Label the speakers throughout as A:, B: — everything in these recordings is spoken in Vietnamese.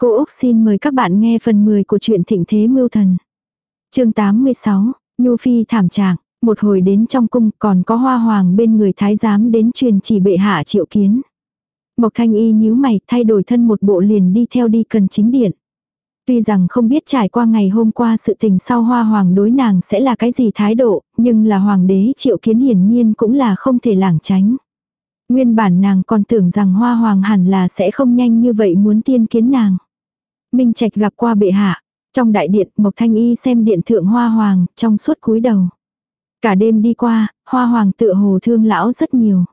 A: Cô Úc xin mời các bạn nghe phần 10 của truyện Thịnh Thế Mưu Thần. chương 86, Nhu Phi thảm trạng, một hồi đến trong cung còn có hoa hoàng bên người thái giám đến truyền chỉ bệ hạ triệu kiến. Mộc Thanh Y nhíu mày thay đổi thân một bộ liền đi theo đi cần chính điện. Tuy rằng không biết trải qua ngày hôm qua sự tình sau hoa hoàng đối nàng sẽ là cái gì thái độ, nhưng là hoàng đế triệu kiến hiển nhiên cũng là không thể lảng tránh. Nguyên bản nàng còn tưởng rằng hoa hoàng hẳn là sẽ không nhanh như vậy muốn tiên kiến nàng. Minh Trạch gặp qua bệ hạ. Trong đại điện, Mộc Thanh Y xem điện thượng hoa hoàng, trong suốt cúi đầu. Cả đêm đi qua, hoa hoàng tựa hồ thương lão rất nhiều.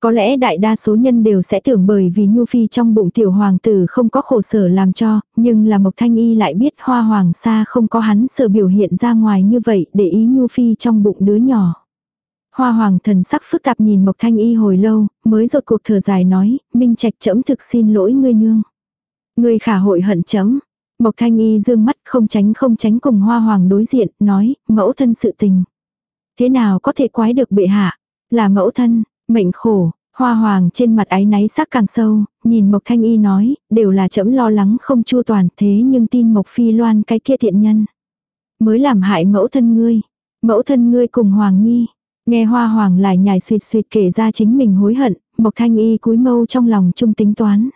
A: Có lẽ đại đa số nhân đều sẽ tưởng bởi vì Nhu Phi trong bụng tiểu hoàng tử không có khổ sở làm cho, nhưng là Mộc Thanh Y lại biết hoa hoàng xa không có hắn sở biểu hiện ra ngoài như vậy để ý Nhu Phi trong bụng đứa nhỏ. Hoa hoàng thần sắc phức tạp nhìn Mộc Thanh Y hồi lâu, mới rột cuộc thở dài nói, Minh Trạch chậm thực xin lỗi ngươi nương. Ngươi khả hội hận chấm. Mộc Thanh Y dương mắt không tránh không tránh cùng hoa hoàng đối diện, nói, mẫu thân sự tình. Thế nào có thể quái được bệ hạ? Là mẫu thân, mệnh khổ, hoa hoàng trên mặt ái náy sắc càng sâu, nhìn Mộc Thanh Y nói, đều là chấm lo lắng không chu toàn thế nhưng tin Mộc Phi Loan cái kia thiện nhân. Mới làm hại mẫu thân ngươi, mẫu thân ngươi cùng Hoàng Nhi. Nghe hoa hoàng lại nhài suyệt suyệt kể ra chính mình hối hận, Mộc Thanh Y cúi mâu trong lòng trung tính toán.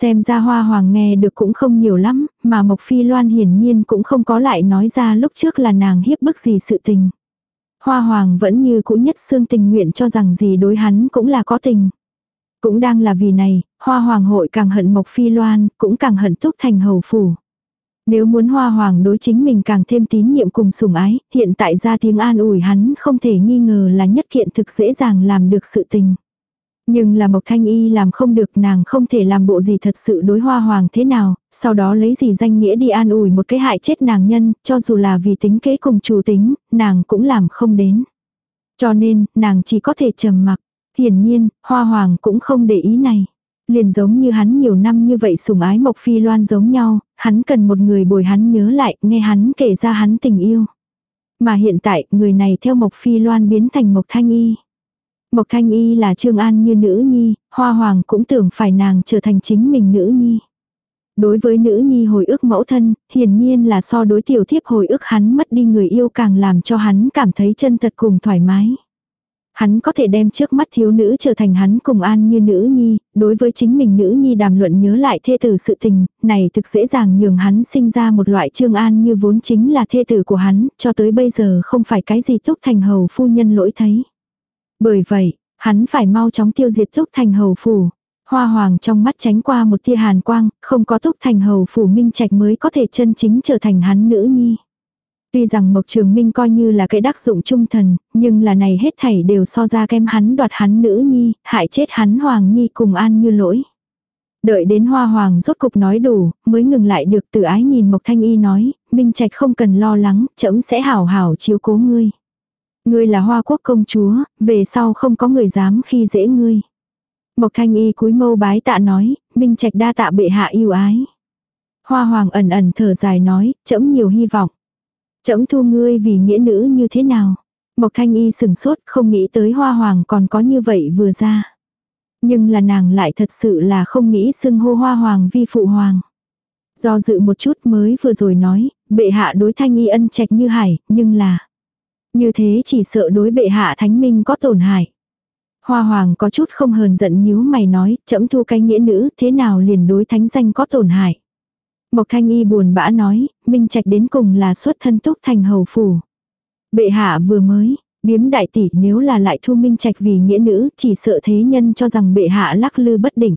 A: Xem ra hoa hoàng nghe được cũng không nhiều lắm, mà Mộc Phi Loan hiển nhiên cũng không có lại nói ra lúc trước là nàng hiếp bức gì sự tình. Hoa hoàng vẫn như cũ nhất xương tình nguyện cho rằng gì đối hắn cũng là có tình. Cũng đang là vì này, hoa hoàng hội càng hận Mộc Phi Loan, cũng càng hận Túc Thành Hầu Phủ. Nếu muốn hoa hoàng đối chính mình càng thêm tín nhiệm cùng sủng ái, hiện tại ra tiếng an ủi hắn không thể nghi ngờ là nhất kiện thực dễ dàng làm được sự tình. Nhưng là Mộc Thanh Y làm không được nàng không thể làm bộ gì thật sự đối hoa hoàng thế nào, sau đó lấy gì danh nghĩa đi an ủi một cái hại chết nàng nhân, cho dù là vì tính kế cùng chủ tính, nàng cũng làm không đến. Cho nên, nàng chỉ có thể trầm mặc. Hiển nhiên, hoa hoàng cũng không để ý này. Liền giống như hắn nhiều năm như vậy sủng ái Mộc Phi Loan giống nhau, hắn cần một người bồi hắn nhớ lại, nghe hắn kể ra hắn tình yêu. Mà hiện tại, người này theo Mộc Phi Loan biến thành Mộc Thanh Y. Mộc Thanh Y là Trương An như nữ nhi, Hoa Hoàng cũng tưởng phải nàng trở thành chính mình nữ nhi. Đối với nữ nhi hồi ức mẫu thân, hiển nhiên là so đối tiểu thiếp hồi ức hắn mất đi người yêu càng làm cho hắn cảm thấy chân thật cùng thoải mái. Hắn có thể đem trước mắt thiếu nữ trở thành hắn cùng an như nữ nhi, đối với chính mình nữ nhi đàm luận nhớ lại thê tử sự tình, này thực dễ dàng nhường hắn sinh ra một loại trương an như vốn chính là thê tử của hắn, cho tới bây giờ không phải cái gì túc thành hầu phu nhân lỗi thấy. Bởi vậy, hắn phải mau chóng tiêu diệt Túc Thành Hầu Phủ. Hoa hoàng trong mắt tránh qua một tia hàn quang, không có Túc Thành Hầu Phủ Minh Trạch mới có thể chân chính trở thành hắn nữ nhi. Tuy rằng Mộc Trường Minh coi như là cái đắc dụng trung thần, nhưng là này hết thảy đều so ra kem hắn đoạt hắn nữ nhi, hại chết hắn hoàng nhi cùng an như lỗi. Đợi đến hoa hoàng rốt cục nói đủ, mới ngừng lại được tự ái nhìn Mộc Thanh Y nói, Minh Trạch không cần lo lắng, trẫm sẽ hảo hảo chiếu cố ngươi. Ngươi là hoa quốc công chúa, về sau không có người dám khi dễ ngươi. Mộc thanh y cúi mâu bái tạ nói, minh trạch đa tạ bệ hạ yêu ái. Hoa hoàng ẩn ẩn thở dài nói, chấm nhiều hy vọng. Chấm thu ngươi vì nghĩa nữ như thế nào. Mộc thanh y sừng sốt không nghĩ tới hoa hoàng còn có như vậy vừa ra. Nhưng là nàng lại thật sự là không nghĩ xưng hô hoa hoàng vi phụ hoàng. Do dự một chút mới vừa rồi nói, bệ hạ đối thanh y ân trạch như hải, nhưng là như thế chỉ sợ đối bệ hạ thánh minh có tổn hại. Hoa hoàng có chút không hờn giận nhíu mày nói, chậm thu cái nghĩa nữ, thế nào liền đối thánh danh có tổn hại. Mộc thanh y buồn bã nói, minh trạch đến cùng là xuất thân túc thành hầu phủ. Bệ hạ vừa mới, biếm đại tỷ nếu là lại thu minh trạch vì nghĩa nữ, chỉ sợ thế nhân cho rằng bệ hạ lắc lư bất định.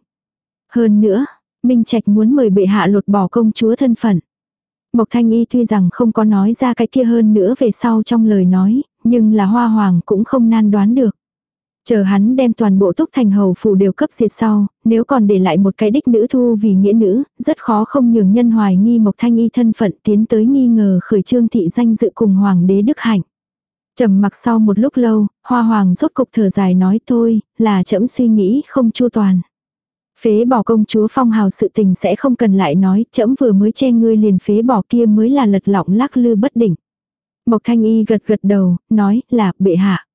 A: Hơn nữa, minh trạch muốn mời bệ hạ lột bỏ công chúa thân phận. Mộc Thanh Y tuy rằng không có nói ra cái kia hơn nữa về sau trong lời nói, nhưng là hoa hoàng cũng không nan đoán được. Chờ hắn đem toàn bộ túc thành hầu phủ đều cấp diệt sau, nếu còn để lại một cái đích nữ thu vì nghĩa nữ, rất khó không nhường nhân hoài nghi Mộc Thanh Y thân phận tiến tới nghi ngờ khởi trương thị danh dự cùng hoàng đế Đức Hạnh. trầm mặc sau một lúc lâu, hoa hoàng rốt cục thở dài nói thôi, là trẫm suy nghĩ không chu toàn. Phế bỏ công chúa phong hào sự tình sẽ không cần lại nói, trẫm vừa mới che ngươi liền phế bỏ kia mới là lật lọng lắc lư bất định. Mộc thanh y gật gật đầu, nói là bệ hạ.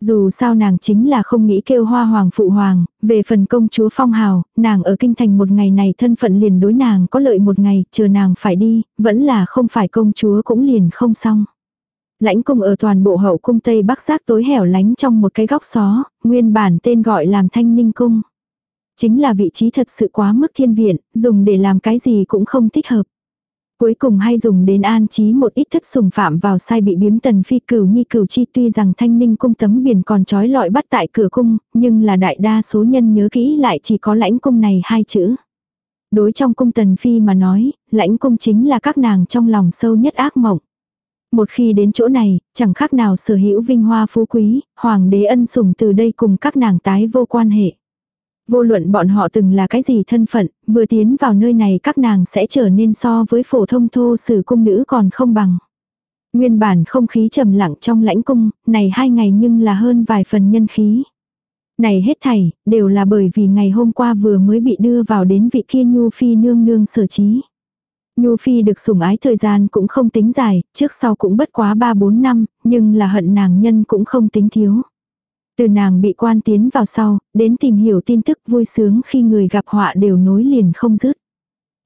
A: Dù sao nàng chính là không nghĩ kêu hoa hoàng phụ hoàng, về phần công chúa phong hào, nàng ở kinh thành một ngày này thân phận liền đối nàng có lợi một ngày, chờ nàng phải đi, vẫn là không phải công chúa cũng liền không xong. Lãnh cung ở toàn bộ hậu cung Tây Bắc giác tối hẻo lánh trong một cái góc xó, nguyên bản tên gọi làm thanh ninh cung. Chính là vị trí thật sự quá mức thiên viện, dùng để làm cái gì cũng không thích hợp. Cuối cùng hay dùng đến an trí một ít thất sùng phạm vào sai bị biếm tần phi cửu nhi cửu chi tuy rằng thanh ninh cung tấm biển còn trói lọi bắt tại cửa cung, nhưng là đại đa số nhân nhớ kỹ lại chỉ có lãnh cung này hai chữ. Đối trong cung tần phi mà nói, lãnh cung chính là các nàng trong lòng sâu nhất ác mộng. Một khi đến chỗ này, chẳng khác nào sở hữu vinh hoa phú quý, hoàng đế ân sủng từ đây cùng các nàng tái vô quan hệ. Vô luận bọn họ từng là cái gì thân phận, vừa tiến vào nơi này các nàng sẽ trở nên so với phổ thông thô sử cung nữ còn không bằng. Nguyên bản không khí trầm lặng trong lãnh cung, này hai ngày nhưng là hơn vài phần nhân khí. Này hết thảy, đều là bởi vì ngày hôm qua vừa mới bị đưa vào đến vị kia nhu phi nương nương sở trí. Nhu Phi được sủng ái thời gian cũng không tính dài, trước sau cũng bất quá 3-4 năm, nhưng là hận nàng nhân cũng không tính thiếu. Từ nàng bị quan tiến vào sau, đến tìm hiểu tin tức vui sướng khi người gặp họa đều nối liền không dứt.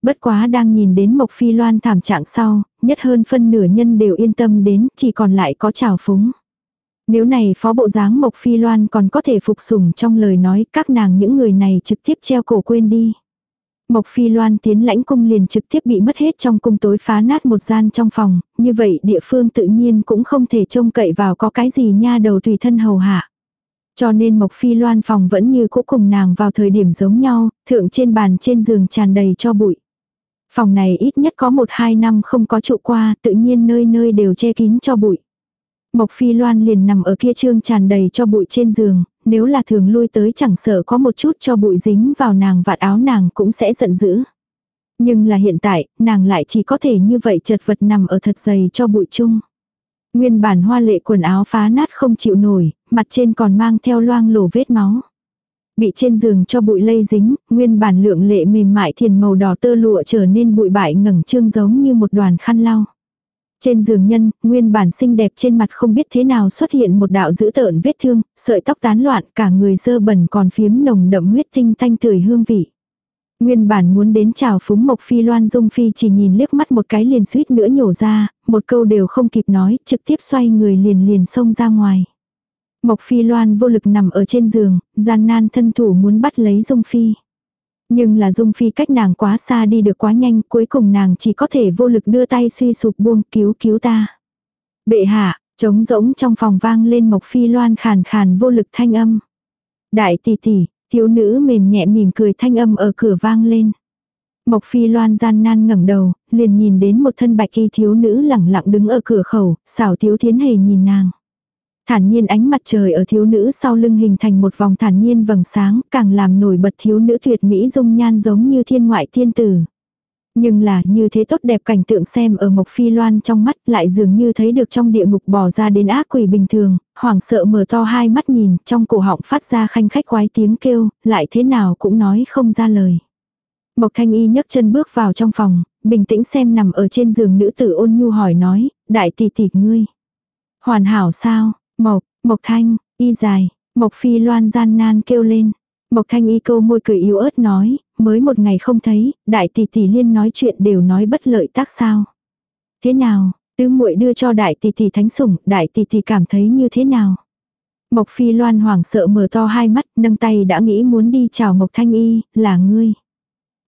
A: Bất quá đang nhìn đến Mộc Phi Loan thảm trạng sau, nhất hơn phân nửa nhân đều yên tâm đến, chỉ còn lại có trào phúng. Nếu này phó bộ dáng Mộc Phi Loan còn có thể phục sủng trong lời nói các nàng những người này trực tiếp treo cổ quên đi. Mộc Phi Loan tiến lãnh cung liền trực tiếp bị mất hết trong cung tối phá nát một gian trong phòng, như vậy địa phương tự nhiên cũng không thể trông cậy vào có cái gì nha đầu tùy thân hầu hạ. Cho nên Mộc Phi Loan phòng vẫn như cũ cùng nàng vào thời điểm giống nhau, thượng trên bàn trên giường tràn đầy cho bụi. Phòng này ít nhất có một hai năm không có trụ qua, tự nhiên nơi nơi đều che kín cho bụi. Mộc Phi Loan liền nằm ở kia trương tràn đầy cho bụi trên giường, nếu là thường lui tới chẳng sợ có một chút cho bụi dính vào nàng vạt áo nàng cũng sẽ giận dữ. Nhưng là hiện tại, nàng lại chỉ có thể như vậy chật vật nằm ở thật dày cho bụi chung. Nguyên bản hoa lệ quần áo phá nát không chịu nổi, mặt trên còn mang theo loang lổ vết máu. Bị trên giường cho bụi lây dính, nguyên bản lượng lệ mềm mại thiền màu đỏ tơ lụa trở nên bụi bại ngẩng trương giống như một đoàn khăn lau. Trên giường nhân, nguyên bản xinh đẹp trên mặt không biết thế nào xuất hiện một đạo dữ tợn vết thương, sợi tóc tán loạn, cả người dơ bẩn còn phiếm nồng đậm huyết tinh thanh tươi hương vị. Nguyên bản muốn đến chào phúng Mộc Phi Loan Dung Phi chỉ nhìn liếc mắt một cái liền suýt nữa nhổ ra, một câu đều không kịp nói, trực tiếp xoay người liền liền xông ra ngoài. Mộc Phi Loan vô lực nằm ở trên giường, gian nan thân thủ muốn bắt lấy Dung Phi. Nhưng là Dung Phi cách nàng quá xa đi được quá nhanh, cuối cùng nàng chỉ có thể vô lực đưa tay suy sụp buông cứu cứu ta. Bệ hạ, trống rỗng trong phòng vang lên Mộc Phi Loan khàn khàn vô lực thanh âm. Đại tỷ tỷ, thiếu nữ mềm nhẹ mỉm cười thanh âm ở cửa vang lên. Mộc Phi Loan gian nan ngẩng đầu, liền nhìn đến một thân bạch y thiếu nữ lẳng lặng đứng ở cửa khẩu, xảo thiếu thiến hề nhìn nàng. Thản nhiên ánh mặt trời ở thiếu nữ sau lưng hình thành một vòng thản nhiên vầng sáng, càng làm nổi bật thiếu nữ tuyệt mỹ dung nhan giống như thiên ngoại thiên tử. Nhưng là như thế tốt đẹp cảnh tượng xem ở Mộc Phi Loan trong mắt lại dường như thấy được trong địa ngục bò ra đến ác quỷ bình thường, hoảng sợ mở to hai mắt nhìn, trong cổ họng phát ra khanh khách quái tiếng kêu, lại thế nào cũng nói không ra lời. Mộc Thanh Y nhấc chân bước vào trong phòng, bình tĩnh xem nằm ở trên giường nữ tử ôn nhu hỏi nói, đại tỷ tỷ ngươi. Hoàn hảo sao, Mộc, Mộc Thanh, y dài, Mộc Phi Loan gian nan kêu lên. Mộc Thanh y câu môi cười yếu ớt nói, mới một ngày không thấy, đại tỷ tỷ liên nói chuyện đều nói bất lợi tác sao. Thế nào, tứ muội đưa cho đại tỷ tỷ thánh sủng, đại tỷ tỷ cảm thấy như thế nào. Mộc Phi Loan hoảng sợ mở to hai mắt, nâng tay đã nghĩ muốn đi chào Mộc Thanh y, là ngươi.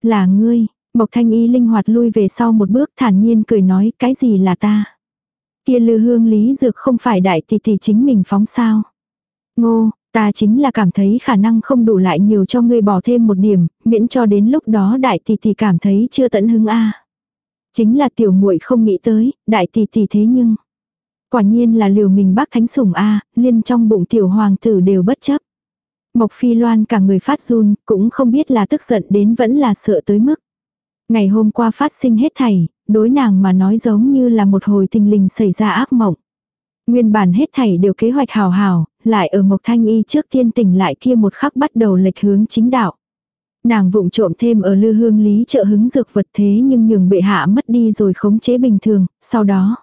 A: Là ngươi, Mộc Thanh y linh hoạt lui về sau một bước thản nhiên cười nói, cái gì là ta. Kia lư hương lý dược không phải đại tỷ tỷ chính mình phóng sao. Ngô, ta chính là cảm thấy khả năng không đủ lại nhiều cho ngươi bỏ thêm một điểm, miễn cho đến lúc đó đại tỷ tỷ cảm thấy chưa tận hứng a. Chính là tiểu muội không nghĩ tới, đại tỷ tỷ thế nhưng. Quả nhiên là liều mình bác thánh sủng a, liên trong bụng tiểu hoàng tử đều bất chấp. Mộc Phi Loan cả người phát run, cũng không biết là tức giận đến vẫn là sợ tới mức. Ngày hôm qua phát sinh hết thảy, đối nàng mà nói giống như là một hồi tình linh xảy ra ác mộng. Nguyên bản hết thảy đều kế hoạch hào hào, lại ở Mộc Thanh Y trước tiên tỉnh lại kia một khắc bắt đầu lệch hướng chính đạo. Nàng vụng trộm thêm ở lư hương lý trợ hứng dược vật thế nhưng nhường bệ hạ mất đi rồi khống chế bình thường, sau đó.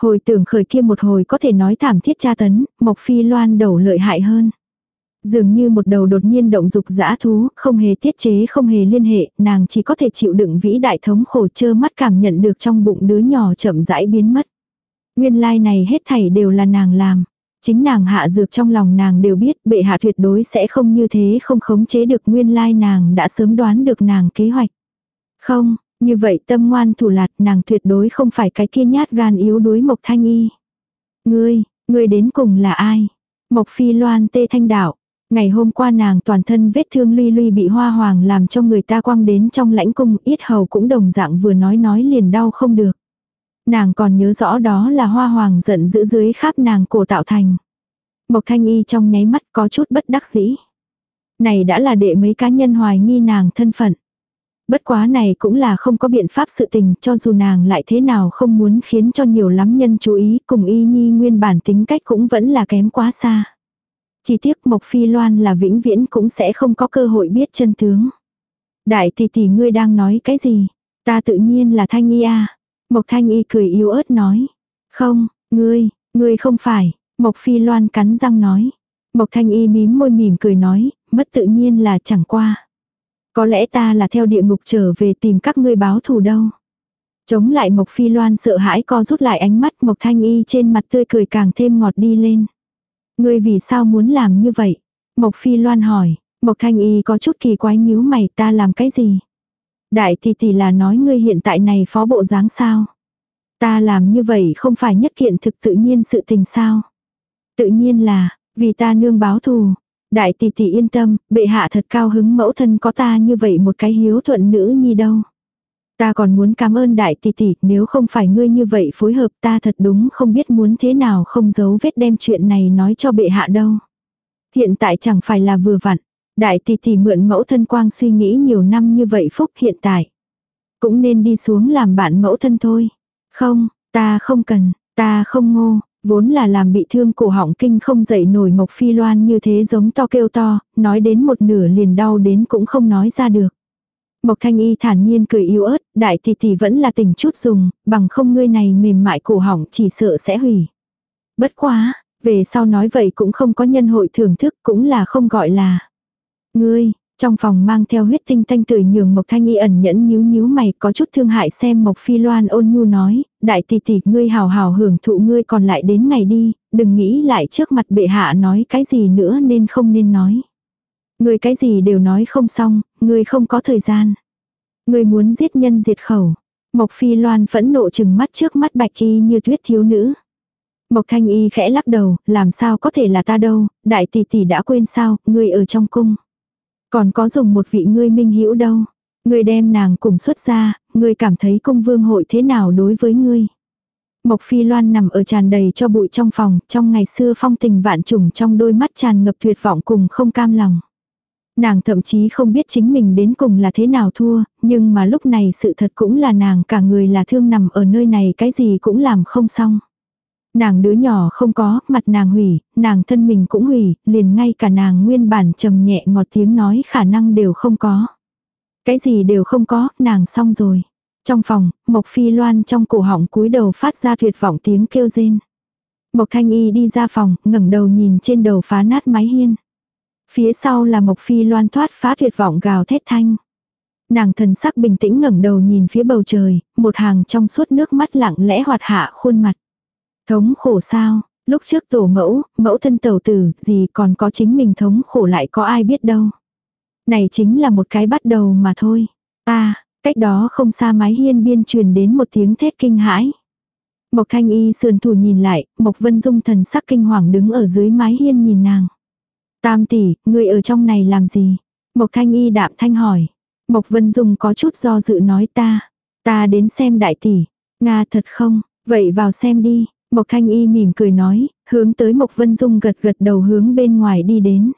A: Hồi tưởng khởi kia một hồi có thể nói thảm thiết tra tấn, Mộc Phi Loan đầu lợi hại hơn. Dường như một đầu đột nhiên động dục dã thú, không hề tiết chế không hề liên hệ, nàng chỉ có thể chịu đựng vĩ đại thống khổ chơ mắt cảm nhận được trong bụng đứa nhỏ chậm rãi biến mất. Nguyên lai like này hết thảy đều là nàng làm. Chính nàng hạ dược trong lòng nàng đều biết bệ hạ tuyệt đối sẽ không như thế không khống chế được nguyên lai like nàng đã sớm đoán được nàng kế hoạch. Không, như vậy tâm ngoan thủ lạt nàng tuyệt đối không phải cái kia nhát gan yếu đuối Mộc Thanh Y. Ngươi, ngươi đến cùng là ai? Mộc Phi Loan tê thanh đạo. Ngày hôm qua nàng toàn thân vết thương luy luy bị hoa hoàng làm cho người ta quăng đến trong lãnh cung ít hầu cũng đồng dạng vừa nói nói liền đau không được. Nàng còn nhớ rõ đó là hoa hoàng giận dữ dưới khắp nàng cổ tạo thành. Mộc thanh y trong nháy mắt có chút bất đắc dĩ. Này đã là đệ mấy cá nhân hoài nghi nàng thân phận. Bất quá này cũng là không có biện pháp sự tình, cho dù nàng lại thế nào không muốn khiến cho nhiều lắm nhân chú ý, cùng y nhi nguyên bản tính cách cũng vẫn là kém quá xa. Chỉ tiếc Mộc Phi Loan là vĩnh viễn cũng sẽ không có cơ hội biết chân tướng. Đại tỷ tỷ ngươi đang nói cái gì? Ta tự nhiên là Thanh Y a. Mộc Thanh Y cười yếu ớt nói. Không, ngươi, ngươi không phải. Mộc Phi Loan cắn răng nói. Mộc Thanh Y mím môi mỉm cười nói, mất tự nhiên là chẳng qua. Có lẽ ta là theo địa ngục trở về tìm các ngươi báo thù đâu. Chống lại Mộc Phi Loan sợ hãi co rút lại ánh mắt Mộc Thanh Y trên mặt tươi cười càng thêm ngọt đi lên. Ngươi vì sao muốn làm như vậy? Mộc Phi Loan hỏi, Mộc Thanh Y có chút kỳ quái nhíu mày ta làm cái gì? Đại tỷ tỷ là nói ngươi hiện tại này phó bộ dáng sao? Ta làm như vậy không phải nhất kiện thực tự nhiên sự tình sao? Tự nhiên là, vì ta nương báo thù. Đại tỷ tỷ yên tâm, bệ hạ thật cao hứng mẫu thân có ta như vậy một cái hiếu thuận nữ nhi đâu. Ta còn muốn cảm ơn đại tỷ tỷ, nếu không phải ngươi như vậy phối hợp ta thật đúng không biết muốn thế nào không giấu vết đem chuyện này nói cho bệ hạ đâu. Hiện tại chẳng phải là vừa vặn. Đại tỷ tỷ mượn mẫu thân quang suy nghĩ nhiều năm như vậy phúc hiện tại. Cũng nên đi xuống làm bạn mẫu thân thôi. Không, ta không cần, ta không ngô, vốn là làm bị thương cổ họng kinh không dậy nổi mộc phi loan như thế giống to kêu to, nói đến một nửa liền đau đến cũng không nói ra được. Mộc thanh y thản nhiên cười yếu ớt, đại tỷ tỷ vẫn là tình chút dùng, bằng không ngươi này mềm mại cổ họng chỉ sợ sẽ hủy. Bất quá, về sau nói vậy cũng không có nhân hội thưởng thức cũng là không gọi là. Ngươi, trong phòng mang theo huyết tinh thanh tươi nhường Mộc Thanh Y ẩn nhẫn nhíu nhíu mày có chút thương hại xem Mộc Phi Loan ôn nhu nói, đại tỷ tỷ ngươi hào hào hưởng thụ ngươi còn lại đến ngày đi, đừng nghĩ lại trước mặt bệ hạ nói cái gì nữa nên không nên nói. Ngươi cái gì đều nói không xong, ngươi không có thời gian. Ngươi muốn giết nhân diệt khẩu. Mộc Phi Loan phẫn nộ chừng mắt trước mắt bạch y như tuyết thiếu nữ. Mộc Thanh Y khẽ lắc đầu, làm sao có thể là ta đâu, đại tỷ tỷ đã quên sao, ngươi ở trong cung. Còn có dùng một vị ngươi minh hữu đâu. Ngươi đem nàng cùng xuất ra, ngươi cảm thấy cung vương hội thế nào đối với ngươi. Mộc Phi Loan nằm ở tràn đầy cho bụi trong phòng, trong ngày xưa phong tình vạn trùng trong đôi mắt tràn ngập tuyệt vọng cùng không cam lòng. Nàng thậm chí không biết chính mình đến cùng là thế nào thua, nhưng mà lúc này sự thật cũng là nàng cả người là thương nằm ở nơi này cái gì cũng làm không xong. Nàng đứa nhỏ không có, mặt nàng hủy, nàng thân mình cũng hủy, liền ngay cả nàng nguyên bản trầm nhẹ ngọt tiếng nói khả năng đều không có. Cái gì đều không có, nàng xong rồi. Trong phòng, Mộc Phi Loan trong cổ họng cúi đầu phát ra tuyệt vọng tiếng kêu rên. Mộc Thanh Y đi ra phòng, ngẩng đầu nhìn trên đầu phá nát mái hiên. Phía sau là Mộc Phi Loan thoát phá tuyệt vọng gào thét thanh. Nàng thần sắc bình tĩnh ngẩng đầu nhìn phía bầu trời, một hàng trong suốt nước mắt lặng lẽ hoạt hạ khuôn mặt. Thống khổ sao, lúc trước tổ mẫu, mẫu thân tẩu tử, gì còn có chính mình thống khổ lại có ai biết đâu. Này chính là một cái bắt đầu mà thôi. Ta, cách đó không xa mái hiên biên truyền đến một tiếng thét kinh hãi. Mộc thanh y sườn thủ nhìn lại, Mộc vân dung thần sắc kinh hoàng đứng ở dưới mái hiên nhìn nàng. Tam tỷ, người ở trong này làm gì? Mộc thanh y đạm thanh hỏi. Mộc vân dung có chút do dự nói ta. Ta đến xem đại tỷ. Nga thật không? Vậy vào xem đi. Mộc Thanh Y mỉm cười nói, hướng tới Mộc Vân Dung gật gật đầu hướng bên ngoài đi đến.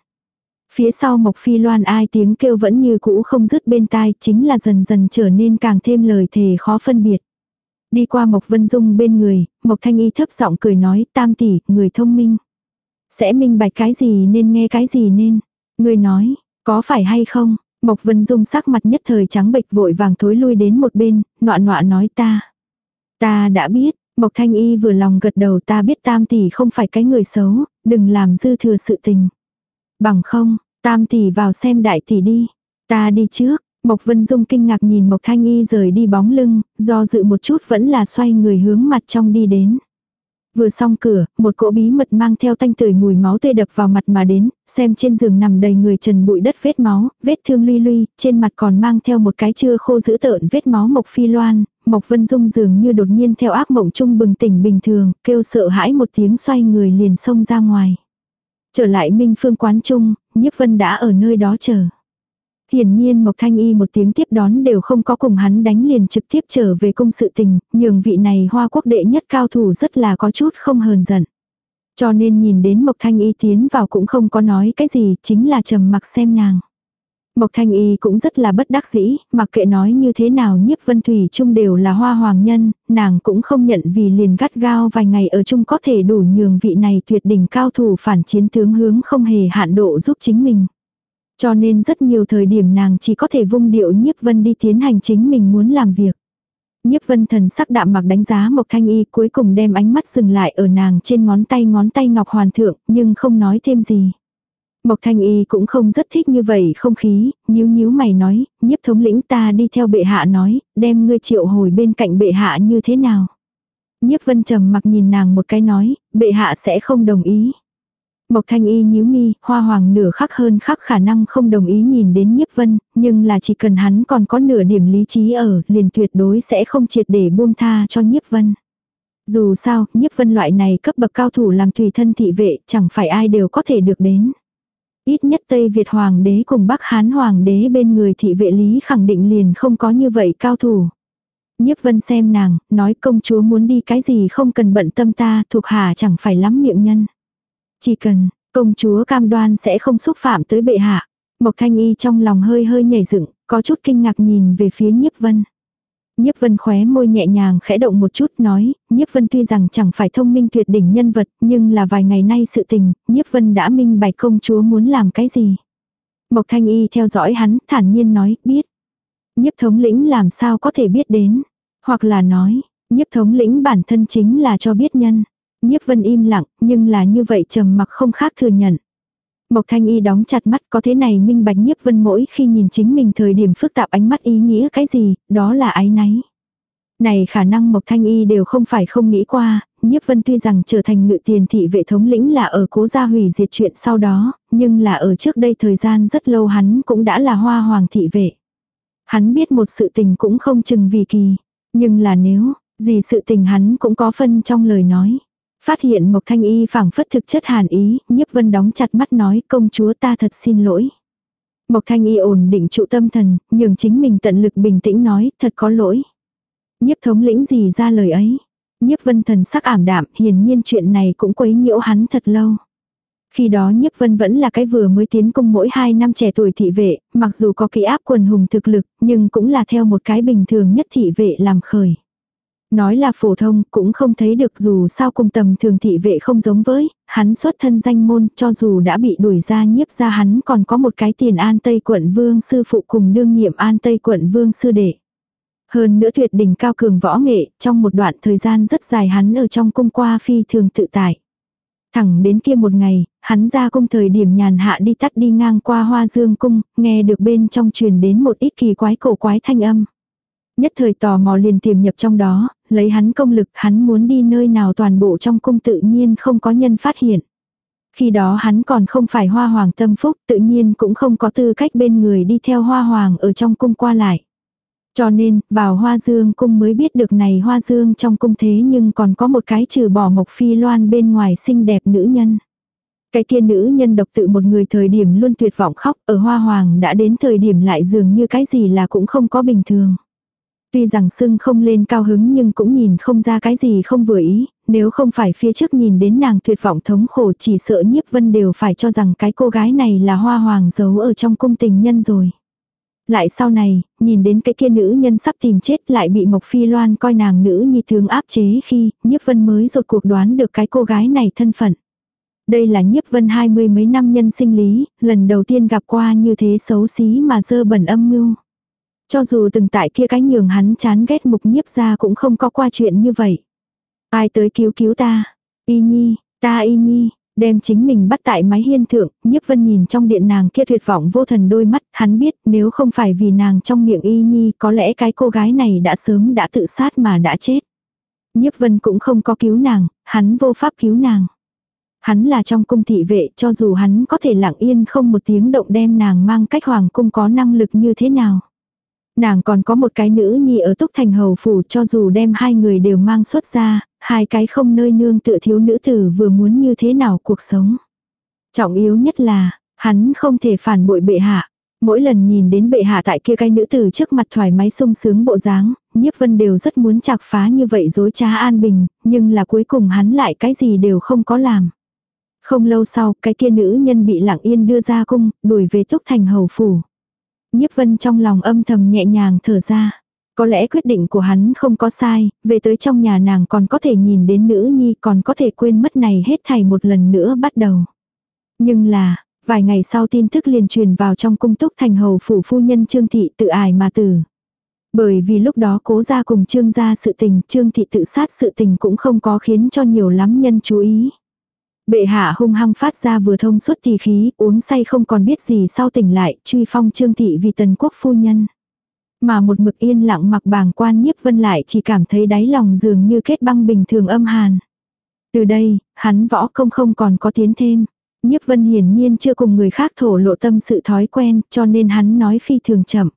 A: Phía sau Mộc Phi Loan ai tiếng kêu vẫn như cũ không dứt bên tai, chính là dần dần trở nên càng thêm lời thề khó phân biệt. Đi qua Mộc Vân Dung bên người, Mộc Thanh Y thấp giọng cười nói, tam tỷ, người thông minh. Sẽ minh bạch cái gì nên nghe cái gì nên. Người nói, có phải hay không? Mộc Vân Dung sắc mặt nhất thời trắng bệch vội vàng thối lui đến một bên, nọa nọa nói ta. Ta đã biết, Mộc Thanh Y vừa lòng gật đầu ta biết tam tỷ không phải cái người xấu, đừng làm dư thừa sự tình. Bằng không, tam tỷ vào xem đại tỷ đi. Ta đi trước, Mộc Vân Dung kinh ngạc nhìn Mộc Thanh Y rời đi bóng lưng, do dự một chút vẫn là xoay người hướng mặt trong đi đến. Vừa xong cửa, một cỗ bí mật mang theo tanh tưởi mùi máu tươi đập vào mặt mà đến, xem trên giường nằm đầy người trần bụi đất vết máu, vết thương luy luy, trên mặt còn mang theo một cái chưa khô giữ tợn vết máu Mộc Phi Loan, Mộc Vân Dung dường như đột nhiên theo ác mộng chung bừng tỉnh bình thường, kêu sợ hãi một tiếng xoay người liền xông ra ngoài. Trở lại Minh Phương quán chung, Nhiếp Vân đã ở nơi đó chờ. Hiển nhiên Mộc Thanh Y một tiếng tiếp đón đều không có cùng hắn đánh liền trực tiếp trở về công sự tình, nhường vị này hoa quốc đệ nhất cao thủ rất là có chút không hờn giận. Cho nên nhìn đến Mộc Thanh Y tiến vào cũng không có nói cái gì, chính là trầm mặc xem nàng. Mộc Thanh Y cũng rất là bất đắc dĩ, mặc kệ nói như thế nào nhiếp vân thủy chung đều là hoa hoàng nhân, nàng cũng không nhận vì liền gắt gao vài ngày ở chung có thể đủ nhường vị này tuyệt đỉnh cao thủ phản chiến tướng hướng không hề hạn độ giúp chính mình. Cho nên rất nhiều thời điểm nàng chỉ có thể vung điệu nhiếp vân đi tiến hành chính mình muốn làm việc. Nhiếp vân thần sắc đạm mặc đánh giá Mộc Thanh Y cuối cùng đem ánh mắt dừng lại ở nàng trên ngón tay ngón tay ngọc hoàn thượng nhưng không nói thêm gì. Mộc Thanh Y cũng không rất thích như vậy không khí, nhíu nhíu mày nói, nhiếp thống lĩnh ta đi theo bệ hạ nói, đem ngươi triệu hồi bên cạnh bệ hạ như thế nào. Nhiếp vân trầm mặc nhìn nàng một cái nói, bệ hạ sẽ không đồng ý. Mộc Thanh Y nhíu mi, hoa hoàng nửa khắc hơn khắc khả năng không đồng ý nhìn đến nhiếp vân, nhưng là chỉ cần hắn còn có nửa điểm lý trí ở, liền tuyệt đối sẽ không triệt để buông tha cho nhiếp vân. Dù sao, nhiếp vân loại này cấp bậc cao thủ làm tùy thân thị vệ, chẳng phải ai đều có thể được đến. Ít nhất Tây Việt Hoàng đế cùng Bắc Hán Hoàng đế bên người thị vệ lý khẳng định liền không có như vậy cao thủ. Nhiếp vân xem nàng, nói công chúa muốn đi cái gì không cần bận tâm ta, thuộc hạ chẳng phải lắm miệng nhân. Chỉ cần, công chúa cam đoan sẽ không xúc phạm tới bệ hạ. Mộc thanh y trong lòng hơi hơi nhảy dựng, có chút kinh ngạc nhìn về phía nhiếp vân. Nhiếp vân khóe môi nhẹ nhàng khẽ động một chút nói, nhiếp vân tuy rằng chẳng phải thông minh tuyệt đỉnh nhân vật, nhưng là vài ngày nay sự tình, nhiếp vân đã minh bạch công chúa muốn làm cái gì. Mộc thanh y theo dõi hắn, thản nhiên nói, biết. Nhiếp thống lĩnh làm sao có thể biết đến. Hoặc là nói, nhiếp thống lĩnh bản thân chính là cho biết nhân. Nhiếp vân im lặng, nhưng là như vậy trầm mặc không khác thừa nhận. Mộc Thanh Y đóng chặt mắt có thế này minh bạch nhiếp vân mỗi khi nhìn chính mình thời điểm phức tạp ánh mắt ý nghĩa cái gì, đó là ái náy. Này khả năng Mộc Thanh Y đều không phải không nghĩ qua, nhiếp vân tuy rằng trở thành ngự tiền thị vệ thống lĩnh là ở cố gia hủy diệt chuyện sau đó, nhưng là ở trước đây thời gian rất lâu hắn cũng đã là hoa hoàng thị vệ. Hắn biết một sự tình cũng không chừng vì kỳ, nhưng là nếu, gì sự tình hắn cũng có phân trong lời nói. Phát hiện Mộc Thanh Y phảng phất thực chất hàn ý, nhiếp vân đóng chặt mắt nói công chúa ta thật xin lỗi. Mộc Thanh Y ổn định trụ tâm thần, nhường chính mình tận lực bình tĩnh nói, thật có lỗi. Nhiếp thống lĩnh gì ra lời ấy. Nhiếp vân thần sắc ảm đạm, hiển nhiên chuyện này cũng quấy nhiễu hắn thật lâu. Khi đó nhiếp vân vẫn là cái vừa mới tiến cung mỗi hai năm trẻ tuổi thị vệ, mặc dù có kỹ áp quần hùng thực lực, nhưng cũng là theo một cái bình thường nhất thị vệ làm khởi. Nói là phổ thông cũng không thấy được dù sao cùng tầm thường thị vệ không giống với, hắn xuất thân danh môn cho dù đã bị đuổi ra nhiếp ra hắn còn có một cái tiền an Tây quận vương sư phụ cùng đương nhiệm an Tây quận vương sư đệ. Hơn nữa tuyệt đỉnh cao cường võ nghệ, trong một đoạn thời gian rất dài hắn ở trong cung qua phi thường tự tại. Thẳng đến kia một ngày, hắn ra cung thời điểm nhàn hạ đi tắt đi ngang qua hoa dương cung, nghe được bên trong truyền đến một ít kỳ quái cổ quái thanh âm. Nhất thời tò mò liền tiềm nhập trong đó, lấy hắn công lực hắn muốn đi nơi nào toàn bộ trong cung tự nhiên không có nhân phát hiện. Khi đó hắn còn không phải hoa hoàng tâm phúc tự nhiên cũng không có tư cách bên người đi theo hoa hoàng ở trong cung qua lại. Cho nên, vào hoa dương cung mới biết được này hoa dương trong cung thế nhưng còn có một cái trừ bỏ mộc phi loan bên ngoài xinh đẹp nữ nhân. Cái kia nữ nhân độc tự một người thời điểm luôn tuyệt vọng khóc, ở hoa hoàng đã đến thời điểm lại dường như cái gì là cũng không có bình thường. Tuy rằng sưng không lên cao hứng nhưng cũng nhìn không ra cái gì không vừa ý, nếu không phải phía trước nhìn đến nàng tuyệt vọng thống khổ chỉ sợ nhiếp vân đều phải cho rằng cái cô gái này là hoa hoàng giấu ở trong cung tình nhân rồi. Lại sau này, nhìn đến cái kia nữ nhân sắp tìm chết lại bị Mộc Phi Loan coi nàng nữ nhi thương áp chế khi nhiếp vân mới rột cuộc đoán được cái cô gái này thân phận. Đây là nhiếp vân hai mươi mấy năm nhân sinh lý, lần đầu tiên gặp qua như thế xấu xí mà dơ bẩn âm mưu. Cho dù từng tại kia cái nhường hắn chán ghét mục nhiếp ra cũng không có qua chuyện như vậy. Ai tới cứu cứu ta? Y nhi, ta y nhi, đem chính mình bắt tại mái hiên thượng, nhiếp vân nhìn trong điện nàng kia tuyệt vọng vô thần đôi mắt, hắn biết nếu không phải vì nàng trong miệng y nhi có lẽ cái cô gái này đã sớm đã tự sát mà đã chết. Nhiếp vân cũng không có cứu nàng, hắn vô pháp cứu nàng. Hắn là trong cung thị vệ cho dù hắn có thể lặng yên không một tiếng động đem nàng mang cách hoàng cung có năng lực như thế nào. Nàng còn có một cái nữ nhi ở túc thành hầu phủ cho dù đem hai người đều mang xuất ra, hai cái không nơi nương tựa thiếu nữ tử vừa muốn như thế nào cuộc sống. Trọng yếu nhất là, hắn không thể phản bội bệ hạ. Mỗi lần nhìn đến bệ hạ tại kia cái nữ tử trước mặt thoải mái sung sướng bộ dáng, nhiếp vân đều rất muốn chạc phá như vậy dối trá an bình, nhưng là cuối cùng hắn lại cái gì đều không có làm. Không lâu sau, cái kia nữ nhân bị lặng yên đưa ra cung, đuổi về túc thành hầu phủ. Nhiếp vân trong lòng âm thầm nhẹ nhàng thở ra. Có lẽ quyết định của hắn không có sai, về tới trong nhà nàng còn có thể nhìn đến nữ nhi còn có thể quên mất này hết thảy một lần nữa bắt đầu. Nhưng là, vài ngày sau tin tức liền truyền vào trong cung túc thành hầu phủ phu nhân Trương Thị tự ải mà tử. Bởi vì lúc đó cố ra cùng Trương gia sự tình, Trương Thị tự sát sự tình cũng không có khiến cho nhiều lắm nhân chú ý. Bệ hạ hung hăng phát ra vừa thông suốt thì khí, uống say không còn biết gì sau tỉnh lại, truy phong trương thị vì tần quốc phu nhân. Mà một mực yên lặng mặc bàng quan nhiếp vân lại chỉ cảm thấy đáy lòng dường như kết băng bình thường âm hàn. Từ đây, hắn võ công không còn có tiến thêm. Nhiếp vân hiển nhiên chưa cùng người khác thổ lộ tâm sự thói quen, cho nên hắn nói phi thường chậm.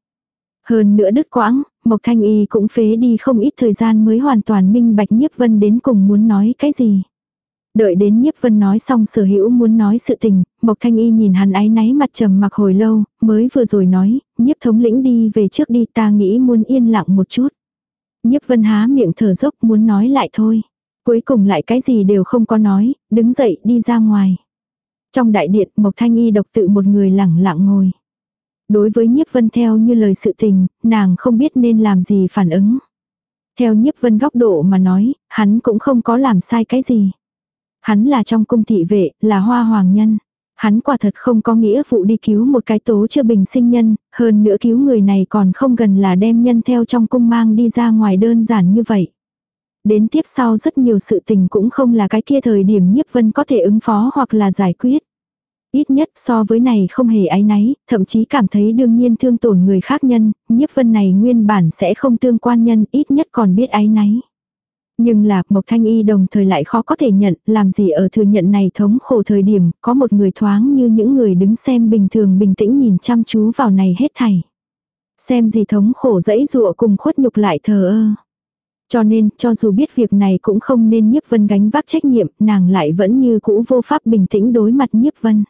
A: Hơn nữa đứt quãng, Mộc Thanh Y cũng phế đi không ít thời gian mới hoàn toàn minh bạch nhiếp vân đến cùng muốn nói cái gì. Đợi đến nhiếp vân nói xong sở hữu muốn nói sự tình, Mộc Thanh Y nhìn hắn ái náy mặt trầm mặc hồi lâu, mới vừa rồi nói, nhiếp thống lĩnh đi về trước đi ta nghĩ muốn yên lặng một chút. Nhiếp vân há miệng thở dốc muốn nói lại thôi. Cuối cùng lại cái gì đều không có nói, đứng dậy đi ra ngoài. Trong đại điện Mộc Thanh Y độc tự một người lẳng lặng ngồi. Đối với nhiếp vân theo như lời sự tình, nàng không biết nên làm gì phản ứng. Theo nhiếp vân góc độ mà nói, hắn cũng không có làm sai cái gì. Hắn là trong cung thị vệ, là hoa hoàng nhân. Hắn quả thật không có nghĩa vụ đi cứu một cái tố chưa bình sinh nhân, hơn nữa cứu người này còn không gần là đem nhân theo trong cung mang đi ra ngoài đơn giản như vậy. Đến tiếp sau rất nhiều sự tình cũng không là cái kia thời điểm nhiếp vân có thể ứng phó hoặc là giải quyết. Ít nhất so với này không hề ái náy, thậm chí cảm thấy đương nhiên thương tổn người khác nhân, nhiếp vân này nguyên bản sẽ không tương quan nhân, ít nhất còn biết ái náy. Nhưng là Mộc Thanh Y đồng thời lại khó có thể nhận, làm gì ở thừa nhận này thống khổ thời điểm, có một người thoáng như những người đứng xem bình thường bình tĩnh nhìn chăm chú vào này hết thảy. Xem gì thống khổ dẫy dụa cùng khuất nhục lại thờ ơ. Cho nên, cho dù biết việc này cũng không nên nhiếp vân gánh vác trách nhiệm, nàng lại vẫn như cũ vô pháp bình tĩnh đối mặt nhiếp vân.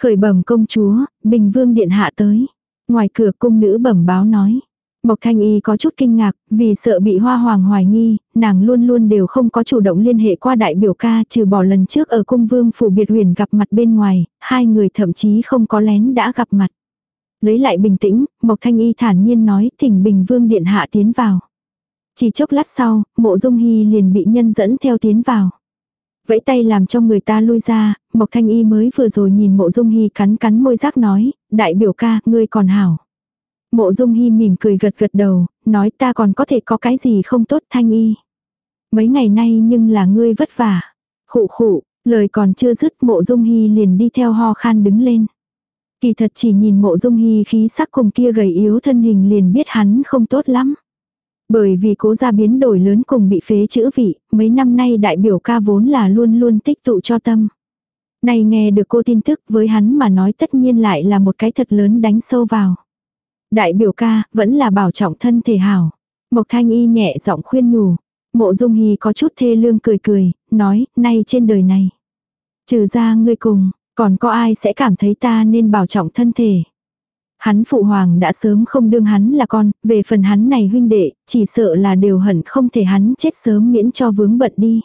A: Khởi bẩm công chúa, bình vương điện hạ tới. Ngoài cửa cung nữ bẩm báo nói. Mộc Thanh Y có chút kinh ngạc, vì sợ bị Hoa Hoàng hoài nghi, nàng luôn luôn đều không có chủ động liên hệ qua đại biểu ca trừ bỏ lần trước ở cung vương phủ biệt huyền gặp mặt bên ngoài, hai người thậm chí không có lén đã gặp mặt. Lấy lại bình tĩnh, Mộc Thanh Y thản nhiên nói thỉnh Bình Vương Điện Hạ tiến vào. Chỉ chốc lát sau, mộ dung hy liền bị nhân dẫn theo tiến vào. Vẫy tay làm cho người ta lui ra, Mộc Thanh Y mới vừa rồi nhìn mộ dung hy cắn cắn môi rác nói, đại biểu ca, ngươi còn hảo. Mộ dung hy mỉm cười gật gật đầu, nói ta còn có thể có cái gì không tốt thanh y. Mấy ngày nay nhưng là ngươi vất vả. Khụ khụ, lời còn chưa dứt mộ dung hy liền đi theo ho khan đứng lên. Kỳ thật chỉ nhìn mộ dung hy khí sắc cùng kia gầy yếu thân hình liền biết hắn không tốt lắm. Bởi vì cố gia biến đổi lớn cùng bị phế chữ vị, mấy năm nay đại biểu ca vốn là luôn luôn tích tụ cho tâm. Này nghe được cô tin tức với hắn mà nói tất nhiên lại là một cái thật lớn đánh sâu vào. Đại biểu ca, vẫn là bảo trọng thân thể hảo. Mộc thanh y nhẹ giọng khuyên nhủ. Mộ dung hy có chút thê lương cười cười, nói, nay trên đời này. Trừ ra ngươi cùng, còn có ai sẽ cảm thấy ta nên bảo trọng thân thể. Hắn phụ hoàng đã sớm không đương hắn là con, về phần hắn này huynh đệ, chỉ sợ là đều hận không thể hắn chết sớm miễn cho vướng bận đi.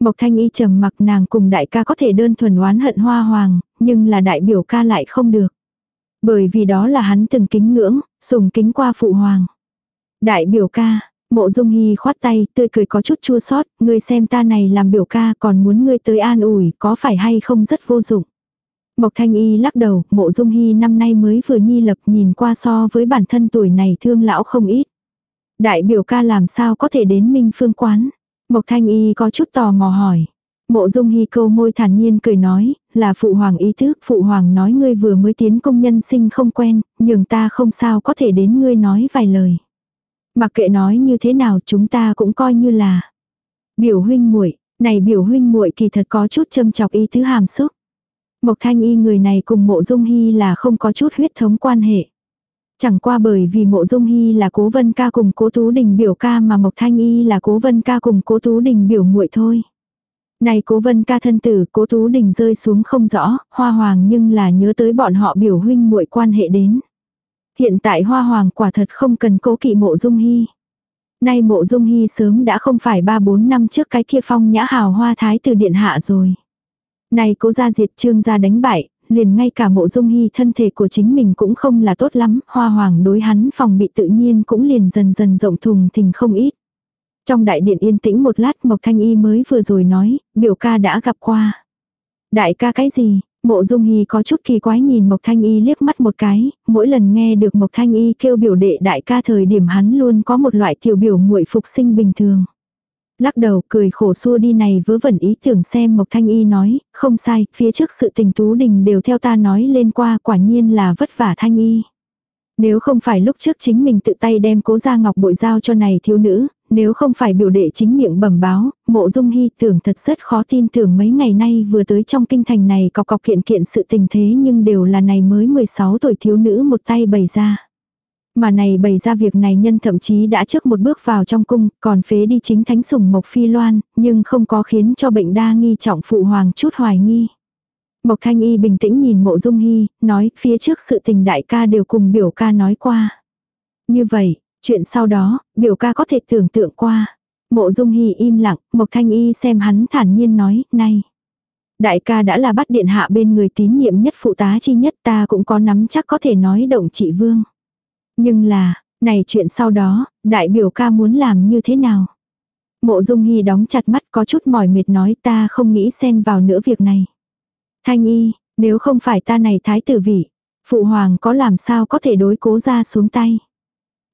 A: Mộc thanh y trầm mặc nàng cùng đại ca có thể đơn thuần oán hận hoa hoàng, nhưng là đại biểu ca lại không được. Bởi vì đó là hắn từng kính ngưỡng, dùng kính qua phụ hoàng. Đại biểu ca, mộ dung hy khoát tay, tươi cười có chút chua sót, ngươi xem ta này làm biểu ca còn muốn ngươi tới an ủi, có phải hay không rất vô dụng. Mộc thanh y lắc đầu, mộ dung hy năm nay mới vừa nhi lập nhìn qua so với bản thân tuổi này thương lão không ít. Đại biểu ca làm sao có thể đến minh phương quán. Mộc Thanh Y có chút tò mò hỏi. Mộ Dung Hi câu môi thản nhiên cười nói, là phụ hoàng ý thức, phụ hoàng nói ngươi vừa mới tiến công nhân sinh không quen, nhưng ta không sao có thể đến ngươi nói vài lời. Mặc kệ nói như thế nào chúng ta cũng coi như là biểu huynh muội, này biểu huynh muội kỳ thật có chút châm chọc ý tứ hàm xúc. Mộc Thanh Y người này cùng Mộ Dung hy là không có chút huyết thống quan hệ. Chẳng qua bởi vì Mộ Dung hy là Cố Vân Ca cùng Cố Tú Đình biểu ca mà Mộc Thanh Y là Cố Vân Ca cùng Cố Tú Đình biểu muội thôi. Này Cố Vân Ca thân tử, Cố Tú Đình rơi xuống không rõ, Hoa Hoàng nhưng là nhớ tới bọn họ biểu huynh muội quan hệ đến. Hiện tại Hoa Hoàng quả thật không cần cố kỵ Mộ Dung hy Nay Mộ Dung hy sớm đã không phải 3-4 năm trước cái kia phong nhã hào hoa thái từ điện hạ rồi. Này cố gia diệt trương gia đánh bại, liền ngay cả mộ dung hy thân thể của chính mình cũng không là tốt lắm, hoa hoàng đối hắn phòng bị tự nhiên cũng liền dần dần rộng thùng thình không ít. Trong đại điện yên tĩnh một lát Mộc Thanh Y mới vừa rồi nói, biểu ca đã gặp qua. Đại ca cái gì? Mộ Dung Hy có chút kỳ quái nhìn Mộc Thanh Y liếc mắt một cái, mỗi lần nghe được Mộc Thanh Y kêu biểu đệ đại ca thời điểm hắn luôn có một loại tiểu biểu muội phục sinh bình thường. Lắc đầu cười khổ xua đi này vớ vẩn ý tưởng xem Mộc Thanh Y nói, không sai, phía trước sự tình Tú Đình đều theo ta nói lên qua quả nhiên là vất vả Thanh Y. Nếu không phải lúc trước chính mình tự tay đem cố gia ngọc bội giao cho này thiếu nữ, nếu không phải biểu đệ chính miệng bẩm báo, mộ dung hy tưởng thật rất khó tin tưởng mấy ngày nay vừa tới trong kinh thành này cọc cọc kiện kiện sự tình thế nhưng đều là này mới 16 tuổi thiếu nữ một tay bày ra. Mà này bày ra việc này nhân thậm chí đã trước một bước vào trong cung, còn phế đi chính thánh sủng Mộc Phi Loan, nhưng không có khiến cho bệnh đa nghi trọng phụ hoàng chút hoài nghi. Mộc Thanh Y bình tĩnh nhìn mộ dung hy, nói phía trước sự tình đại ca đều cùng biểu ca nói qua. Như vậy, chuyện sau đó, biểu ca có thể tưởng tượng qua. Mộ dung hy im lặng, Mộc Thanh Y xem hắn thản nhiên nói, này. Đại ca đã là bắt điện hạ bên người tín nhiệm nhất phụ tá chi nhất ta cũng có nắm chắc có thể nói động chị Vương. Nhưng là, này chuyện sau đó, đại biểu ca muốn làm như thế nào? Mộ Dung Hy đóng chặt mắt có chút mỏi mệt nói ta không nghĩ xen vào nữa việc này. Thanh y, nếu không phải ta này thái tử vị, phụ hoàng có làm sao có thể đối cố ra xuống tay.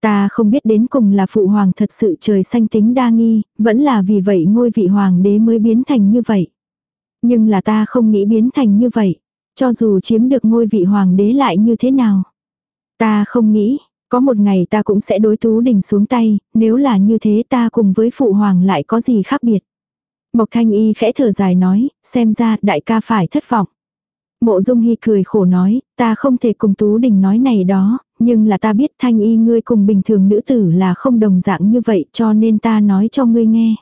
A: Ta không biết đến cùng là phụ hoàng thật sự trời xanh tính đa nghi, vẫn là vì vậy ngôi vị hoàng đế mới biến thành như vậy. Nhưng là ta không nghĩ biến thành như vậy, cho dù chiếm được ngôi vị hoàng đế lại như thế nào. Ta không nghĩ, có một ngày ta cũng sẽ đối Tú Đình xuống tay, nếu là như thế ta cùng với Phụ Hoàng lại có gì khác biệt. Mộc Thanh Y khẽ thở dài nói, xem ra đại ca phải thất vọng. Mộ Dung Hy cười khổ nói, ta không thể cùng Tú Đình nói này đó, nhưng là ta biết Thanh Y ngươi cùng bình thường nữ tử là không đồng dạng như vậy cho nên ta nói cho ngươi nghe.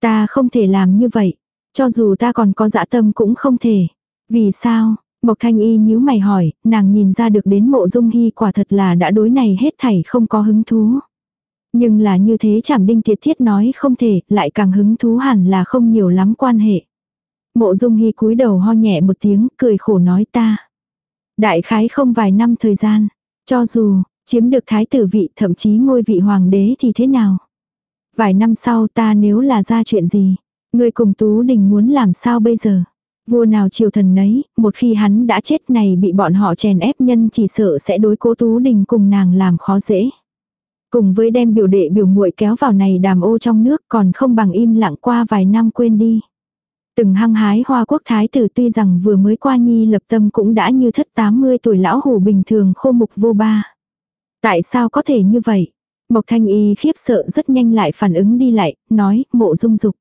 A: Ta không thể làm như vậy, cho dù ta còn có dạ tâm cũng không thể. Vì sao? Mộc Thanh Y nhíu mày hỏi, nàng nhìn ra được đến mộ dung hy quả thật là đã đối này hết thảy không có hứng thú. Nhưng là như thế chảm đinh tiệt thiết nói không thể, lại càng hứng thú hẳn là không nhiều lắm quan hệ. Mộ dung hy cúi đầu ho nhẹ một tiếng, cười khổ nói ta. Đại khái không vài năm thời gian, cho dù, chiếm được thái tử vị thậm chí ngôi vị hoàng đế thì thế nào. Vài năm sau ta nếu là ra chuyện gì, người cùng Tú Đình muốn làm sao bây giờ. Vua nào triều thần nấy, một khi hắn đã chết này bị bọn họ chèn ép nhân chỉ sợ sẽ đối cố tú đình cùng nàng làm khó dễ. Cùng với đem biểu đệ biểu muội kéo vào này đàm ô trong nước còn không bằng im lặng qua vài năm quên đi. Từng hăng hái hoa quốc thái tử tuy rằng vừa mới qua nhi lập tâm cũng đã như thất 80 tuổi lão hủ bình thường khô mục vô ba. Tại sao có thể như vậy? Mộc thanh y khiếp sợ rất nhanh lại phản ứng đi lại, nói, mộ dung dục.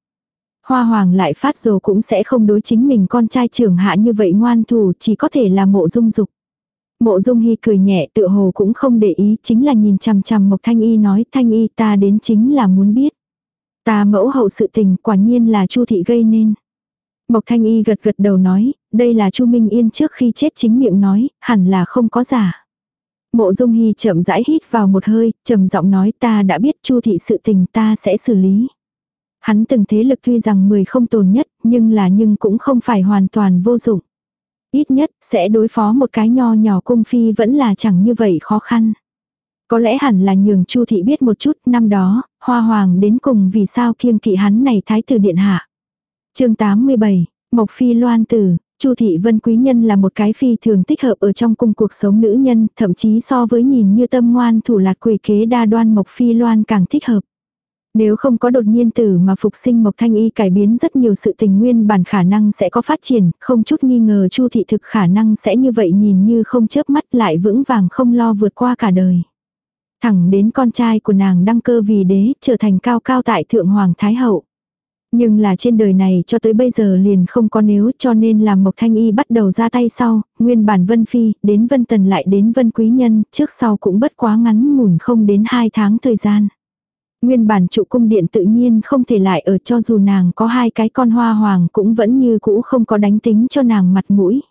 A: Hoa hoàng lại phát dồ cũng sẽ không đối chính mình con trai trưởng hạ như vậy ngoan thủ chỉ có thể là mộ dung dục. Mộ dung hy cười nhẹ tựa hồ cũng không để ý chính là nhìn chằm chằm Mộc Thanh Y nói Thanh Y ta đến chính là muốn biết. Ta mẫu hậu sự tình quả nhiên là Chu thị gây nên. Mộc Thanh Y gật gật đầu nói, đây là Chu Minh Yên trước khi chết chính miệng nói, hẳn là không có giả. Mộ Dung Hy chậm rãi hít vào một hơi, trầm giọng nói ta đã biết Chu thị sự tình ta sẽ xử lý. Hắn từng thế lực tuy rằng mười không tồn nhất, nhưng là nhưng cũng không phải hoàn toàn vô dụng. Ít nhất, sẽ đối phó một cái nho nhỏ cung phi vẫn là chẳng như vậy khó khăn. Có lẽ hẳn là nhường Chu thị biết một chút, năm đó, Hoa Hoàng đến cùng vì sao kiêng kỵ hắn này thái tử điện hạ. Chương 87, Mộc phi loan tử, Chu thị Vân quý nhân là một cái phi thường thích hợp ở trong cung cuộc sống nữ nhân, thậm chí so với nhìn như tâm ngoan thủ lạt quỷ kế đa đoan Mộc phi loan càng thích hợp. Nếu không có đột nhiên tử mà phục sinh Mộc Thanh Y cải biến rất nhiều sự tình nguyên bản khả năng sẽ có phát triển, không chút nghi ngờ Chu thị thực khả năng sẽ như vậy nhìn như không chớp mắt lại vững vàng không lo vượt qua cả đời. Thẳng đến con trai của nàng đăng cơ vì đế, trở thành cao cao tại thượng hoàng thái hậu. Nhưng là trên đời này cho tới bây giờ liền không có nếu cho nên làm Mộc Thanh Y bắt đầu ra tay sau, nguyên bản Vân Phi, đến Vân Tần lại đến Vân Quý Nhân, trước sau cũng bất quá ngắn ngủn không đến 2 tháng thời gian. Nguyên bản trụ cung điện tự nhiên không thể lại ở cho dù nàng có hai cái con hoa hoàng cũng vẫn như cũ không có đánh tính cho nàng mặt mũi.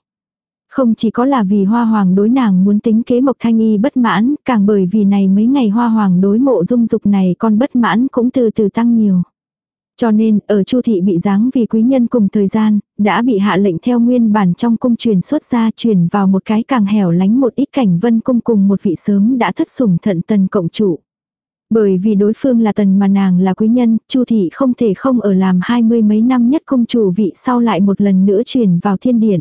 A: Không chỉ có là vì hoa hoàng đối nàng muốn tính kế mộc thanh y bất mãn, càng bởi vì này mấy ngày hoa hoàng đối mộ dung dục này con bất mãn cũng từ từ tăng nhiều. Cho nên, ở Chu thị bị giáng vì quý nhân cùng thời gian, đã bị hạ lệnh theo nguyên bản trong cung truyền xuất ra truyền vào một cái càng hẻo lánh một ít cảnh vân cung cùng một vị sớm đã thất sủng thận tần cộng chủ. Bởi vì đối phương là tần mà nàng là quý nhân, Chu thị không thể không ở làm hai mươi mấy năm nhất công chủ vị sau lại một lần nữa truyền vào thiên điện.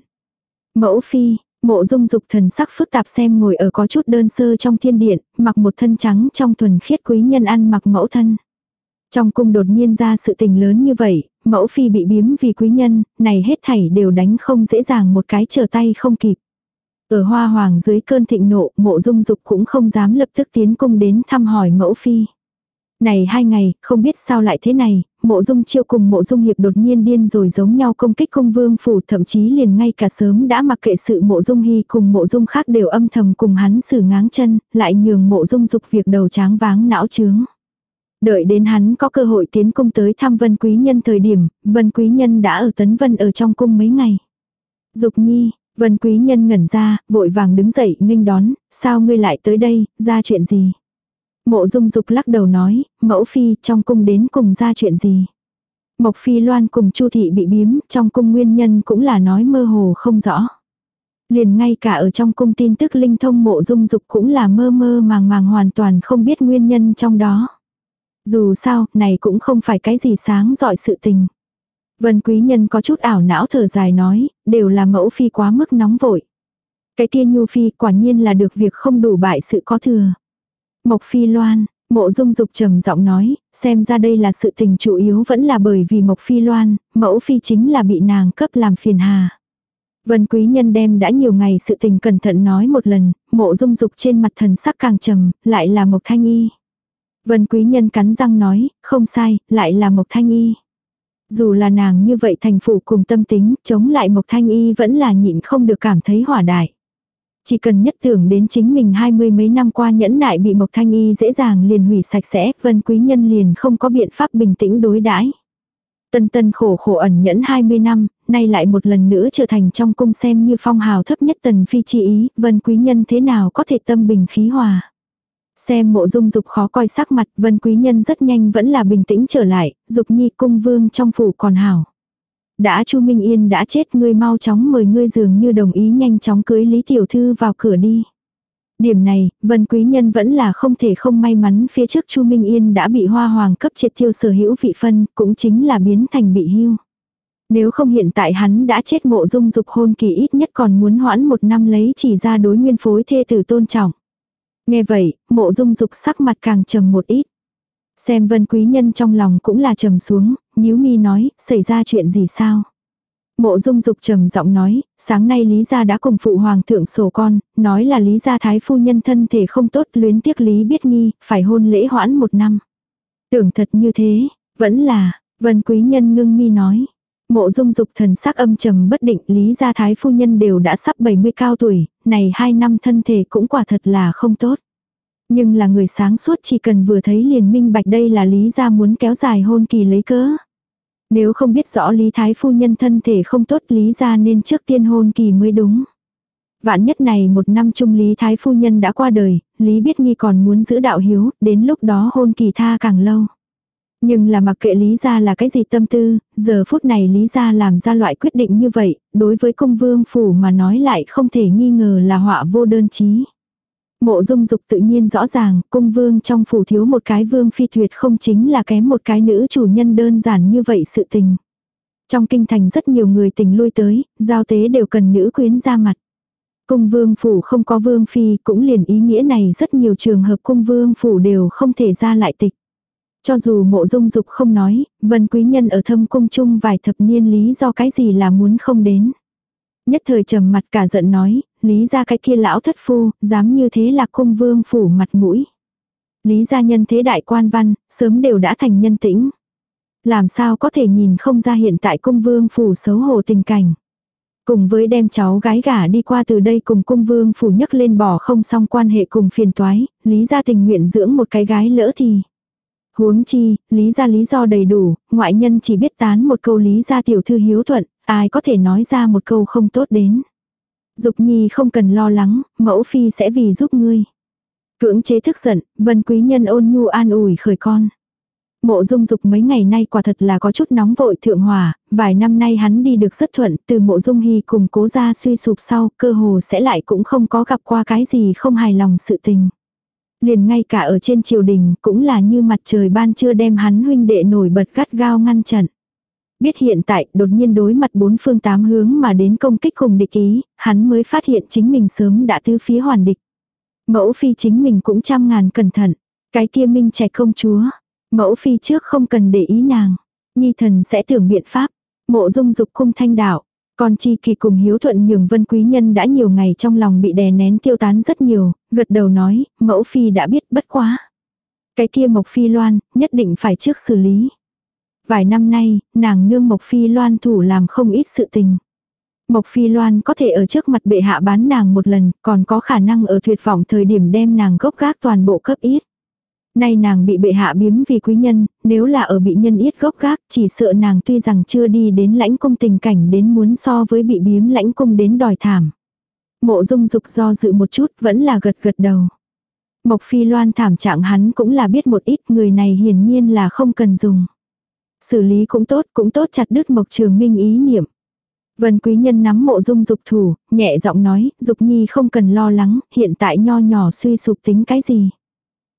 A: Mẫu phi, mộ dung dục thần sắc phức tạp xem ngồi ở có chút đơn sơ trong thiên điện, mặc một thân trắng trong thuần khiết quý nhân ăn mặc mẫu thân. Trong cung đột nhiên ra sự tình lớn như vậy, mẫu phi bị biếm vì quý nhân, này hết thảy đều đánh không dễ dàng một cái trở tay không kịp. Ở hoa hoàng dưới cơn thịnh nộ, mộ dung dục cũng không dám lập tức tiến cung đến thăm hỏi mẫu phi. Này hai ngày, không biết sao lại thế này, mộ dung chiêu cùng mộ dung hiệp đột nhiên điên rồi giống nhau công kích cung vương phủ thậm chí liền ngay cả sớm đã mặc kệ sự mộ dung hy cùng mộ dung khác đều âm thầm cùng hắn xử ngáng chân, lại nhường mộ dung dục việc đầu tráng váng não trướng. Đợi đến hắn có cơ hội tiến cung tới thăm vân quý nhân thời điểm, vân quý nhân đã ở tấn vân ở trong cung mấy ngày. Dục nhi, vân quý nhân ngẩn ra, vội vàng đứng dậy nghênh đón, sao ngươi lại tới đây, ra chuyện gì? Mộ dung dục lắc đầu nói, mẫu phi trong cung đến cùng ra chuyện gì? Mộc phi loan cùng chu thị bị biếm, trong cung nguyên nhân cũng là nói mơ hồ không rõ. Liền ngay cả ở trong cung tin tức linh thông mộ dung dục cũng là mơ mơ màng màng hoàn toàn không biết nguyên nhân trong đó. Dù sao, này cũng không phải cái gì sáng dọi sự tình. Vân quý nhân có chút ảo não thở dài nói, đều là mẫu phi quá mức nóng vội. Cái kia nhu phi quả nhiên là được việc không đủ bại sự có thừa. Mộc phi loan, mộ dung dục trầm giọng nói, xem ra đây là sự tình chủ yếu vẫn là bởi vì mộc phi loan, mẫu phi chính là bị nàng cấp làm phiền hà. Vân quý nhân đem đã nhiều ngày sự tình cẩn thận nói một lần, mộ dung dục trên mặt thần sắc càng trầm, lại là mộc thanh y. Vân quý nhân cắn răng nói, không sai, lại là Mộc Thanh Y. Dù là nàng như vậy thành phủ cùng tâm tính, chống lại Mộc Thanh Y vẫn là nhịn không được cảm thấy hỏa đại. Chỉ cần nhất tưởng đến chính mình hai mươi mấy năm qua nhẫn nại bị Mộc Thanh Y dễ dàng liền hủy sạch sẽ, Vân Quý Nhân liền không có biện pháp bình tĩnh đối đãi. Tân tân khổ khổ ẩn nhẫn 20 năm, nay lại một lần nữa trở thành trong cung xem như phong hào thấp nhất tần phi chi ý, Vân Quý Nhân thế nào có thể tâm bình khí hòa. Xem mộ dung dục khó coi sắc mặt, vân quý nhân rất nhanh vẫn là bình tĩnh trở lại, dục nhi cung vương trong phủ còn hảo. Đã chu Minh Yên đã chết ngươi mau chóng mời ngươi dường như đồng ý nhanh chóng cưới Lý Tiểu Thư vào cửa đi. Điểm này, Vân Quý Nhân vẫn là không thể không may mắn phía trước Chu Minh Yên đã bị hoa hoàng cấp triệt tiêu sở hữu vị phân, cũng chính là biến thành bị hưu. Nếu không hiện tại hắn đã chết mộ dung dục hôn kỳ ít nhất còn muốn hoãn một năm lấy chỉ ra đối nguyên phối thê tử tôn trọng. Nghe vậy, mộ dung dục sắc mặt càng trầm một ít. Xem vân quý nhân trong lòng cũng là trầm xuống, nhíu mi nói, xảy ra chuyện gì sao? Mộ dung dục trầm giọng nói, sáng nay Lý Gia đã cùng phụ hoàng thượng sổ con, nói là Lý Gia thái phu nhân thân thể không tốt luyến tiếc Lý biết nghi, phải hôn lễ hoãn một năm. Tưởng thật như thế, vẫn là, vân quý nhân ngưng mi nói. Mộ dung dục thần sắc âm trầm bất định Lý Gia Thái phu nhân đều đã sắp 70 cao tuổi, này hai năm thân thể cũng quả thật là không tốt. Nhưng là người sáng suốt chỉ cần vừa thấy liền minh bạch đây là Lý Gia muốn kéo dài hôn kỳ lấy cớ. Nếu không biết rõ Lý Thái phu nhân thân thể không tốt Lý Gia nên trước tiên hôn kỳ mới đúng. Vạn nhất này một năm chung Lý Thái phu nhân đã qua đời, Lý biết nghi còn muốn giữ đạo hiếu, đến lúc đó hôn kỳ tha càng lâu. Nhưng là mặc kệ Lý Gia là cái gì tâm tư, giờ phút này Lý Gia làm ra loại quyết định như vậy, đối với công vương phủ mà nói lại không thể nghi ngờ là họa vô đơn chí. Mộ dung dục tự nhiên rõ ràng, cung vương trong phủ thiếu một cái vương phi tuyệt không chính là kém một cái nữ chủ nhân đơn giản như vậy sự tình. Trong kinh thành rất nhiều người tình lui tới, giao tế đều cần nữ quyến ra mặt. Cung vương phủ không có vương phi cũng liền ý nghĩa này rất nhiều trường hợp cung vương phủ đều không thể ra lại tịch. Cho dù mộ dung dục không nói, vân quý nhân ở thâm cung chung vài thập niên lý do cái gì là muốn không đến. Nhất thời trầm mặt cả giận nói, lý ra cái kia lão thất phu, dám như thế là cung vương phủ mặt mũi. Lý gia nhân thế đại quan văn, sớm đều đã thành nhân tĩnh. Làm sao có thể nhìn không ra hiện tại cung vương phủ xấu hổ tình cảnh. Cùng với đem cháu gái gả đi qua từ đây cùng cung vương phủ nhấc lên bỏ không xong quan hệ cùng phiền toái, lý gia tình nguyện dưỡng một cái gái lỡ thì. Huống chi, lý gia lý do đầy đủ, ngoại nhân chỉ biết tán một câu lý gia tiểu thư hiếu thuận, ai có thể nói ra một câu không tốt đến. Dục nhi không cần lo lắng, mẫu phi sẽ vì giúp ngươi. Cưỡng chế thức giận, vân quý nhân ôn nhu an ủi khởi con. Mộ dung dục mấy ngày nay quả thật là có chút nóng vội thượng hòa, vài năm nay hắn đi được rất thuận, từ mộ dung hy cùng cố ra suy sụp sau, cơ hồ sẽ lại cũng không có gặp qua cái gì không hài lòng sự tình. Liền ngay cả ở trên triều đình cũng là như mặt trời ban chưa đem hắn huynh đệ nổi bật gắt gao ngăn chặn. Biết hiện tại đột nhiên đối mặt bốn phương tám hướng mà đến công kích cùng địch ý, hắn mới phát hiện chính mình sớm đã tứ phía hoàn địch. Mẫu phi chính mình cũng trăm ngàn cẩn thận. Cái kia minh trẻ công chúa. Mẫu phi trước không cần để ý nàng. Nhi thần sẽ tưởng biện pháp. Mộ dung dục cung thanh đạo. Còn chi kỳ cùng hiếu thuận nhường vân quý nhân đã nhiều ngày trong lòng bị đè nén tiêu tán rất nhiều, gật đầu nói, mẫu phi đã biết bất quá. Cái kia mộc phi loan, nhất định phải trước xử lý. Vài năm nay, nàng nương mộc phi loan thủ làm không ít sự tình. Mộc Phi Loan có thể ở trước mặt bệ hạ bán nàng một lần, còn có khả năng ở tuyệt vọng thời điểm đem nàng gốc gác toàn bộ cấp ít. Nay nàng bị bệ hạ biếm vì quý nhân, nếu là ở bị nhân ít gốc gác, chỉ sợ nàng tuy rằng chưa đi đến lãnh cung tình cảnh đến muốn so với bị biếm lãnh cung đến đòi thảm. Mộ dung dục do dự một chút vẫn là gật gật đầu. Mộc phi loan thảm trạng hắn cũng là biết một ít người này hiển nhiên là không cần dùng. Xử lý cũng tốt cũng tốt chặt đứt mộc trường minh ý niệm. Vân quý nhân nắm mộ dung dục thủ, nhẹ giọng nói, dục nhi không cần lo lắng, hiện tại nho nhỏ suy sụp tính cái gì.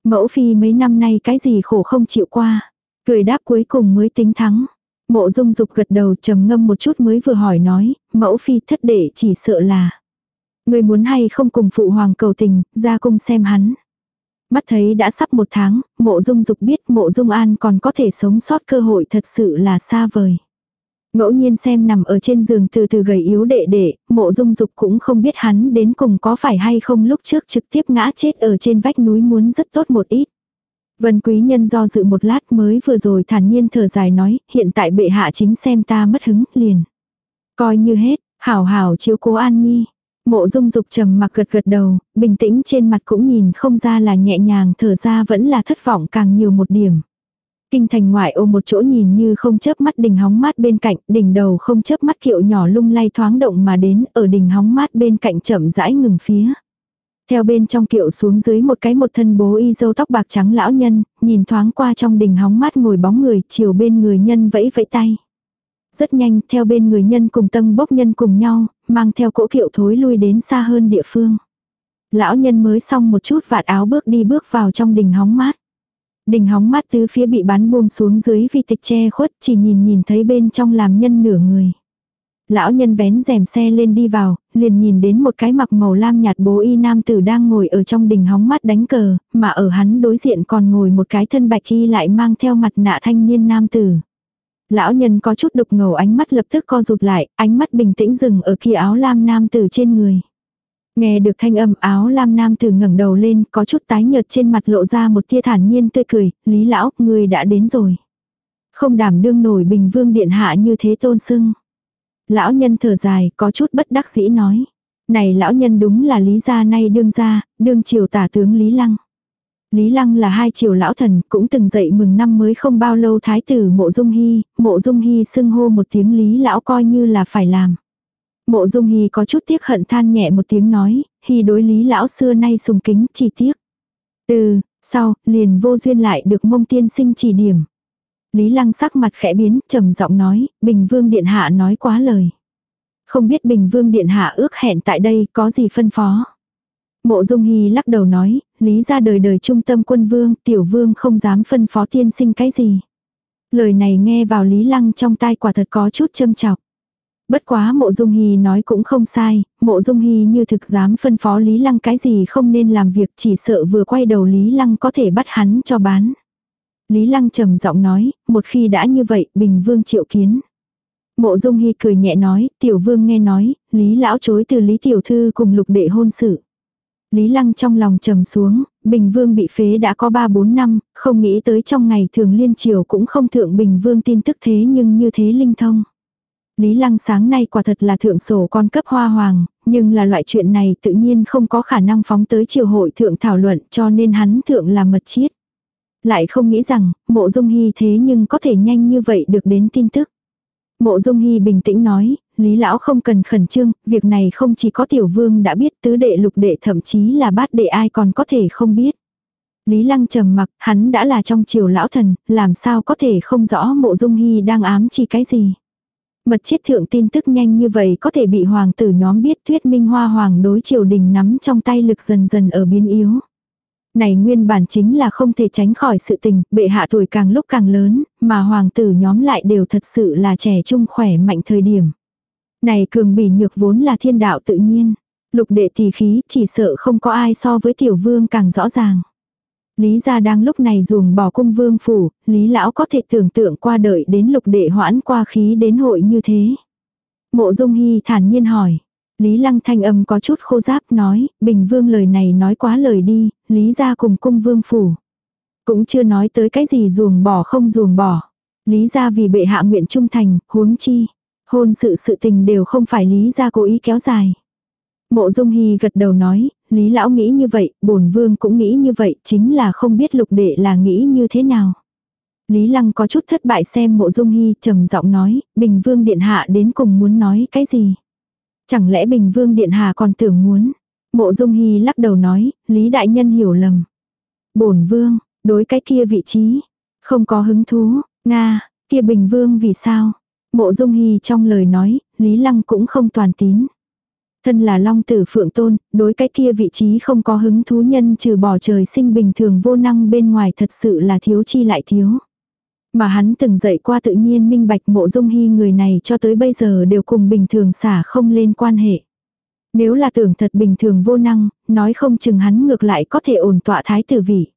A: Mẫu phi mấy năm nay cái gì khổ không chịu qua. Cười đáp cuối cùng mới tính thắng. Mộ dung dục gật đầu trầm ngâm một chút mới vừa hỏi nói, mẫu phi thất đệ chỉ sợ là. Người muốn hay không cùng phụ hoàng cầu tình, ra cung xem hắn. Mắt thấy đã sắp một tháng, mộ dung dục biết mộ dung an còn có thể sống sót cơ hội thật sự là xa vời. Ngẫu nhiên xem nằm ở trên giường từ từ gầy yếu đệ đệ, mộ dung dục cũng không biết hắn đến cùng có phải hay không lúc trước trực tiếp ngã chết ở trên vách núi muốn rất tốt một ít. Vân quý nhân do dự một lát mới vừa rồi thản nhiên thở dài nói, hiện tại bệ hạ chính xem ta mất hứng, liền. Coi như hết, hảo hảo chiếu cố an nhi. Mộ dung dục trầm mặc gật gật đầu, bình tĩnh trên mặt cũng nhìn không ra là nhẹ nhàng thở ra vẫn là thất vọng càng nhiều một điểm. Kinh thành ngoại ô một chỗ nhìn như không chớp mắt đỉnh hóng mát bên cạnh, đỉnh đầu không chớp mắt kiệu nhỏ lung lay thoáng động mà đến, ở đỉnh hóng mát bên cạnh chậm rãi ngừng phía. Theo bên trong kiệu xuống dưới một cái một thân bố y dâu tóc bạc trắng lão nhân, nhìn thoáng qua trong đỉnh hóng mát ngồi bóng người, chiều bên người nhân vẫy vẫy tay. Rất nhanh, theo bên người nhân cùng tâm bốc nhân cùng nhau, mang theo cỗ kiệu thối lui đến xa hơn địa phương. Lão nhân mới xong một chút vạt áo bước đi bước vào trong đỉnh hóng mát. Đình hóng mát tứ phía bị bắn buông xuống dưới vì tịch che khuất chỉ nhìn nhìn thấy bên trong làm nhân nửa người. Lão nhân vén rèm xe lên đi vào, liền nhìn đến một cái mặc màu lam nhạt bố y nam tử đang ngồi ở trong đình hóng mát đánh cờ, mà ở hắn đối diện còn ngồi một cái thân bạch y lại mang theo mặt nạ thanh niên nam tử. Lão nhân có chút đục ngầu ánh mắt lập tức co rụt lại, ánh mắt bình tĩnh dừng ở kia áo lam nam tử trên người. Nghe được thanh âm áo lam nam tử ngẩng đầu lên, có chút tái nhợt trên mặt lộ ra một tia thản nhiên tươi cười, Lý lão, người đã đến rồi. Không đảm đương nổi bình vương điện hạ như thế tôn sưng. Lão nhân thở dài, có chút bất đắc dĩ nói. Này lão nhân đúng là Lý gia nay đương gia, đương triều tả tướng Lý Lăng. Lý Lăng là hai triều lão thần, cũng từng dậy mừng năm mới không bao lâu thái tử mộ dung hy, mộ dung hy xưng hô một tiếng Lý lão coi như là phải làm. Mộ dung hy có chút tiếc hận than nhẹ một tiếng nói, hy đối lý lão xưa nay sùng kính, chỉ tiếc. Từ, sau, liền vô duyên lại được mông tiên sinh chỉ điểm. Lý lăng sắc mặt khẽ biến, trầm giọng nói, Bình Vương Điện Hạ nói quá lời. Không biết Bình Vương Điện Hạ ước hẹn tại đây có gì phân phó. Mộ Dung Hy lắc đầu nói, Lý ra đời đời trung tâm quân vương, tiểu vương không dám phân phó tiên sinh cái gì. Lời này nghe vào Lý Lăng trong tai quả thật có chút châm chọc. Bất quá mộ dung hy nói cũng không sai, mộ dung hy như thực dám phân phó Lý Lăng cái gì không nên làm việc chỉ sợ vừa quay đầu Lý Lăng có thể bắt hắn cho bán. Lý Lăng trầm giọng nói, một khi đã như vậy, Bình Vương triệu kiến. Mộ Dung Hy cười nhẹ nói, Tiểu Vương nghe nói, Lý Lão chối từ Lý Tiểu Thư cùng lục đệ hôn sự. Lý Lăng trong lòng trầm xuống, Bình Vương bị phế đã có 3-4 năm, không nghĩ tới trong ngày thường liên triều cũng không thượng Bình Vương tin tức thế nhưng như thế linh thông. Lý Lăng sáng nay quả thật là thượng sổ con cấp hoa hoàng, nhưng là loại chuyện này tự nhiên không có khả năng phóng tới triều hội thượng thảo luận cho nên hắn thượng là mật chiết. Lại không nghĩ rằng, mộ dung hy thế nhưng có thể nhanh như vậy được đến tin tức. Mộ dung hy bình tĩnh nói, Lý Lão không cần khẩn trương, việc này không chỉ có tiểu vương đã biết tứ đệ lục đệ thậm chí là bát đệ ai còn có thể không biết. Lý Lăng trầm mặc, hắn đã là trong triều lão thần, làm sao có thể không rõ mộ dung hy đang ám chỉ cái gì. Mật chiết thượng tin tức nhanh như vậy có thể bị hoàng tử nhóm biết thuyết minh hoa hoàng đối triều đình nắm trong tay lực dần dần ở biến yếu. Này nguyên bản chính là không thể tránh khỏi sự tình, bệ hạ tuổi càng lúc càng lớn, mà hoàng tử nhóm lại đều thật sự là trẻ trung khỏe mạnh thời điểm. Này cường bỉ nhược vốn là thiên đạo tự nhiên. Lục đệ tỷ khí chỉ sợ không có ai so với tiểu vương càng rõ ràng. Lý gia đang lúc này ruồng bỏ cung vương phủ, Lý lão có thể tưởng tượng qua đợi đến lục đệ hoãn qua khí đến hội như thế. Mộ dung hy thản nhiên hỏi. Lý lăng thanh âm có chút khô giáp nói, bình vương lời này nói quá lời đi, Lý gia cùng cung vương phủ. Cũng chưa nói tới cái gì ruồng bỏ không ruồng bỏ. Lý gia vì bệ hạ nguyện trung thành, huống chi. Hôn sự sự tình đều không phải Lý gia cố ý kéo dài. Mộ Dung Hy gật đầu nói, Lý lão nghĩ như vậy, bổn vương cũng nghĩ như vậy, chính là không biết lục đệ là nghĩ như thế nào. Lý Lăng có chút thất bại xem mộ Dung Hy trầm giọng nói, Bình Vương Điện Hạ đến cùng muốn nói cái gì. Chẳng lẽ Bình Vương Điện Hạ còn tưởng muốn. Mộ Dung Hy lắc đầu nói, Lý Đại Nhân hiểu lầm. bổn Vương, đối cái kia vị trí, không có hứng thú, Nga, kia Bình Vương vì sao. Mộ Dung Hy trong lời nói, Lý Lăng cũng không toàn tín. Thân là long tử phượng tôn, đối cái kia vị trí không có hứng thú nhân trừ bỏ trời sinh bình thường vô năng bên ngoài thật sự là thiếu chi lại thiếu. Mà hắn từng dạy qua tự nhiên minh bạch mộ dung hy người này cho tới bây giờ đều cùng bình thường xả không lên quan hệ. Nếu là tưởng thật bình thường vô năng, nói không chừng hắn ngược lại có thể ổn tọa thái tử vị.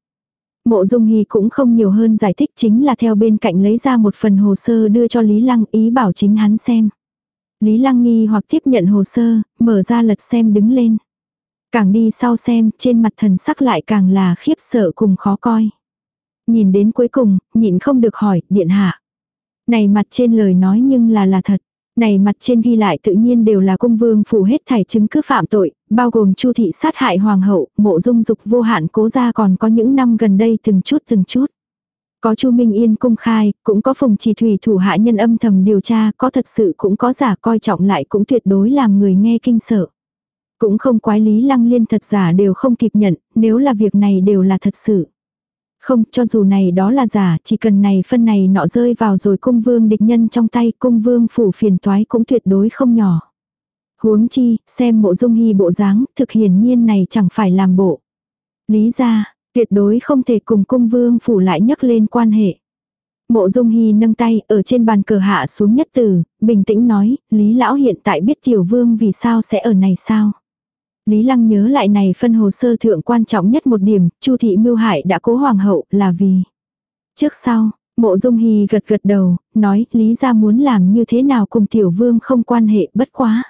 A: Mộ Dung Hy cũng không nhiều hơn giải thích chính là theo bên cạnh lấy ra một phần hồ sơ đưa cho Lý Lăng ý bảo chính hắn xem. Lý Lăng nghi hoặc tiếp nhận hồ sơ, mở ra lật xem đứng lên. Càng đi sau xem, trên mặt thần sắc lại càng là khiếp sợ cùng khó coi. Nhìn đến cuối cùng, nhịn không được hỏi, điện hạ. Này mặt trên lời nói nhưng là là thật. Này mặt trên ghi lại tự nhiên đều là cung vương phủ hết thảy chứng cứ phạm tội, bao gồm chu thị sát hại hoàng hậu, mộ dung dục vô hạn cố ra còn có những năm gần đây từng chút từng chút. Có Chu Minh Yên công khai, cũng có Phùng Chỉ Thủy thủ hạ nhân âm thầm điều tra, có thật sự cũng có giả coi trọng lại cũng tuyệt đối làm người nghe kinh sợ. Cũng không quái Lý Lăng Liên thật giả đều không kịp nhận, nếu là việc này đều là thật sự. Không, cho dù này đó là giả, chỉ cần này phân này nọ rơi vào rồi cung vương địch nhân trong tay, cung vương phủ phiền toái cũng tuyệt đối không nhỏ. Huống chi, xem bộ dung hy bộ dáng, thực hiển nhiên này chẳng phải làm bộ. Lý ra, Tuyệt đối không thể cùng cung vương phủ lại nhắc lên quan hệ. Mộ Dung Hy nâng tay ở trên bàn cờ hạ xuống nhất từ, bình tĩnh nói, Lý Lão hiện tại biết tiểu vương vì sao sẽ ở này sao. Lý Lăng nhớ lại này phân hồ sơ thượng quan trọng nhất một điểm, Chu thị mưu hại đã cố hoàng hậu là vì. Trước sau, mộ dung hy gật gật đầu, nói Lý ra muốn làm như thế nào cùng tiểu vương không quan hệ bất quá.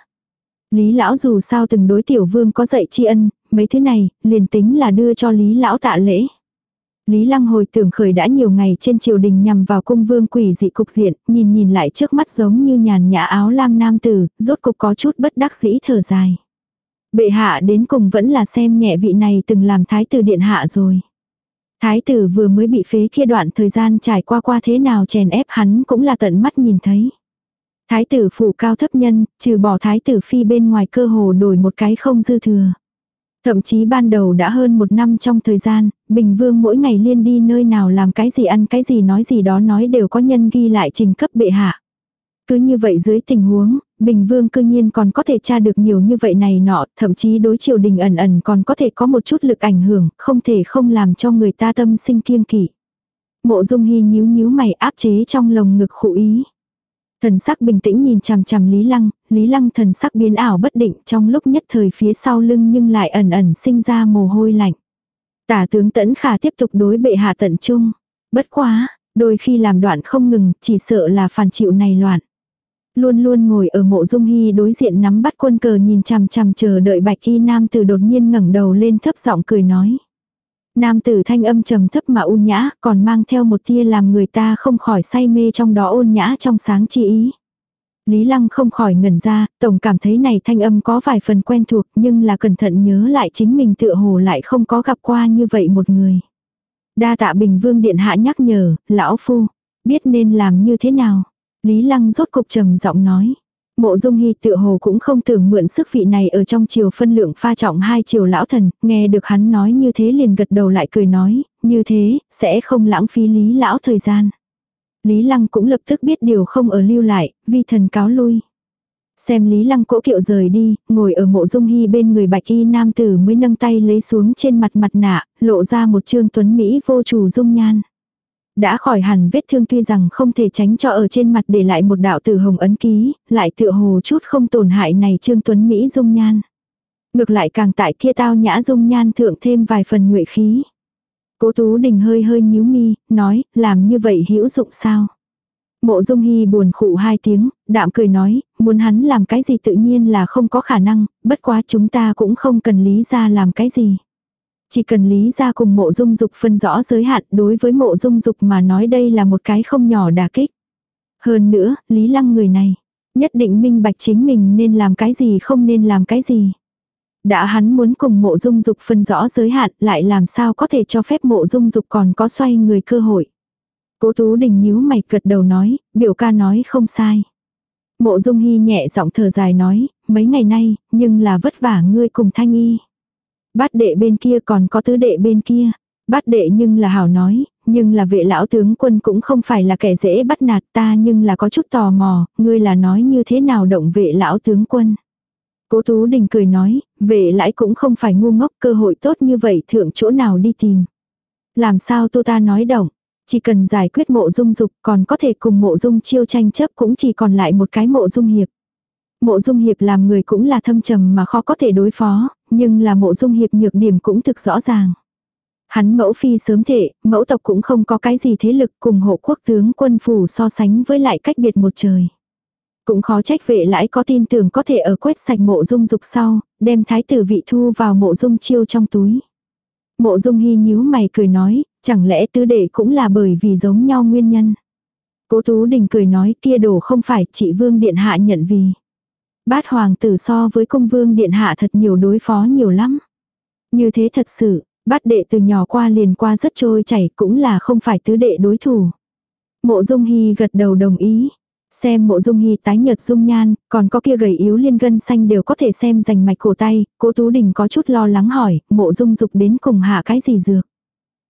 A: Lý lão dù sao từng đối tiểu vương có dạy tri ân, mấy thứ này, liền tính là đưa cho Lý lão tạ lễ. Lý Lăng hồi tưởng khởi đã nhiều ngày trên triều đình nhằm vào cung vương quỷ dị cục diện, nhìn nhìn lại trước mắt giống như nhàn nhã áo lam nam tử, rốt cục có chút bất đắc dĩ thở dài. Bệ hạ đến cùng vẫn là xem nhẹ vị này từng làm thái tử điện hạ rồi. Thái tử vừa mới bị phế kia đoạn thời gian trải qua qua thế nào chèn ép hắn cũng là tận mắt nhìn thấy. Thái tử phủ cao thấp nhân, trừ bỏ thái tử phi bên ngoài cơ hồ đổi một cái không dư thừa. Thậm chí ban đầu đã hơn một năm trong thời gian, Bình Vương mỗi ngày liên đi nơi nào làm cái gì ăn cái gì nói gì đó nói đều có nhân ghi lại trình cấp bệ hạ. Cứ như vậy dưới tình huống, Bình Vương cư nhiên còn có thể tra được nhiều như vậy này nọ, thậm chí đối triều đình ẩn ẩn còn có thể có một chút lực ảnh hưởng, không thể không làm cho người ta tâm sinh kiêng kỵ. Mộ Dung Hy nhíu nhíu mày áp chế trong lồng ngực khụ ý. Thần sắc bình tĩnh nhìn chằm chằm Lý Lăng, Lý Lăng thần sắc biến ảo bất định trong lúc nhất thời phía sau lưng nhưng lại ẩn ẩn sinh ra mồ hôi lạnh. Tả tướng tẫn khả tiếp tục đối bệ hạ tận trung. Bất quá, đôi khi làm đoạn không ngừng, chỉ sợ là phản chịu này loạn. Luôn luôn ngồi ở mộ dung hy đối diện nắm bắt quân cờ nhìn chằm chằm chờ đợi bạch y nam tử đột nhiên ngẩng đầu lên thấp giọng cười nói. Nam tử thanh âm trầm thấp mà u nhã, còn mang theo một tia làm người ta không khỏi say mê trong đó ôn nhã trong sáng chi ý. Lý Lăng không khỏi ngẩn ra, tổng cảm thấy này thanh âm có vài phần quen thuộc nhưng là cẩn thận nhớ lại chính mình tựa hồ lại không có gặp qua như vậy một người. Đa tạ Bình Vương Điện Hạ nhắc nhở, lão phu, biết nên làm như thế nào. Lý Lăng rốt cục trầm giọng nói. Mộ Dung Hy tựa hồ cũng không tưởng mượn sức vị này ở trong chiều phân lượng pha trọng hai chiều lão thần, nghe được hắn nói như thế liền gật đầu lại cười nói, như thế, sẽ không lãng phí Lý lão thời gian. Lý Lăng cũng lập tức biết điều không ở lưu lại, vi thần cáo lui. Xem Lý Lăng cỗ kiệu rời đi, ngồi ở mộ dung hy bên người bạch y nam tử mới nâng tay lấy xuống trên mặt mặt nạ, lộ ra một trương tuấn Mỹ vô chủ dung nhan. Đã khỏi hẳn vết thương tuy rằng không thể tránh cho ở trên mặt để lại một đạo tử hồng ấn ký, lại tựa hồ chút không tổn hại này trương tuấn Mỹ dung nhan. Ngược lại càng tại kia tao nhã dung nhan thượng thêm vài phần nguyện khí. Cố Tú Đình hơi hơi nhíu mi, nói, làm như vậy hữu dụng sao? Mộ Dung Hy buồn khụ hai tiếng, đạm cười nói, muốn hắn làm cái gì tự nhiên là không có khả năng, bất quá chúng ta cũng không cần lý ra làm cái gì. Chỉ cần lý ra cùng mộ dung dục phân rõ giới hạn đối với mộ dung dục mà nói đây là một cái không nhỏ đà kích. Hơn nữa, lý lăng người này, nhất định minh bạch chính mình nên làm cái gì không nên làm cái gì. Đã hắn muốn cùng mộ dung dục phân rõ giới hạn lại làm sao có thể cho phép mộ dung dục còn có xoay người cơ hội. Cố Tú Đình nhíu mày cật đầu nói, biểu ca nói không sai. Mộ Dung Hy nhẹ giọng thở dài nói, mấy ngày nay, nhưng là vất vả ngươi cùng Thanh Y. Bát đệ bên kia còn có tứ đệ bên kia. Bát đệ nhưng là hảo nói, nhưng là vệ lão tướng quân cũng không phải là kẻ dễ bắt nạt ta nhưng là có chút tò mò, ngươi là nói như thế nào động vệ lão tướng quân. Cố Tú Đình cười nói, vệ lãi cũng không phải ngu ngốc cơ hội tốt như vậy thượng chỗ nào đi tìm. Làm sao tô ta nói động, chỉ cần giải quyết mộ dung dục còn có thể cùng mộ dung chiêu tranh chấp cũng chỉ còn lại một cái mộ dung hiệp. Mộ dung hiệp làm người cũng là thâm trầm mà khó có thể đối phó, nhưng là mộ dung hiệp nhược điểm cũng thực rõ ràng. Hắn mẫu phi sớm thể, mẫu tộc cũng không có cái gì thế lực cùng hộ quốc tướng quân phủ so sánh với lại cách biệt một trời. Cũng khó trách vệ lãi có tin tưởng có thể ở quét sạch mộ dung dục sau, đem thái tử vị thu vào mộ dung chiêu trong túi. Mộ dung hy nhíu mày cười nói, chẳng lẽ tứ đệ cũng là bởi vì giống nhau nguyên nhân. Cố Tú Đình cười nói kia đồ không phải chị Vương Điện Hạ nhận vì. Bát hoàng tử so với công vương Điện Hạ thật nhiều đối phó nhiều lắm. Như thế thật sự, bát đệ từ nhỏ qua liền qua rất trôi chảy cũng là không phải tứ đệ đối thủ. Mộ Dung Hy gật đầu đồng ý. Xem mộ dung hy tái nhợt dung nhan, còn có kia gầy yếu liên gân xanh đều có thể xem rành mạch cổ tay, cố Tú Đình có chút lo lắng hỏi, mộ dung dục đến cùng hạ cái gì dược.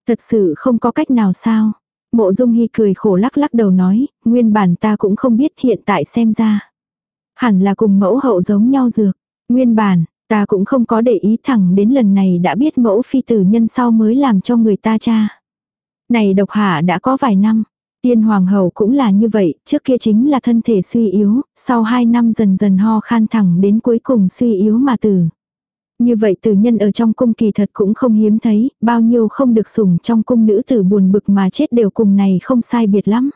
A: Thật sự không có cách nào sao. Mộ dung hy cười khổ lắc lắc đầu nói, nguyên bản ta cũng không biết hiện tại xem ra. Hẳn là cùng mẫu hậu giống nhau dược. Nguyên bản, ta cũng không có để ý thẳng đến lần này đã biết mẫu phi tử nhân sau mới làm cho người ta cha. Này độc hạ đã có vài năm, Tiên hoàng hậu cũng là như vậy, trước kia chính là thân thể suy yếu, sau hai năm dần dần ho khan thẳng đến cuối cùng suy yếu mà tử. Như vậy tử nhân ở trong cung kỳ thật cũng không hiếm thấy, bao nhiêu không được sủng trong cung nữ tử buồn bực mà chết đều cùng này không sai biệt lắm.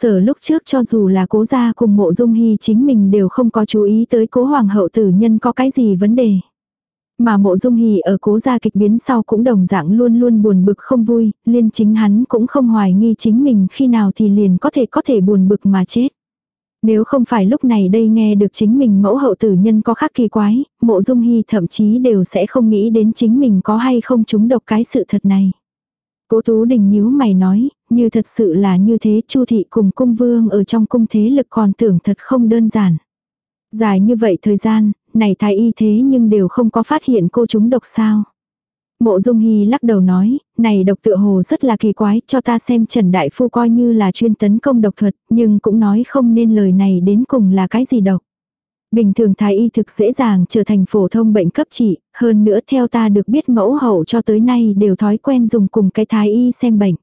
A: Sở lúc trước cho dù là cố gia cùng mộ dung hy chính mình đều không có chú ý tới cố hoàng hậu tử nhân có cái gì vấn đề. Mà mộ dung hì ở cố gia kịch biến sau cũng đồng dạng luôn luôn buồn bực không vui, liên chính hắn cũng không hoài nghi chính mình khi nào thì liền có thể có thể buồn bực mà chết. Nếu không phải lúc này đây nghe được chính mình mẫu hậu tử nhân có khác kỳ quái, mộ dung hy thậm chí đều sẽ không nghĩ đến chính mình có hay không trúng độc cái sự thật này. Cố Tú Đình nhíu mày nói, như thật sự là như thế Chu thị cùng cung vương ở trong cung thế lực còn tưởng thật không đơn giản. Dài như vậy thời gian, này thái y thế nhưng đều không có phát hiện cô chúng độc sao. Mộ Dung Hy lắc đầu nói, này độc tựa hồ rất là kỳ quái, cho ta xem Trần Đại Phu coi như là chuyên tấn công độc thuật, nhưng cũng nói không nên lời này đến cùng là cái gì độc. Bình thường thái y thực dễ dàng trở thành phổ thông bệnh cấp trị, hơn nữa theo ta được biết mẫu hậu cho tới nay đều thói quen dùng cùng cái thái y xem bệnh.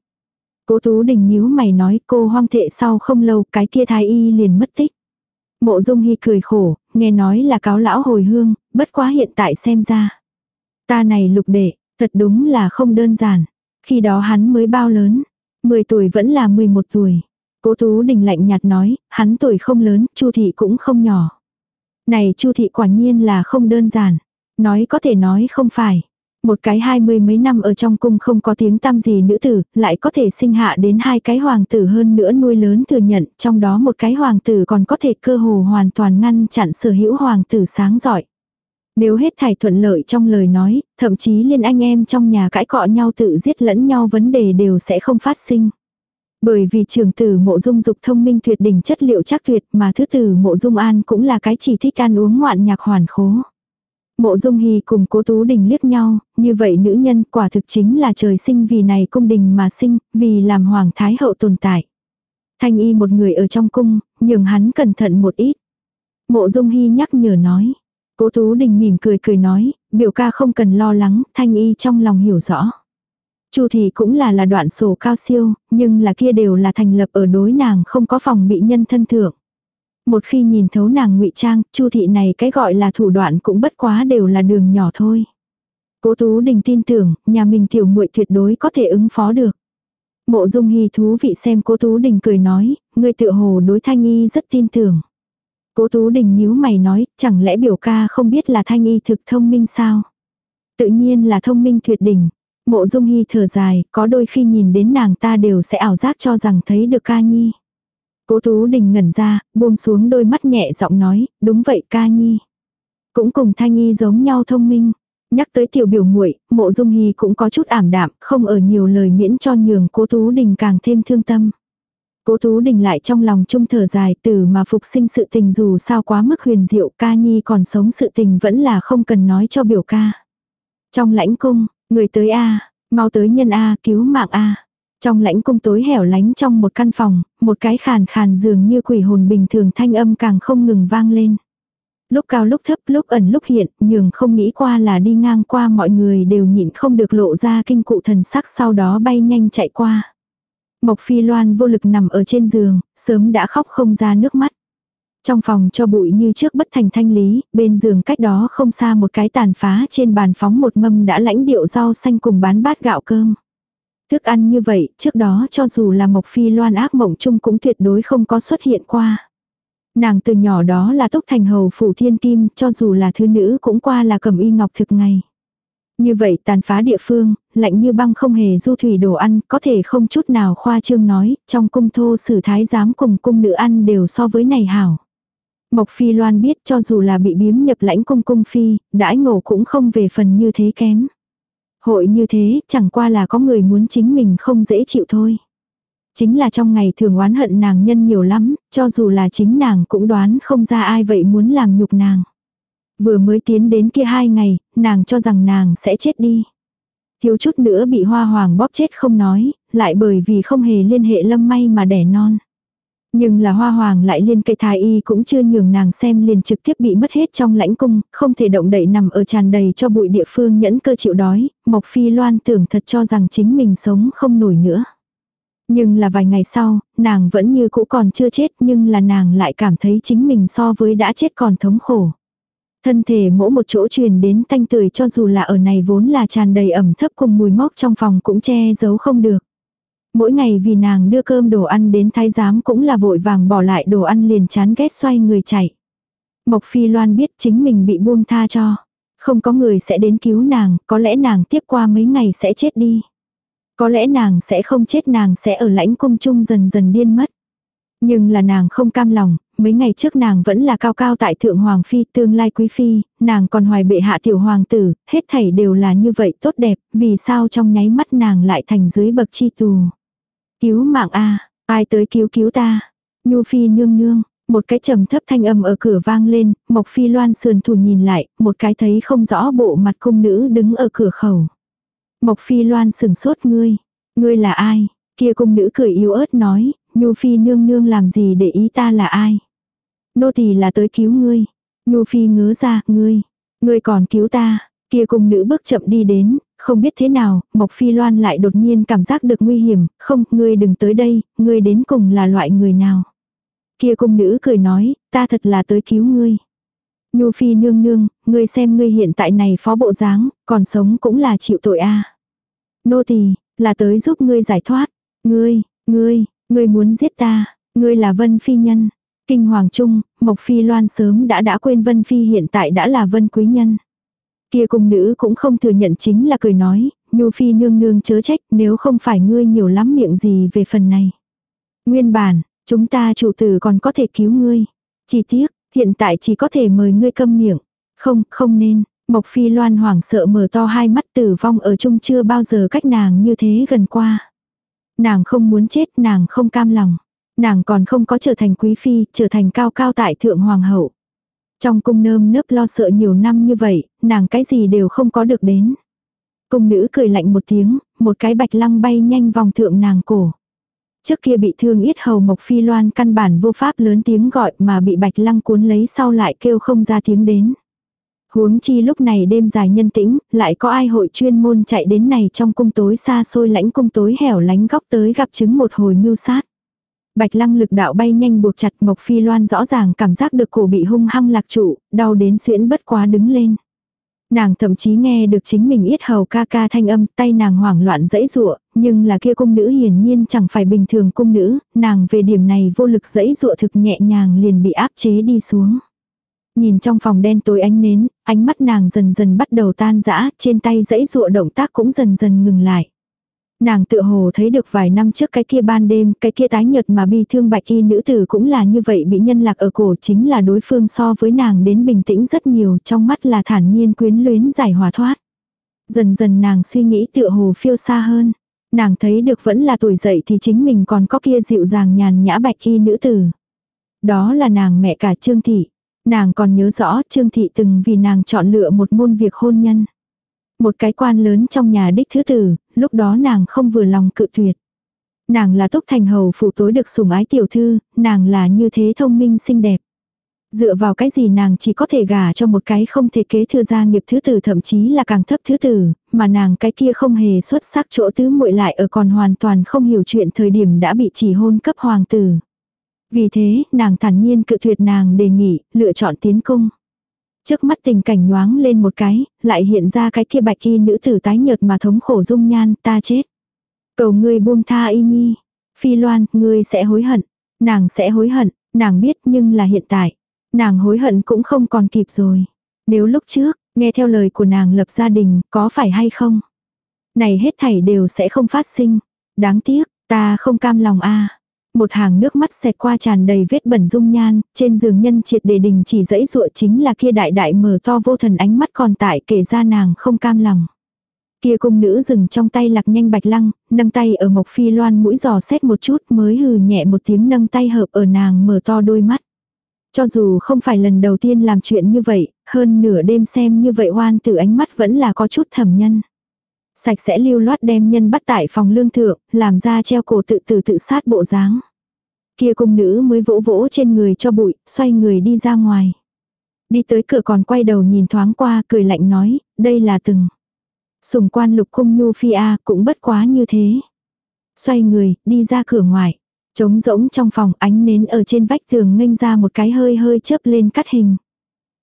A: Cố Tú Đình nhíu mày nói cô hoang thệ sau không lâu cái kia thái y liền mất tích. Mộ Dung Hy cười khổ, nghe nói là cáo lão hồi hương, bất quá hiện tại xem ra. Ta này lục đệ, thật đúng là không đơn giản. Khi đó hắn mới bao lớn. 10 tuổi vẫn là 11 tuổi. Cố Tú Đình lạnh nhạt nói, hắn tuổi không lớn, Chu thị cũng không nhỏ. Này Chu thị quả nhiên là không đơn giản. Nói có thể nói không phải. Một cái hai mươi mấy năm ở trong cung không có tiếng tam gì nữ tử, lại có thể sinh hạ đến hai cái hoàng tử hơn nữa nuôi lớn thừa nhận, trong đó một cái hoàng tử còn có thể cơ hồ hoàn toàn ngăn chặn sở hữu hoàng tử sáng giỏi. Nếu hết thảy thuận lợi trong lời nói, thậm chí liên anh em trong nhà cãi cọ nhau tự giết lẫn nhau vấn đề đều sẽ không phát sinh. Bởi vì trường tử mộ dung dục thông minh tuyệt đỉnh chất liệu chắc tuyệt mà thứ tử mộ dung an cũng là cái chỉ thích ăn uống ngoạn nhạc hoàn khố. Mộ dung Hy cùng cố tú đình liếc nhau, như vậy nữ nhân quả thực chính là trời sinh vì này cung đình mà sinh, vì làm hoàng thái hậu tồn tại. Thanh y một người ở trong cung, nhường hắn cẩn thận một ít. Mộ dung hy nhắc nhở nói. Cố tú đình mỉm cười cười nói, biểu ca không cần lo lắng, thanh y trong lòng hiểu rõ. Chu thì cũng là là đoạn sổ cao siêu, nhưng là kia đều là thành lập ở đối nàng không có phòng bị nhân thân thượng. Một khi nhìn thấu nàng ngụy trang, Chu thị này cái gọi là thủ đoạn cũng bất quá đều là đường nhỏ thôi. Cố Tú Đình tin tưởng, nhà mình tiểu muội tuyệt đối có thể ứng phó được. Mộ Dung Hi thú vị xem Cố Tú Đình cười nói, người tự hồ đối Thanh Y rất tin tưởng. Cố Tú Đình nhíu mày nói, chẳng lẽ biểu ca không biết là Thanh Y thực thông minh sao? Tự nhiên là thông minh tuyệt đỉnh. Mộ Dung Hi thở dài, có đôi khi nhìn đến nàng ta đều sẽ ảo giác cho rằng thấy được ca nhi. Cố Tú Đình ngẩn ra, buông xuống đôi mắt nhẹ giọng nói, đúng vậy ca nhi. Cũng cùng Thanh Y giống nhau thông minh. Nhắc tới tiểu biểu muội, mộ dung hy cũng có chút ảm đạm, không ở nhiều lời miễn cho nhường cố Tú Đình càng thêm thương tâm. Cố Tú Đình lại trong lòng trung thở dài từ mà phục sinh sự tình dù sao quá mức huyền diệu ca nhi còn sống sự tình vẫn là không cần nói cho biểu ca. Trong lãnh cung, người tới A, mau tới nhân A cứu mạng A. Trong lãnh cung tối hẻo lánh trong một căn phòng, một cái khàn khàn dường như quỷ hồn bình thường thanh âm càng không ngừng vang lên. Lúc cao lúc thấp lúc ẩn lúc hiện, nhường không nghĩ qua là đi ngang qua mọi người đều nhịn không được lộ ra kinh cụ thần sắc sau đó bay nhanh chạy qua. Mộc Phi Loan vô lực nằm ở trên giường, sớm đã khóc không ra nước mắt. Trong phòng cho bụi như trước bất thành thanh lý, bên giường cách đó không xa một cái tàn phá trên bàn phóng một mâm đã lãnh điệu rau xanh cùng bán bát gạo cơm. Thức ăn như vậy, trước đó cho dù là Mộc Phi Loan ác mộng chung cũng tuyệt đối không có xuất hiện qua. Nàng từ nhỏ đó là túc thành hầu phủ thiên kim, cho dù là thứ nữ cũng qua là cầm y ngọc thực ngày. Như vậy tàn phá địa phương, lạnh như băng không hề du thủy đồ ăn, có thể không chút nào khoa trương nói, trong cung thô sử thái giám cùng cung nữ ăn đều so với này hảo. Mộc Phi Loan biết cho dù là bị biếm nhập lãnh cung cung phi, đãi ngộ cũng không về phần như thế kém. Hội như thế, chẳng qua là có người muốn chính mình không dễ chịu thôi. Chính là trong ngày thường oán hận nàng nhân nhiều lắm, cho dù là chính nàng cũng đoán không ra ai vậy muốn làm nhục nàng. Vừa mới tiến đến kia hai ngày, nàng cho rằng nàng sẽ chết đi. Thiếu chút nữa bị hoa hoàng bóp chết không nói, lại bởi vì không hề liên hệ lâm may mà đẻ non. Nhưng là hoa hoàng lại liên cây thái y cũng chưa nhường nàng xem liền trực tiếp bị mất hết trong lãnh cung, không thể động đậy nằm ở tràn đầy cho bụi địa phương nhẫn cơ chịu đói, Mộc Phi Loan tưởng thật cho rằng chính mình sống không nổi nữa. Nhưng là vài ngày sau, nàng vẫn như cũ còn chưa chết nhưng là nàng lại cảm thấy chính mình so với đã chết còn thống khổ. Thân thể mỗi một chỗ truyền đến tanh tưởi cho dù là ở này vốn là tràn đầy ẩm thấp cùng mùi mốc trong phòng cũng che giấu không được. Mỗi ngày vì nàng đưa cơm đồ ăn đến thái giám cũng là vội vàng bỏ lại đồ ăn liền chán ghét xoay người chạy. Mộc Phi Loan biết chính mình bị buông tha cho. Không có người sẽ đến cứu nàng, có lẽ nàng tiếp qua mấy ngày sẽ chết đi. Có lẽ nàng sẽ không chết nàng sẽ ở lãnh cung chung dần dần điên mất. Nhưng là nàng không cam lòng, mấy ngày trước nàng vẫn là cao cao tại thượng hoàng phi tương lai quý phi, nàng còn hoài bệ hạ tiểu hoàng tử, hết thảy đều là như vậy tốt đẹp, vì sao trong nháy mắt nàng lại thành dưới bậc chi tù. Cứu mạng a ai tới cứu cứu ta. Nhu phi nương nương, một cái trầm thấp thanh âm ở cửa vang lên, Mộc Phi Loan sườn thủ nhìn lại, một cái thấy không rõ bộ mặt cung nữ đứng ở cửa khẩu. Mộc Phi Loan sừng sốt ngươi, ngươi là ai? Kia cung nữ cười yếu ớt nói, Nhu Phi nương nương làm gì để ý ta là ai? Nô tỳ là tới cứu ngươi. Nhu Phi ngớ ra, ngươi, ngươi còn cứu ta. Kia cung nữ bước chậm đi đến, không biết thế nào, Mộc Phi Loan lại đột nhiên cảm giác được nguy hiểm, không, ngươi đừng tới đây, ngươi đến cùng là loại người nào. Kia cung nữ cười nói, ta thật là tới cứu ngươi. Nhu Phi nương nương, ngươi xem ngươi hiện tại này phó bộ dáng, còn sống cũng là chịu tội a. Nô tỳ là tới giúp ngươi giải thoát. Ngươi, ngươi, ngươi muốn giết ta, ngươi là Vân Phi Nhân. Kinh Hoàng Trung, Mộc Phi Loan sớm đã đã quên Vân Phi hiện tại đã là Vân Quý Nhân. Kia cung nữ cũng không thừa nhận chính là cười nói, Nhu Phi nương nương chớ trách nếu không phải ngươi nhiều lắm miệng gì về phần này. Nguyên bản, chúng ta chủ tử còn có thể cứu ngươi. Chỉ tiếc, hiện tại chỉ có thể mời ngươi câm miệng. Không, không nên. Mộc Phi Loan hoảng sợ mở to hai mắt tử vong ở chung chưa bao giờ cách nàng như thế gần qua. Nàng không muốn chết, nàng không cam lòng. Nàng còn không có trở thành quý phi, trở thành cao cao tại thượng hoàng hậu. Trong cung nơm nớp lo sợ nhiều năm như vậy, nàng cái gì đều không có được đến. Cung nữ cười lạnh một tiếng, một cái bạch lăng bay nhanh vòng thượng nàng cổ. Trước kia bị thương yết hầu mộc phi loan căn bản vô pháp lớn tiếng gọi mà bị bạch lăng cuốn lấy sau lại kêu không ra tiếng đến. Huống chi lúc này đêm dài nhân tĩnh, lại có ai hội chuyên môn chạy đến này trong cung tối xa xôi lãnh cung tối hẻo lánh góc tới gặp chứng một hồi mưu sát. Bạch lăng lực đạo bay nhanh buộc chặt Mộc Phi Loan rõ ràng cảm giác được cổ bị hung hăng lạc trụ, đau đến xuyễn bất quá đứng lên. Nàng thậm chí nghe được chính mình yết hầu ca ca thanh âm, tay nàng hoảng loạn dẫy dụa, nhưng là kia cung nữ hiển nhiên chẳng phải bình thường cung nữ, nàng về điểm này vô lực dẫy dụa thực nhẹ nhàng liền bị áp chế đi xuống. Nhìn trong phòng đen tối ánh nến, ánh mắt nàng dần dần bắt đầu tan rã, trên tay dẫy dụa động tác cũng dần dần ngừng lại. Nàng tự hồ thấy được vài năm trước cái kia ban đêm, cái kia tái nhợt mà bi thương bạch y nữ tử cũng là như vậy bị nhân lạc ở cổ chính là đối phương so với nàng đến bình tĩnh rất nhiều, trong mắt là thản nhiên quyến luyến giải hòa thoát. Dần dần nàng suy nghĩ tựa hồ phiêu xa hơn. Nàng thấy được vẫn là tuổi dậy thì chính mình còn có kia dịu dàng nhàn nhã bạch y nữ tử. Đó là nàng mẹ cả Trương Thị. Nàng còn nhớ rõ Trương Thị từng vì nàng chọn lựa một môn việc hôn nhân. Một cái quan lớn trong nhà đích thứ tử, lúc đó nàng không vừa lòng cự tuyệt. Nàng là túc thành hầu phụ tối được sủng ái tiểu thư, nàng là như thế thông minh xinh đẹp. Dựa vào cái gì nàng chỉ có thể gả cho một cái không thể kế thừa gia nghiệp thứ tử thậm chí là càng thấp thứ tử, mà nàng cái kia không hề xuất sắc chỗ tứ muội lại ở còn hoàn toàn không hiểu chuyện thời điểm đã bị chỉ hôn cấp hoàng tử. Vì thế, nàng thản nhiên cự tuyệt nàng đề nghị, lựa chọn tiến cung. Trước mắt tình cảnh nhoáng lên một cái, lại hiện ra cái kia bạch y nữ tử tái nhợt mà thống khổ dung nhan, ta chết. Cầu ngươi buông tha y nhi. Phi loan, ngươi sẽ hối hận. Nàng sẽ hối hận, nàng biết nhưng là hiện tại. Nàng hối hận cũng không còn kịp rồi. Nếu lúc trước, nghe theo lời của nàng lập gia đình, có phải hay không? Này hết thảy đều sẽ không phát sinh. Đáng tiếc, ta không cam lòng a một hàng nước mắt xẹt qua tràn đầy vết bẩn dung nhan, trên giường nhân triệt để đình chỉ dẫy dụa chính là kia đại đại mở to vô thần ánh mắt còn tại kể ra nàng không cam lòng. Kia cung nữ dừng trong tay lạc nhanh bạch lăng, nâng tay ở mộc phi loan mũi giò xét một chút mới hừ nhẹ một tiếng nâng tay hợp ở nàng mở to đôi mắt. Cho dù không phải lần đầu tiên làm chuyện như vậy, hơn nửa đêm xem như vậy hoan từ ánh mắt vẫn là có chút thẩm nhân. Sạch sẽ lưu loát đem nhân bắt tại phòng lương thượng, làm ra treo cổ tự tử tự sát bộ dáng. Kia cung nữ mới vỗ vỗ trên người cho bụi, xoay người đi ra ngoài. Đi tới cửa còn quay đầu nhìn thoáng qua, cười lạnh nói, đây là từng. Sùng quan lục cung nhu phi a cũng bất quá như thế. Xoay người, đi ra cửa ngoài. Trống rỗng trong phòng ánh nến ở trên vách tường nghênh ra một cái hơi hơi chớp lên cắt hình.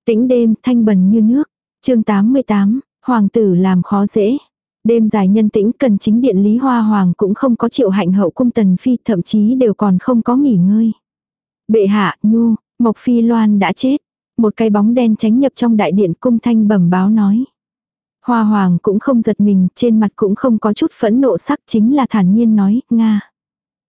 A: Tĩnh đêm thanh bần như nước. chương 88, hoàng tử làm khó dễ. Đêm dài nhân tĩnh cần chính điện Lý Hoa Hoàng cũng không có triệu hạnh hậu cung tần phi thậm chí đều còn không có nghỉ ngơi. Bệ hạ, nhu, Mộc Phi Loan đã chết. Một cái bóng đen tránh nhập trong đại điện cung thanh bẩm báo nói. Hoa Hoàng cũng không giật mình, trên mặt cũng không có chút phẫn nộ sắc chính là thản nhiên nói, Nga.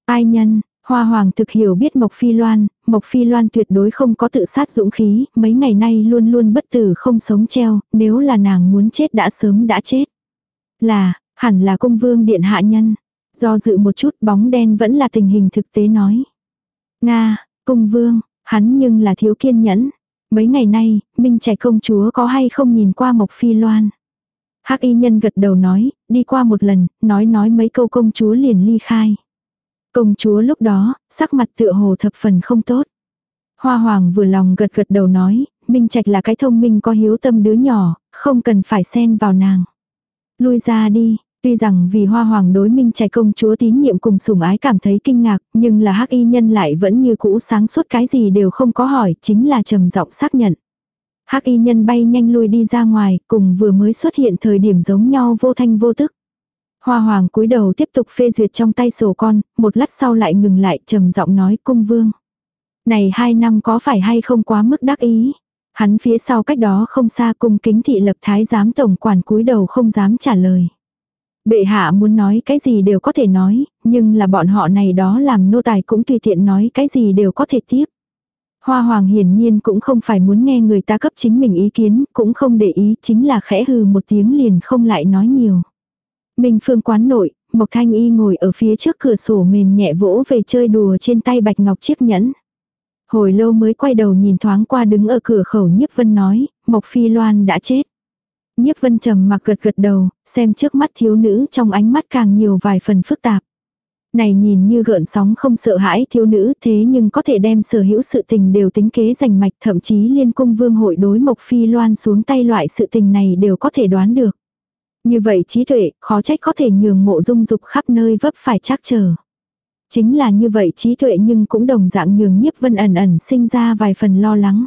A: Ai nhân, Hoa Hoàng thực hiểu biết Mộc Phi Loan, Mộc Phi Loan tuyệt đối không có tự sát dũng khí, mấy ngày nay luôn luôn bất tử không sống treo, nếu là nàng muốn chết đã sớm đã chết. Là, hẳn là cung vương điện hạ nhân. Do dự một chút bóng đen vẫn là tình hình thực tế nói. Nga, cung vương, hắn nhưng là thiếu kiên nhẫn. Mấy ngày nay, Minh Trạch công chúa có hay không nhìn qua Mộc Phi Loan. Hắc y nhân gật đầu nói, đi qua một lần, nói nói mấy câu công chúa liền ly khai. Công chúa lúc đó, sắc mặt tựa hồ thập phần không tốt. Hoa hoàng vừa lòng gật gật đầu nói, Minh Trạch là cái thông minh có hiếu tâm đứa nhỏ, không cần phải xen vào nàng. Lui ra đi, Tuy rằng vì hoa hoàng đối minh trẻ công chúa tín nhiệm cùng sủng ái cảm thấy kinh ngạc, nhưng là hắc y nhân lại vẫn như cũ sáng suốt cái gì đều không có hỏi, chính là trầm giọng xác nhận. hắc y nhân bay nhanh lui đi ra ngoài, cùng vừa mới xuất hiện thời điểm giống nhau vô thanh vô tức. Hoa hoàng cúi đầu tiếp tục phê duyệt trong tay sổ con, một lát sau lại ngừng lại trầm giọng nói cung vương. Này hai năm có phải hay không quá mức đắc ý? Hắn phía sau cách đó không xa cung kính thị lập thái giám tổng quản cúi đầu không dám trả lời. Bệ hạ muốn nói cái gì đều có thể nói, nhưng là bọn họ này đó làm nô tài cũng tùy tiện nói cái gì đều có thể tiếp. Hoa hoàng hiển nhiên cũng không phải muốn nghe người ta cấp chính mình ý kiến, cũng không để ý chính là khẽ hừ một tiếng liền không lại nói nhiều. Minh phương quán nội, Mộc Thanh Y ngồi ở phía trước cửa sổ mềm nhẹ vỗ về chơi đùa trên tay bạch ngọc chiếc nhẫn. Hồi lâu mới quay đầu nhìn thoáng qua đứng ở cửa khẩu nhiếp vân nói, Mộc Phi Loan đã chết. Nhiếp vân trầm mặc gật gật đầu, xem trước mắt thiếu nữ trong ánh mắt càng nhiều vài phần phức tạp. Này nhìn như gợn sóng không sợ hãi thiếu nữ thế nhưng có thể đem sở hữu sự tình đều tính kế rành mạch thậm chí liên cung vương hội đối mộc phi loan xuống tay loại sự tình này đều có thể đoán được. Như vậy trí tuệ, khó trách có thể nhường mộ dung dục khắp nơi vấp phải chắc chờ. Chính là như vậy trí tuệ nhưng cũng đồng dạng nhường nhiếp vân ẩn ẩn sinh ra vài phần lo lắng.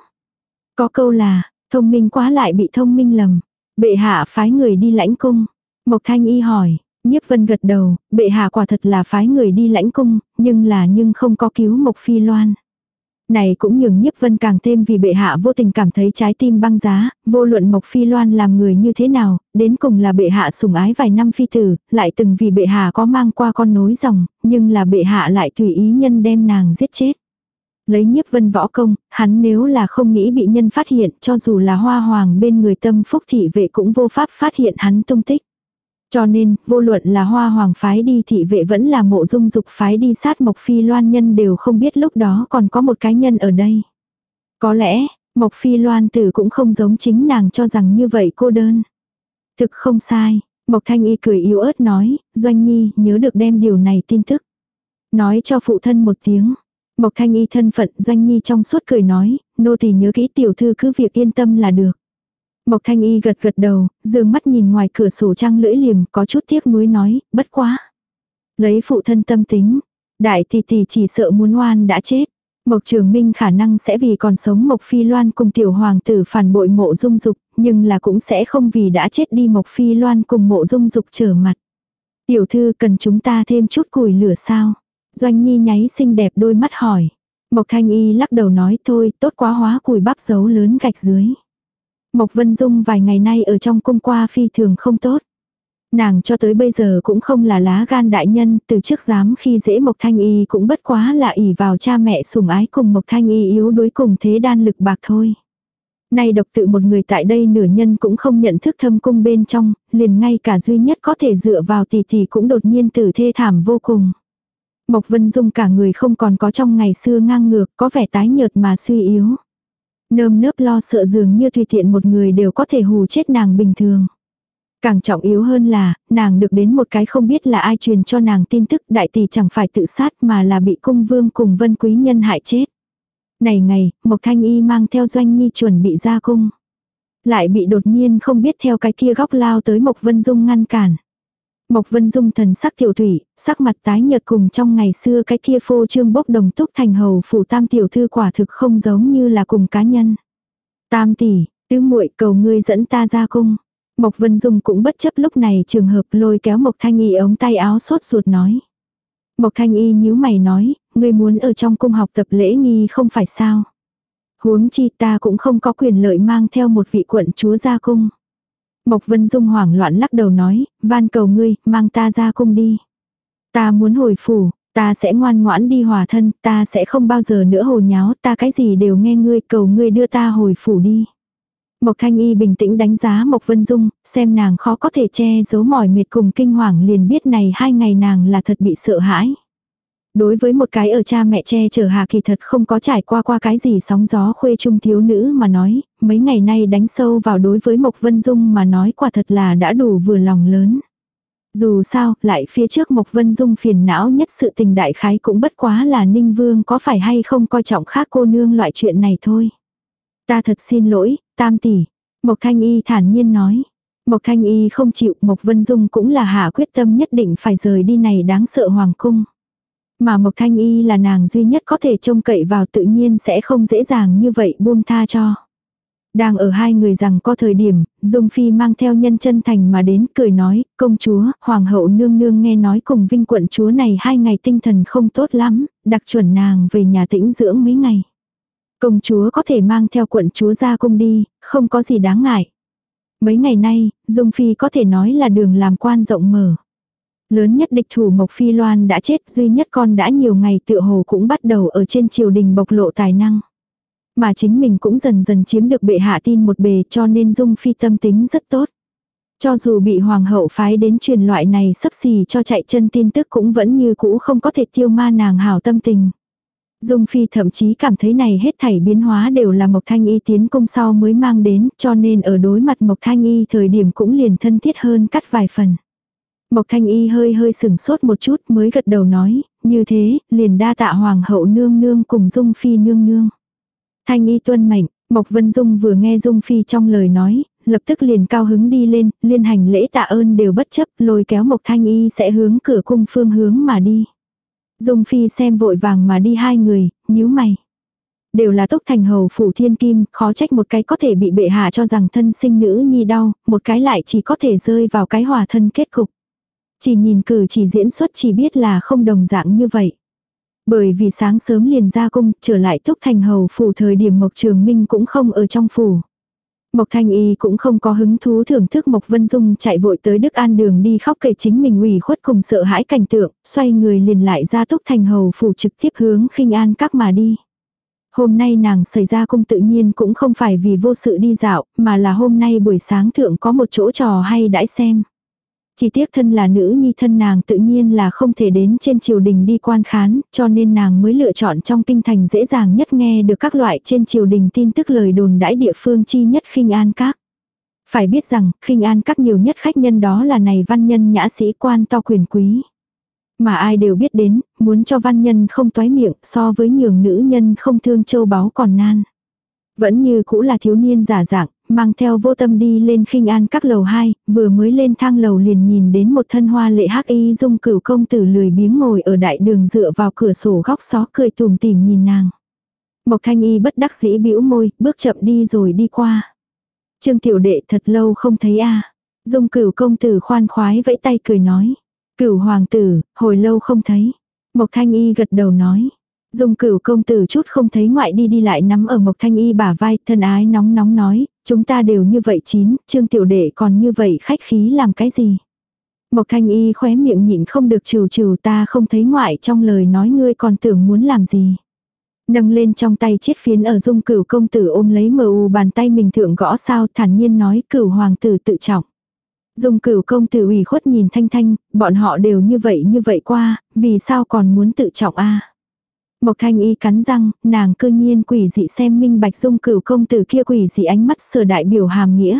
A: Có câu là, thông minh quá lại bị thông minh lầm. Bệ hạ phái người đi lãnh cung. Mộc thanh y hỏi, nhiếp vân gật đầu, bệ hạ quả thật là phái người đi lãnh cung, nhưng là nhưng không có cứu mộc phi loan. Này cũng nhường nhiếp vân càng thêm vì bệ hạ vô tình cảm thấy trái tim băng giá, vô luận Mộc Phi Loan làm người như thế nào, đến cùng là bệ hạ sủng ái vài năm phi tử, lại từng vì bệ hạ có mang qua con nối dòng, nhưng là bệ hạ lại tùy ý nhân đem nàng giết chết. Lấy nhiếp vân võ công, hắn nếu là không nghĩ bị nhân phát hiện cho dù là hoa hoàng bên người tâm phúc thị vệ cũng vô pháp phát hiện hắn tung tích. Cho nên, vô luận là hoa hoàng phái đi thị vệ vẫn là mộ dung dục phái đi sát mộc phi loan nhân đều không biết lúc đó còn có một cái nhân ở đây. Có lẽ, mộc phi loan tử cũng không giống chính nàng cho rằng như vậy cô đơn. Thực không sai, mộc thanh y cười yếu ớt nói, doanh nhi nhớ được đem điều này tin tức. Nói cho phụ thân một tiếng. Mộc thanh y thân phận doanh nhi trong suốt cười nói, nô tỳ nhớ kỹ tiểu thư cứ việc yên tâm là được. Mộc Thanh Y gật gật đầu, dương mắt nhìn ngoài cửa sổ trăng lưỡi liềm, có chút tiếc nuối nói, bất quá. Lấy phụ thân tâm tính, đại tỷ tỷ chỉ sợ muốn oan đã chết. Mộc Trường Minh khả năng sẽ vì còn sống Mộc Phi Loan cùng tiểu hoàng tử phản bội mộ dung dục, nhưng là cũng sẽ không vì đã chết đi Mộc Phi Loan cùng mộ dung dục trở mặt. Tiểu thư cần chúng ta thêm chút củi lửa sao? Doanh Nhi nháy xinh đẹp đôi mắt hỏi. Mộc Thanh Y lắc đầu nói thôi, tốt quá hóa củi bắp dấu lớn gạch dưới. Mộc Vân Dung vài ngày nay ở trong cung qua phi thường không tốt. Nàng cho tới bây giờ cũng không là lá gan đại nhân, từ trước dám khi dễ Mộc Thanh Y cũng bất quá là ỷ vào cha mẹ sủng ái cùng Mộc Thanh Y yếu đuối cùng thế đan lực bạc thôi. Nay độc tự một người tại đây nửa nhân cũng không nhận thức thâm cung bên trong, liền ngay cả duy nhất có thể dựa vào tỷ tỷ cũng đột nhiên tử thê thảm vô cùng. Mộc Vân Dung cả người không còn có trong ngày xưa ngang ngược, có vẻ tái nhợt mà suy yếu. Nơm nớp lo sợ dường như tùy tiện một người đều có thể hù chết nàng bình thường. Càng trọng yếu hơn là, nàng được đến một cái không biết là ai truyền cho nàng tin tức đại tỷ chẳng phải tự sát mà là bị cung vương cùng vân quý nhân hại chết. Này ngày, Mộc Thanh Y mang theo doanh nhi chuẩn bị ra cung. Lại bị đột nhiên không biết theo cái kia góc lao tới Mộc Vân Dung ngăn cản. Mộc Vân Dung thần sắc tiểu thủy, sắc mặt tái nhợt cùng trong ngày xưa cái kia phô trương bốc đồng túc thành hầu phủ tam tiểu thư quả thực không giống như là cùng cá nhân. Tam tỷ, tứ muội cầu ngươi dẫn ta ra cung. Mộc Vân Dung cũng bất chấp lúc này trường hợp lôi kéo Mộc Thanh Y ống tay áo sốt ruột nói. Mộc Thanh Y nhíu mày nói, ngươi muốn ở trong cung học tập lễ nghi không phải sao. Huống chi ta cũng không có quyền lợi mang theo một vị quận chúa ra cung. Mộc Vân Dung hoảng loạn lắc đầu nói, van cầu ngươi, mang ta ra cung đi. Ta muốn hồi phủ, ta sẽ ngoan ngoãn đi hòa thân, ta sẽ không bao giờ nữa hồ nháo, ta cái gì đều nghe ngươi, cầu ngươi đưa ta hồi phủ đi. Mộc Thanh Y bình tĩnh đánh giá Mộc Vân Dung, xem nàng khó có thể che giấu mỏi mệt cùng kinh hoàng liền biết này hai ngày nàng là thật bị sợ hãi. Đối với một cái ở cha mẹ che chở Hà kỳ thật không có trải qua qua cái gì sóng gió khuê trung thiếu nữ mà nói, mấy ngày nay đánh sâu vào đối với Mộc Vân Dung mà nói quả thật là đã đủ vừa lòng lớn. Dù sao, lại phía trước Mộc Vân Dung phiền não nhất sự tình đại khái cũng bất quá là Ninh Vương có phải hay không coi trọng khác cô nương loại chuyện này thôi. Ta thật xin lỗi, tam tỷ. Mộc Thanh Y thản nhiên nói. Mộc Thanh Y không chịu, Mộc Vân Dung cũng là hạ quyết tâm nhất định phải rời đi này đáng sợ hoàng cung. Mà Mộc Thanh Y là nàng duy nhất có thể trông cậy vào tự nhiên sẽ không dễ dàng như vậy buông tha cho. Đang ở hai người rằng có thời điểm, Dung Phi mang theo nhân chân thành mà đến cười nói, công chúa, hoàng hậu nương nương nghe nói cùng vinh quận chúa này hai ngày tinh thần không tốt lắm, đặc chuẩn nàng về nhà tĩnh dưỡng mấy ngày. Công chúa có thể mang theo quận chúa ra cung đi, không có gì đáng ngại. Mấy ngày nay, Dung Phi có thể nói là đường làm quan rộng mở. Lớn nhất địch thủ Mộc Phi Loan đã chết, duy nhất con đã nhiều ngày tựa hồ cũng bắt đầu ở trên triều đình bộc lộ tài năng. Mà chính mình cũng dần dần chiếm được bệ hạ tin một bề cho nên Dung Phi tâm tính rất tốt. Cho dù bị hoàng hậu phái đến truyền loại này sấp xì cho chạy chân tin tức cũng vẫn như cũ không có thể tiêu ma nàng hảo tâm tình. Dung Phi thậm chí cảm thấy này hết thảy biến hóa đều là Mộc Thanh Y tiến công sau mới mang đến, cho nên ở đối mặt Mộc Thanh Y thời điểm cũng liền thân thiết hơn cắt vài phần. Mộc Thanh Y hơi hơi sừng sốt một chút mới gật đầu nói, như thế, liền đa tạ Hoàng hậu nương nương cùng Dung Phi nương nương. Thanh Y tuân mệnh, Mộc Vân Dung vừa nghe Dung Phi trong lời nói, lập tức liền cao hứng đi lên, liên hành lễ tạ ơn đều bất chấp, lôi kéo Mộc Thanh Y sẽ hướng cửa cung phương hướng mà đi. Dung Phi xem vội vàng mà đi hai người, nhíu mày. Đều là tốc thành hầu phủ thiên kim, khó trách một cái có thể bị bệ hạ cho rằng thân sinh nữ nhi đau, một cái lại chỉ có thể rơi vào cái hòa thân kết cục. Chỉ nhìn cử chỉ diễn xuất chỉ biết là không đồng dạng như vậy. Bởi vì sáng sớm liền ra cung, trở lại túc thành hầu phủ thời điểm Mộc Trường Minh cũng không ở trong phủ. Mộc Thanh Y cũng không có hứng thú thưởng thức Mộc Vân Dung chạy vội tới Đức An đường đi khóc kể chính mình ủy khuất cùng sợ hãi cảnh tượng, xoay người liền lại ra túc thành hầu phủ trực tiếp hướng khinh an các mà đi. Hôm nay nàng xảy ra cung tự nhiên cũng không phải vì vô sự đi dạo, mà là hôm nay buổi sáng thượng có một chỗ trò hay đãi xem. Chỉ tiếc thân là nữ nhi thân nàng tự nhiên là không thể đến trên triều đình đi quan khán, cho nên nàng mới lựa chọn trong kinh thành dễ dàng nhất nghe được các loại trên triều đình tin tức lời đồn đãi địa phương chi nhất khinh an các. Phải biết rằng, khinh an các nhiều nhất khách nhân đó là này văn nhân nhã sĩ quan to quyền quý. Mà ai đều biết đến, muốn cho văn nhân không toái miệng so với nhường nữ nhân không thương châu báu còn nan. Vẫn như cũ là thiếu niên giả dạng, mang theo vô tâm đi lên khinh an các lầu 2, vừa mới lên thang lầu liền nhìn đến một thân hoa lệ hắc y dung cửu công tử lười biếng ngồi ở đại đường dựa vào cửa sổ góc xó cười tùm tìm nhìn nàng. Mộc thanh y bất đắc dĩ bĩu môi, bước chậm đi rồi đi qua. Trương tiểu đệ thật lâu không thấy a Dung cửu công tử khoan khoái vẫy tay cười nói. Cửu hoàng tử, hồi lâu không thấy. Mộc thanh y gật đầu nói. Dung cửu công tử chút không thấy ngoại đi đi lại nắm ở Mộc Thanh Y bả vai, thân ái nóng nóng nói, chúng ta đều như vậy chín, trương tiểu đệ còn như vậy khách khí làm cái gì. Mộc Thanh Y khóe miệng nhịn không được trừ trừ ta không thấy ngoại trong lời nói ngươi còn tưởng muốn làm gì. Nâng lên trong tay chiếc phiến ở dung cửu công tử ôm lấy mờ u bàn tay mình thượng gõ sao thản nhiên nói cửu hoàng tử tự trọng. Dung cửu công tử ủy khuất nhìn thanh thanh, bọn họ đều như vậy như vậy qua, vì sao còn muốn tự trọng a Mộc thanh y cắn răng, nàng cơ nhiên quỷ dị xem minh bạch dung cửu công tử kia quỷ dị ánh mắt sờ đại biểu hàm nghĩa.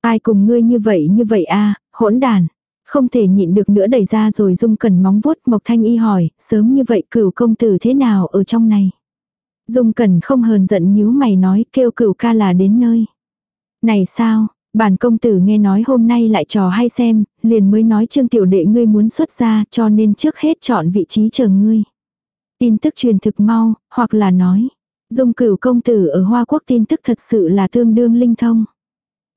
A: Ai cùng ngươi như vậy như vậy a hỗn đàn. Không thể nhịn được nữa đẩy ra rồi dung cần móng vuốt Mộc thanh y hỏi, sớm như vậy cửu công tử thế nào ở trong này. Dung cần không hờn giận nhíu mày nói kêu cửu ca là đến nơi. Này sao, bản công tử nghe nói hôm nay lại trò hay xem, liền mới nói trương tiểu đệ ngươi muốn xuất ra cho nên trước hết chọn vị trí chờ ngươi. Tin tức truyền thực mau, hoặc là nói. Dung cửu công tử ở Hoa Quốc tin tức thật sự là tương đương linh thông.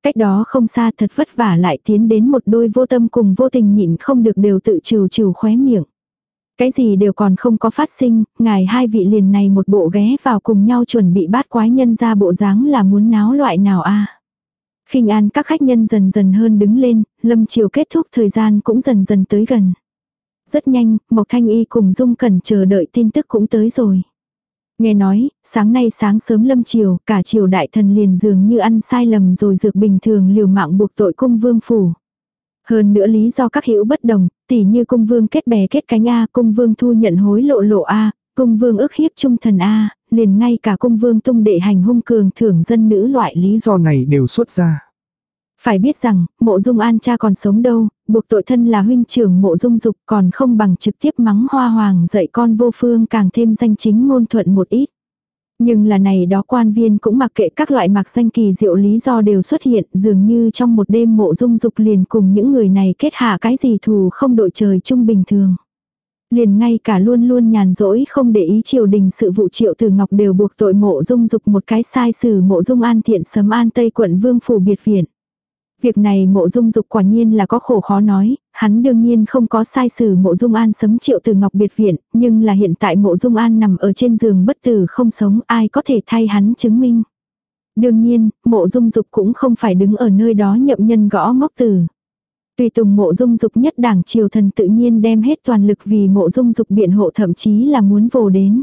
A: Cách đó không xa thật vất vả lại tiến đến một đôi vô tâm cùng vô tình nhịn không được đều tự trừ trừ khóe miệng. Cái gì đều còn không có phát sinh, ngài hai vị liền này một bộ ghé vào cùng nhau chuẩn bị bát quái nhân ra bộ dáng là muốn náo loại nào a khinh an các khách nhân dần dần hơn đứng lên, lâm chiều kết thúc thời gian cũng dần dần tới gần. Rất nhanh, Mộc Thanh Y cùng Dung Cẩn chờ đợi tin tức cũng tới rồi. Nghe nói, sáng nay sáng sớm lâm chiều, cả triều đại thần liền dường như ăn sai lầm rồi dược bình thường liều mạng buộc tội cung vương phủ. Hơn nữa lý do các hữu bất đồng, tỉ như cung vương kết bè kết cánh A, cung vương thu nhận hối lộ lộ A, cung vương ức hiếp trung thần A, liền ngay cả cung vương tung đệ hành hung cường thưởng dân nữ loại lý
B: do này đều xuất ra.
A: Phải biết rằng, mộ dung an cha còn sống đâu, buộc tội thân là huynh trưởng mộ dung dục còn không bằng trực tiếp mắng hoa hoàng dạy con vô phương càng thêm danh chính ngôn thuận một ít. Nhưng là này đó quan viên cũng mặc kệ các loại mặc danh kỳ diệu lý do đều xuất hiện dường như trong một đêm mộ dung dục liền cùng những người này kết hạ cái gì thù không đội trời chung bình thường. Liền ngay cả luôn luôn nhàn rỗi không để ý triều đình sự vụ triệu từ ngọc đều buộc tội mộ dung dục một cái sai xử mộ dung an thiện sấm an tây quận vương phủ biệt viện. Việc này mộ dung dục quả nhiên là có khổ khó nói, hắn đương nhiên không có sai xử mộ dung an sấm triệu từ ngọc biệt viện, nhưng là hiện tại mộ dung an nằm ở trên giường bất tử không sống ai có thể thay hắn chứng minh. Đương nhiên, mộ dung dục cũng không phải đứng ở nơi đó nhậm nhân gõ ngốc tử. Tùy tùng mộ dung dục nhất đảng triều thần tự nhiên đem hết toàn lực vì mộ dung dục biện hộ thậm chí là muốn vồ đến.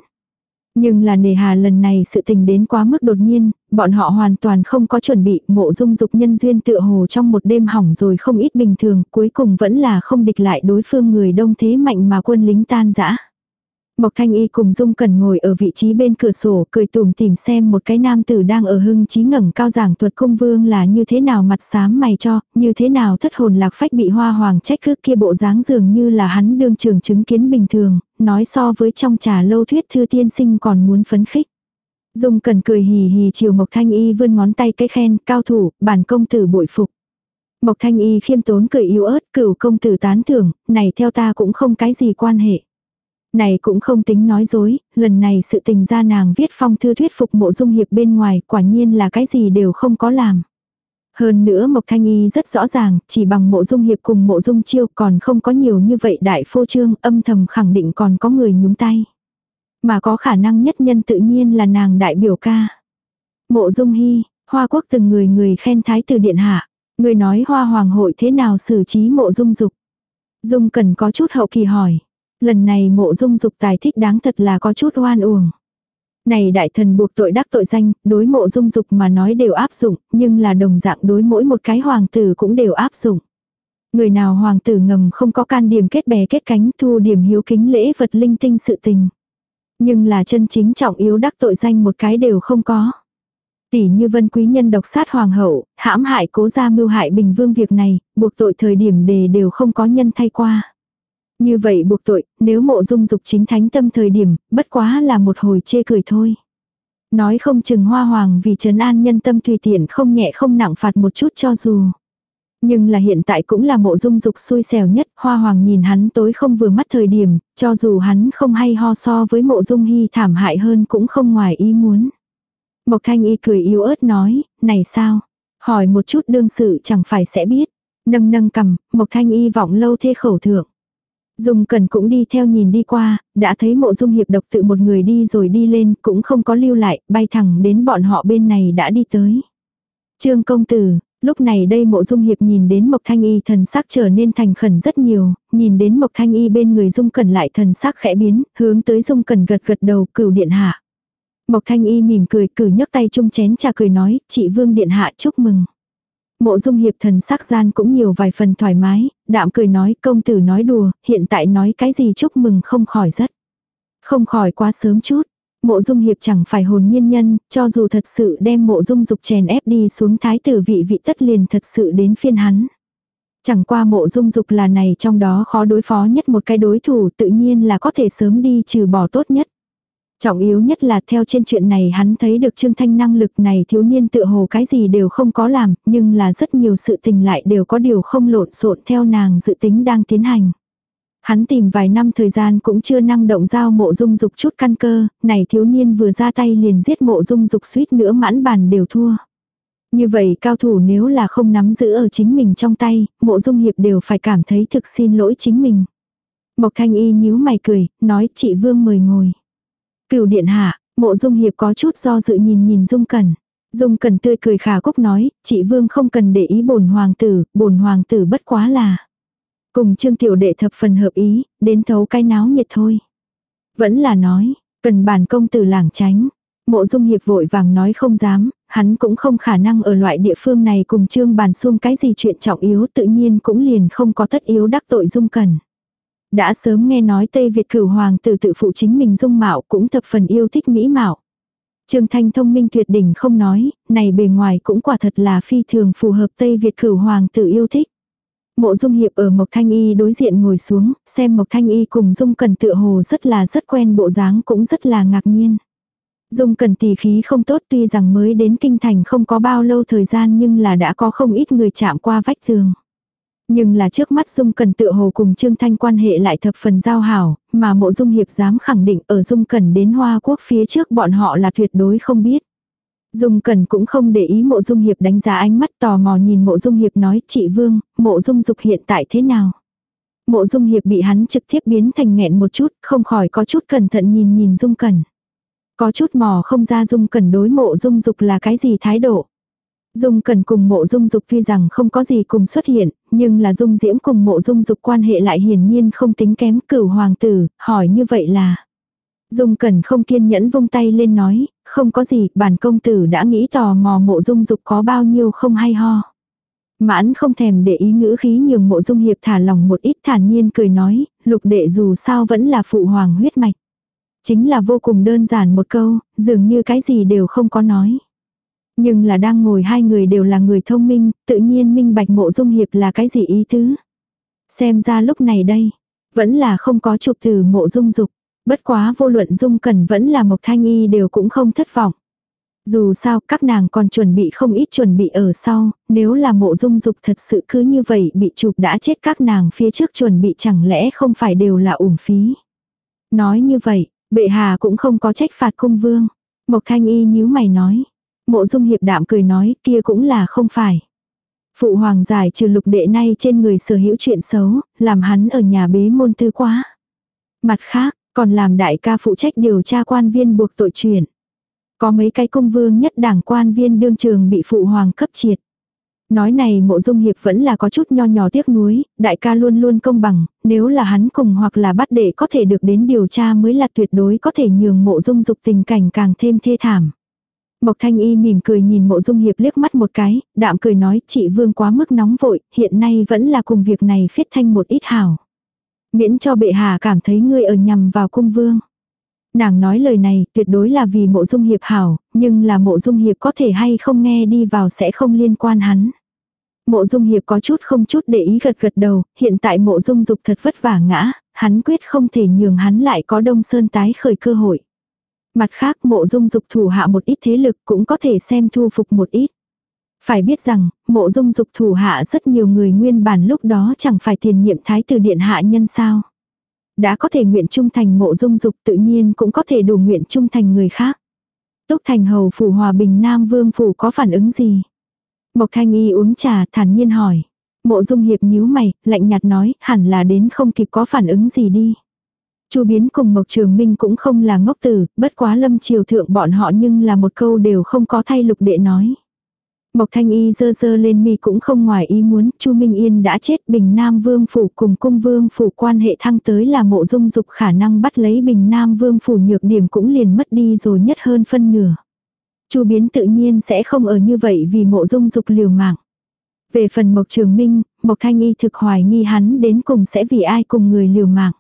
A: Nhưng là nề hà lần này sự tình đến quá mức đột nhiên, bọn họ hoàn toàn không có chuẩn bị mộ dung dục nhân duyên tựa hồ trong một đêm hỏng rồi không ít bình thường, cuối cùng vẫn là không địch lại đối phương người đông thế mạnh mà quân lính tan rã. Mộc Thanh Y cùng Dung Cẩn ngồi ở vị trí bên cửa sổ, cười tùm tìm xem một cái nam tử đang ở hưng trí ngẩng cao giảng thuật cung vương là như thế nào mặt xám mày cho, như thế nào thất hồn lạc phách bị hoa hoàng trách cứ kia bộ dáng dường như là hắn đương trường chứng kiến bình thường, nói so với trong trà lâu thuyết thư tiên sinh còn muốn phấn khích. Dung Cẩn cười hì hì chiều Mộc Thanh Y vươn ngón tay cái khen, cao thủ, bản công tử bội phục. Mộc Thanh Y khiêm tốn cười yếu ớt, cửu công tử tán thưởng, này theo ta cũng không cái gì quan hệ. Này cũng không tính nói dối, lần này sự tình ra nàng viết phong thư thuyết phục mộ dung hiệp bên ngoài quả nhiên là cái gì đều không có làm. Hơn nữa Mộc Thanh Y rất rõ ràng, chỉ bằng mộ dung hiệp cùng mộ dung chiêu còn không có nhiều như vậy đại phô trương âm thầm khẳng định còn có người nhúng tay. Mà có khả năng nhất nhân tự nhiên là nàng đại biểu ca. Mộ dung hy, hoa quốc từng người người khen thái tử điện hạ. Người nói hoa hoàng hội thế nào xử trí mộ dung dục. Dung cần có chút hậu kỳ hỏi. Lần này mộ dung dục tài thích đáng thật là có chút oan uổng. Này đại thần buộc tội đắc tội danh, đối mộ dung dục mà nói đều áp dụng, nhưng là đồng dạng đối mỗi một cái hoàng tử cũng đều áp dụng. Người nào hoàng tử ngầm không có can điểm kết bè kết cánh thu điểm hiếu kính lễ vật linh tinh sự tình. Nhưng là chân chính trọng yếu đắc tội danh một cái đều không có. Tỷ như vân quý nhân độc sát hoàng hậu, hãm hại cố gia mưu hại bình vương việc này, buộc tội thời điểm đề đều không có nhân thay qua. Như vậy buộc tội, nếu mộ dung dục chính thánh tâm thời điểm, bất quá là một hồi chê cười thôi. Nói không chừng hoa hoàng vì trấn an nhân tâm tùy tiện không nhẹ không nặng phạt một chút cho dù. Nhưng là hiện tại cũng là mộ dung dục xui xẻo nhất, hoa hoàng nhìn hắn tối không vừa mắt thời điểm, cho dù hắn không hay ho so với mộ dung hy thảm hại hơn cũng không ngoài ý muốn. Mộc thanh y cười yếu ớt nói, này sao? Hỏi một chút đương sự chẳng phải sẽ biết. Nâng nâng cầm, mộc thanh y vọng lâu thê khẩu thượng. Dung Cần cũng đi theo nhìn đi qua, đã thấy mộ dung hiệp độc tự một người đi rồi đi lên, cũng không có lưu lại, bay thẳng đến bọn họ bên này đã đi tới. Trương công tử, lúc này đây mộ dung hiệp nhìn đến Mộc Thanh Y thần sắc trở nên thành khẩn rất nhiều, nhìn đến Mộc Thanh Y bên người Dung Cần lại thần sắc khẽ biến, hướng tới Dung Cần gật gật đầu cửu điện hạ. Mộc Thanh Y mỉm cười cử nhấc tay chung chén trà cười nói, chị Vương điện hạ chúc mừng. Mộ dung hiệp thần sắc gian cũng nhiều vài phần thoải mái, đạm cười nói công tử nói đùa, hiện tại nói cái gì chúc mừng không khỏi rất. Không khỏi quá sớm chút. Mộ dung hiệp chẳng phải hồn nhiên nhân, cho dù thật sự đem mộ dung dục chèn ép đi xuống thái tử vị vị tất liền thật sự đến phiên hắn. Chẳng qua mộ dung dục là này trong đó khó đối phó nhất một cái đối thủ tự nhiên là có thể sớm đi trừ bỏ tốt nhất. Trọng yếu nhất là theo trên chuyện này hắn thấy được Trương Thanh năng lực này thiếu niên tự hồ cái gì đều không có làm, nhưng là rất nhiều sự tình lại đều có điều không lộn xộn theo nàng dự tính đang tiến hành. Hắn tìm vài năm thời gian cũng chưa năng động giao mộ dung dục chút căn cơ, này thiếu niên vừa ra tay liền giết mộ dung dục suýt nữa mãn bàn đều thua. Như vậy cao thủ nếu là không nắm giữ ở chính mình trong tay, mộ dung hiệp đều phải cảm thấy thực xin lỗi chính mình. Mộc thanh y nhíu mày cười, nói chị Vương mời ngồi. Cửu điện hạ, mộ dung hiệp có chút do dự nhìn nhìn dung cẩn. Dung cẩn tươi cười khả cúc nói, chị Vương không cần để ý bổn hoàng tử, bổn hoàng tử bất quá là. Cùng trương tiểu đệ thập phần hợp ý, đến thấu cái náo nhiệt thôi. Vẫn là nói, cần bản công tử lảng tránh. Mộ dung hiệp vội vàng nói không dám, hắn cũng không khả năng ở loại địa phương này cùng trương bàn xung cái gì chuyện trọng yếu tự nhiên cũng liền không có tất yếu đắc tội dung cẩn. Đã sớm nghe nói Tây Việt cửu hoàng tử tự phụ chính mình dung mạo cũng thập phần yêu thích mỹ mạo. Trương Thanh thông minh tuyệt đỉnh không nói, này bề ngoài cũng quả thật là phi thường phù hợp Tây Việt cửu hoàng tử yêu thích. Mộ Dung Hiệp ở Mộc Thanh Y đối diện ngồi xuống, xem Mộc Thanh Y cùng Dung Cần tựa hồ rất là rất quen bộ dáng cũng rất là ngạc nhiên. Dung Cần tỷ khí không tốt tuy rằng mới đến kinh thành không có bao lâu thời gian nhưng là đã có không ít người chạm qua vách tường. Nhưng là trước mắt Dung Cần tựa hồ cùng Trương Thanh quan hệ lại thập phần giao hảo, mà mộ Dung Hiệp dám khẳng định ở Dung Cần đến Hoa Quốc phía trước bọn họ là tuyệt đối không biết. Dung Cần cũng không để ý mộ Dung Hiệp đánh giá ánh mắt tò mò nhìn mộ Dung Hiệp nói chị Vương, mộ Dung Dục hiện tại thế nào. Mộ Dung Hiệp bị hắn trực tiếp biến thành nghẹn một chút, không khỏi có chút cẩn thận nhìn nhìn Dung Cần. Có chút mò không ra Dung Cần đối mộ Dung Dục là cái gì thái độ. Dung Cần cùng mộ Dung Dục tuy rằng không có gì cùng xuất hiện, nhưng là Dung Diễm cùng mộ Dung Dục quan hệ lại hiển nhiên không tính kém cửu hoàng tử, hỏi như vậy là. Dung Cần không kiên nhẫn vung tay lên nói, không có gì, bản công tử đã nghĩ tò mò mộ Dung Dục có bao nhiêu không hay ho. Mãn không thèm để ý ngữ khí nhường mộ Dung Hiệp thả lòng một ít thản nhiên cười nói, lục đệ dù sao vẫn là phụ hoàng huyết mạch. Chính là vô cùng đơn giản một câu, dường như cái gì đều không có nói. Nhưng là đang ngồi hai người đều là người thông minh, tự nhiên minh bạch mộ dung hiệp là cái gì ý tứ. Xem ra lúc này đây, vẫn là không có chụp từ mộ dung dục. Bất quá vô luận dung cần vẫn là mộc thanh y đều cũng không thất vọng. Dù sao các nàng còn chuẩn bị không ít chuẩn bị ở sau, nếu là mộ dung dục thật sự cứ như vậy bị chụp đã chết các nàng phía trước chuẩn bị chẳng lẽ không phải đều là uổng phí. Nói như vậy, bệ hà cũng không có trách phạt cung vương. Mộc thanh y nhíu mày nói. Mộ dung hiệp đạm cười nói kia cũng là không phải. Phụ hoàng giải trừ lục đệ nay trên người sở hữu chuyện xấu, làm hắn ở nhà bế môn tư quá. Mặt khác, còn làm đại ca phụ trách điều tra quan viên buộc tội chuyện. Có mấy cái công vương nhất đảng quan viên đương trường bị phụ hoàng cấp triệt. Nói này mộ dung hiệp vẫn là có chút nho nhỏ tiếc nuối, đại ca luôn luôn công bằng, nếu là hắn cùng hoặc là bắt đệ có thể được đến điều tra mới là tuyệt đối có thể nhường mộ dung dục tình cảnh càng thêm thê thảm. Mộc Thanh Y mỉm cười nhìn mộ dung hiệp liếc mắt một cái, đạm cười nói chị Vương quá mức nóng vội, hiện nay vẫn là cùng việc này phiết thanh một ít hảo. Miễn cho bệ hạ cảm thấy ngươi ở nhằm vào cung vương. Nàng nói lời này tuyệt đối là vì mộ dung hiệp hảo, nhưng là mộ dung hiệp có thể hay không nghe đi vào sẽ không liên quan hắn. Mộ dung hiệp có chút không chút để ý gật gật đầu, hiện tại mộ dung dục thật vất vả ngã, hắn quyết không thể nhường hắn lại có đông sơn tái khởi cơ hội. Mặt khác mộ dung dục thủ hạ một ít thế lực cũng có thể xem thu phục một ít. Phải biết rằng, mộ dung dục thủ hạ rất nhiều người nguyên bản lúc đó chẳng phải tiền nhiệm thái tử điện hạ nhân sao. Đã có thể nguyện trung thành mộ dung dục tự nhiên cũng có thể đủ nguyện trung thành người khác. Túc thành hầu phủ hòa bình nam vương phủ có phản ứng gì? Mộc thanh y uống trà thản nhiên hỏi. Mộ dung hiệp nhíu mày, lạnh nhạt nói, hẳn là đến không kịp có phản ứng gì đi. Chu Biến cùng Mộc Trường Minh cũng không là ngốc tử, bất quá lâm triều thượng bọn họ nhưng là một câu đều không có thay lục đệ nói. Mộc Thanh Y dơ dơ lên mi cũng không ngoài ý muốn, Chu Minh Yên đã chết, Bình Nam Vương phủ cùng cung Vương phủ quan hệ thăng tới là mộ dung dục khả năng bắt lấy Bình Nam Vương phủ nhược điểm cũng liền mất đi rồi nhất hơn phân nửa. Chu Biến tự nhiên sẽ không ở như vậy vì mộ dung dục liều mạng. Về phần Mộc Trường Minh, Mộc Thanh Y thực hoài nghi hắn đến cùng sẽ vì ai cùng người liều mạng.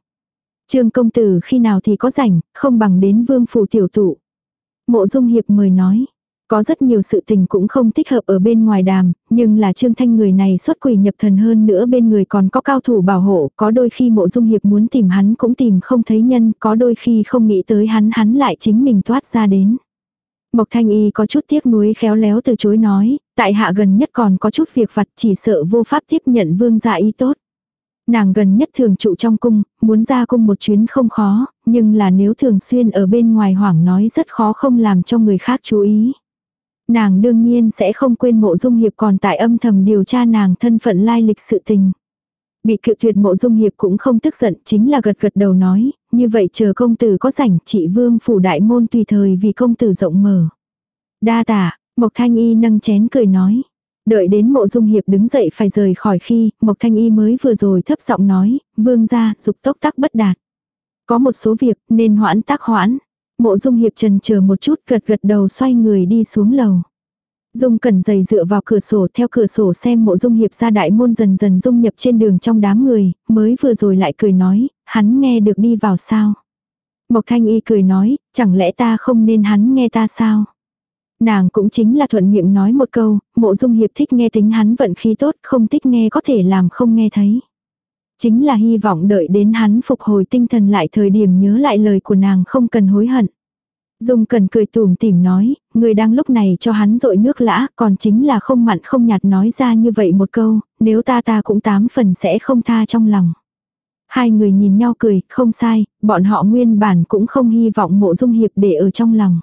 A: Trương công tử khi nào thì có rảnh, không bằng đến vương phủ tiểu tụ. Mộ dung hiệp mời nói. Có rất nhiều sự tình cũng không thích hợp ở bên ngoài đàm, nhưng là Trương Thanh người này xuất quỷ nhập thần hơn nữa bên người còn có cao thủ bảo hộ, có đôi khi mộ dung hiệp muốn tìm hắn cũng tìm không thấy nhân, có đôi khi không nghĩ tới hắn hắn lại chính mình thoát ra đến. Mộc Thanh Y có chút tiếc nuối khéo léo từ chối nói, tại hạ gần nhất còn có chút việc vặt chỉ sợ vô pháp tiếp nhận vương gia y tốt. Nàng gần nhất thường trụ trong cung, muốn ra cung một chuyến không khó, nhưng là nếu thường xuyên ở bên ngoài hoảng nói rất khó không làm cho người khác chú ý. Nàng đương nhiên sẽ không quên mộ dung hiệp còn tại âm thầm điều tra nàng thân phận lai lịch sự tình. Bị cự tuyệt mộ dung hiệp cũng không tức giận chính là gật gật đầu nói, như vậy chờ công tử có rảnh chị vương phủ đại môn tùy thời vì công tử rộng mở. Đa tả, Mộc Thanh Y nâng chén cười nói. Đợi đến mộ dung hiệp đứng dậy phải rời khỏi khi, Mộc Thanh Y mới vừa rồi thấp giọng nói, vương ra, dục tốc tắc bất đạt. Có một số việc nên hoãn tác hoãn. Mộ dung hiệp trần chờ một chút gật gật đầu xoay người đi xuống lầu. Dung cẩn giày dựa vào cửa sổ theo cửa sổ xem mộ dung hiệp ra đại môn dần dần dung nhập trên đường trong đám người, mới vừa rồi lại cười nói, hắn nghe được đi vào sao. Mộc thanh y cười nói, chẳng lẽ ta không nên hắn nghe ta sao. Nàng cũng chính là thuận miệng nói một câu, mộ dung hiệp thích nghe tính hắn vận khí tốt, không thích nghe có thể làm không nghe thấy. Chính là hy vọng đợi đến hắn phục hồi tinh thần lại thời điểm nhớ lại lời của nàng không cần hối hận. Dung cần cười tùm tìm nói, người đang lúc này cho hắn dội nước lã, còn chính là không mặn không nhạt nói ra như vậy một câu, nếu ta ta cũng tám phần sẽ không tha trong lòng. Hai người nhìn nhau cười, không sai, bọn họ nguyên bản cũng không hy vọng mộ dung hiệp để ở trong lòng.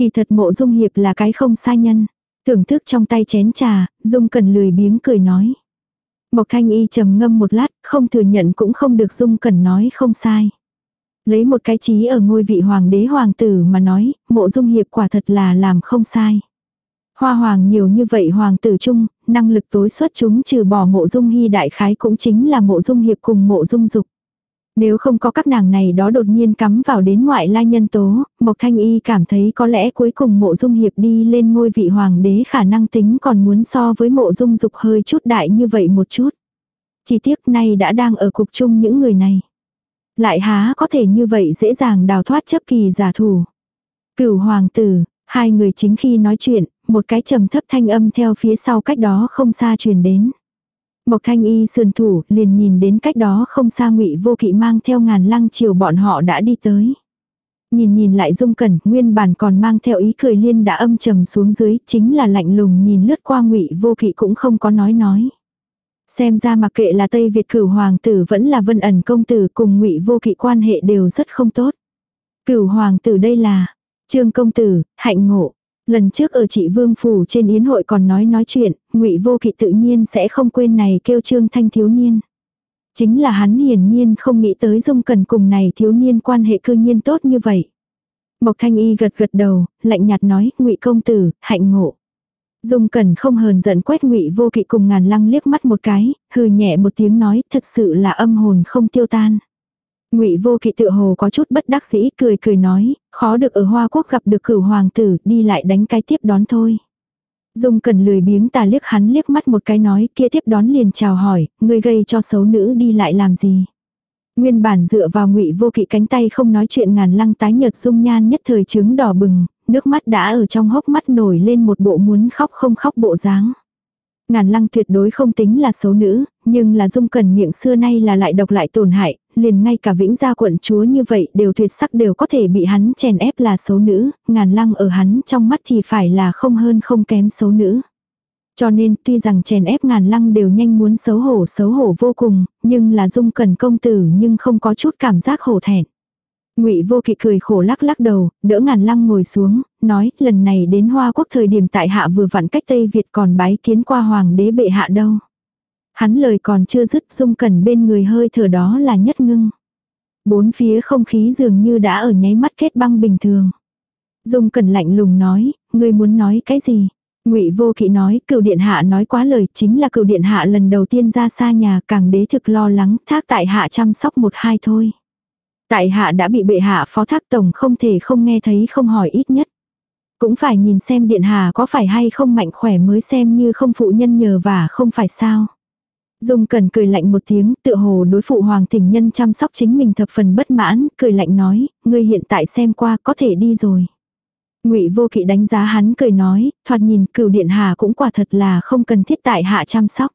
A: Kỳ thật mộ dung hiệp là cái không sai nhân. Thưởng thức trong tay chén trà, dung cần lười biếng cười nói. Mộc thanh y trầm ngâm một lát, không thừa nhận cũng không được dung cần nói không sai. Lấy một cái trí ở ngôi vị hoàng đế hoàng tử mà nói, mộ dung hiệp quả thật là làm không sai. Hoa hoàng nhiều như vậy hoàng tử chung, năng lực tối xuất chúng trừ bỏ mộ dung hy đại khái cũng chính là mộ dung hiệp cùng mộ dung dục. Nếu không có các nàng này đó đột nhiên cắm vào đến ngoại lai nhân tố, Mộc Thanh Y cảm thấy có lẽ cuối cùng mộ dung hiệp đi lên ngôi vị hoàng đế khả năng tính còn muốn so với mộ dung dục hơi chút đại như vậy một chút. Chỉ tiếc nay đã đang ở cục chung những người này. Lại há có thể như vậy dễ dàng đào thoát chấp kỳ giả thủ. Cửu hoàng tử, hai người chính khi nói chuyện, một cái trầm thấp thanh âm theo phía sau cách đó không xa truyền đến. Mộc thanh y sườn thủ liền nhìn đến cách đó không xa ngụy vô kỵ mang theo ngàn lăng chiều bọn họ đã đi tới. Nhìn nhìn lại dung cẩn, nguyên bản còn mang theo ý cười liên đã âm trầm xuống dưới, chính là lạnh lùng nhìn lướt qua ngụy vô kỵ cũng không có nói nói. Xem ra mặc kệ là Tây Việt cửu hoàng tử vẫn là vân ẩn công tử cùng ngụy vô kỵ quan hệ đều rất không tốt. Cửu hoàng tử đây là, trương công tử, hạnh ngộ, Lần trước ở chị Vương Phủ trên yến hội còn nói nói chuyện, ngụy Vô Kỵ tự nhiên sẽ không quên này kêu Trương Thanh thiếu niên. Chính là hắn hiển nhiên không nghĩ tới Dung Cần cùng này thiếu niên quan hệ cư nhiên tốt như vậy. Mộc Thanh Y gật gật đầu, lạnh nhạt nói, ngụy công tử, hạnh ngộ. Dung Cần không hờn giận quét ngụy Vô Kỵ cùng ngàn lăng liếc mắt một cái, hừ nhẹ một tiếng nói, thật sự là âm hồn không tiêu tan. Ngụy Vô Kỵ tự hồ có chút bất đắc dĩ, cười cười nói, khó được ở Hoa Quốc gặp được cửu hoàng tử, đi lại đánh cái tiếp đón thôi. Dung Cần lười biếng tà liếc hắn liếc mắt một cái nói, kia tiếp đón liền chào hỏi, ngươi gây cho xấu nữ đi lại làm gì? Nguyên bản dựa vào Ngụy Vô Kỵ cánh tay không nói chuyện ngàn lăng tái nhợt dung nhan nhất thời trứng đỏ bừng, nước mắt đã ở trong hốc mắt nổi lên một bộ muốn khóc không khóc bộ dáng. Ngàn lăng tuyệt đối không tính là xấu nữ, nhưng là dung cần miệng xưa nay là lại độc lại tổn hại, liền ngay cả vĩnh gia quận chúa như vậy đều tuyệt sắc đều có thể bị hắn chèn ép là xấu nữ, ngàn lăng ở hắn trong mắt thì phải là không hơn không kém xấu nữ. Cho nên tuy rằng chèn ép ngàn lăng đều nhanh muốn xấu hổ xấu hổ vô cùng, nhưng là dung cần công tử nhưng không có chút cảm giác hổ thẹn. Ngụy Vô Kỵ cười khổ lắc lắc đầu, đỡ ngàn lăng ngồi xuống, nói, lần này đến Hoa Quốc thời điểm tại hạ vừa vặn cách Tây Việt còn bái kiến qua hoàng đế bệ hạ đâu. Hắn lời còn chưa dứt dung cẩn bên người hơi thở đó là nhất ngưng. Bốn phía không khí dường như đã ở nháy mắt kết băng bình thường. Dung cẩn lạnh lùng nói, ngươi muốn nói cái gì? Ngụy Vô Kỵ nói, cựu điện hạ nói quá lời, chính là cựu điện hạ lần đầu tiên ra xa nhà, càng đế thực lo lắng, thác tại hạ chăm sóc một hai thôi. Tại hạ đã bị bệ hạ phó thác tổng không thể không nghe thấy không hỏi ít nhất. Cũng phải nhìn xem điện hạ có phải hay không mạnh khỏe mới xem như không phụ nhân nhờ và không phải sao. Dung cần cười lạnh một tiếng, tựa hồ đối phụ hoàng tình nhân chăm sóc chính mình thập phần bất mãn, cười lạnh nói, ngươi hiện tại xem qua có thể đi rồi. Ngụy Vô Kỵ đánh giá hắn cười nói, thoạt nhìn cửu điện hạ cũng quả thật là không cần thiết tại hạ chăm sóc.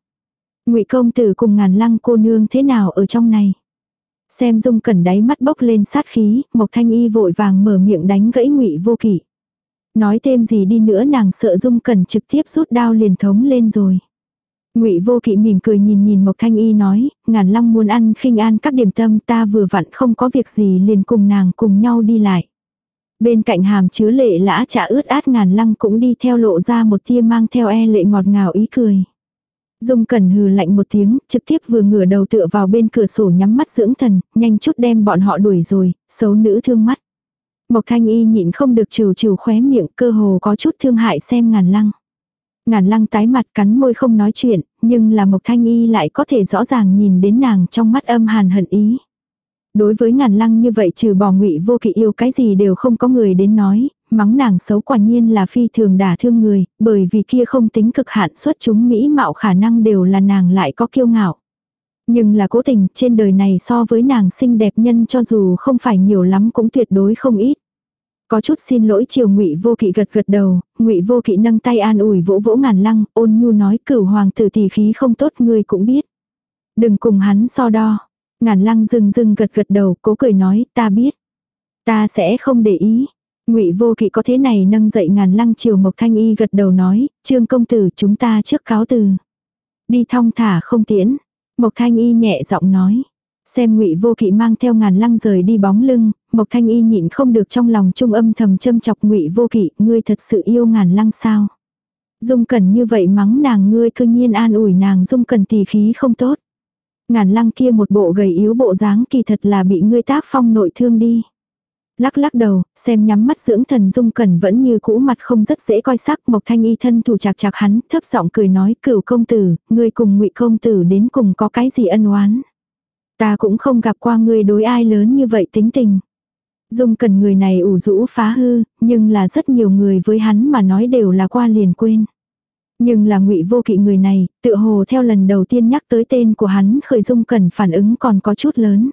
A: Ngụy công tử cùng ngàn lăng cô nương thế nào ở trong này? Xem Dung Cẩn đáy mắt bốc lên sát khí, Mộc Thanh Y vội vàng mở miệng đánh gãy Ngụy Vô Kỵ. Nói thêm gì đi nữa nàng sợ Dung Cẩn trực tiếp rút đao liền thống lên rồi. Ngụy Vô Kỵ mỉm cười nhìn nhìn Mộc Thanh Y nói, ngàn long muốn ăn khinh an các điểm tâm ta vừa vặn không có việc gì liền cùng nàng cùng nhau đi lại. Bên cạnh hàm chứa lệ lã trà ướt át ngàn lăng cũng đi theo lộ ra một tia mang theo e lệ ngọt ngào ý cười. Dung Cẩn hừ lạnh một tiếng, trực tiếp vừa ngửa đầu tựa vào bên cửa sổ nhắm mắt dưỡng thần, nhanh chút đem bọn họ đuổi rồi, xấu nữ thương mắt. Mộc Thanh Y nhịn không được trừ trừ khóe miệng, cơ hồ có chút thương hại xem ngàn lăng. Ngàn lăng tái mặt cắn môi không nói chuyện, nhưng là Mộc Thanh Y lại có thể rõ ràng nhìn đến nàng trong mắt âm hàn hận ý. Đối với ngàn lăng như vậy trừ bỏ ngụy vô kỵ yêu cái gì đều không có người đến nói, mắng nàng xấu quả nhiên là phi thường đả thương người, bởi vì kia không tính cực hạn xuất chúng mỹ mạo khả năng đều là nàng lại có kiêu ngạo. Nhưng là cố tình trên đời này so với nàng xinh đẹp nhân cho dù không phải nhiều lắm cũng tuyệt đối không ít. Có chút xin lỗi chiều ngụy vô kỵ gật gật đầu, ngụy vô kỵ nâng tay an ủi vỗ vỗ ngàn lăng, ôn nhu nói cửu hoàng tử tỷ khí không tốt ngươi cũng biết. Đừng cùng hắn so đo. Ngàn lăng dừng dừng gật gật đầu, cố cười nói, ta biết. Ta sẽ không để ý. Ngụy Vô Kỵ có thế này nâng dậy ngàn lăng chiều Mộc Thanh Y gật đầu nói, "Trương công tử, chúng ta trước cáo từ." Đi thong thả không tiễn. Mộc Thanh Y nhẹ giọng nói. Xem Ngụy Vô Kỵ mang theo ngàn lăng rời đi bóng lưng, Mộc Thanh Y nhịn không được trong lòng trung âm thầm châm chọc Ngụy Vô Kỵ, ngươi thật sự yêu ngàn lăng sao? Dung Cẩn như vậy mắng nàng ngươi cương nhiên an ủi nàng Dung Cẩn tỳ khí không tốt. Ngàn lăng kia một bộ gầy yếu bộ dáng kỳ thật là bị ngươi tác phong nội thương đi. Lắc lắc đầu, xem nhắm mắt dưỡng thần dung cẩn vẫn như cũ mặt không rất dễ coi sắc mộc thanh y thân thủ chạc chạc hắn thấp giọng cười nói cửu công tử, ngươi cùng ngụy công tử đến cùng có cái gì ân oán. Ta cũng không gặp qua ngươi đối ai lớn như vậy tính tình. Dung cần người này ủ rũ phá hư, nhưng là rất nhiều người với hắn mà nói đều là qua liền quên. Nhưng là ngụy vô kỵ người này, tự hồ theo lần đầu tiên nhắc tới tên của hắn khởi dung cần phản ứng còn có chút lớn.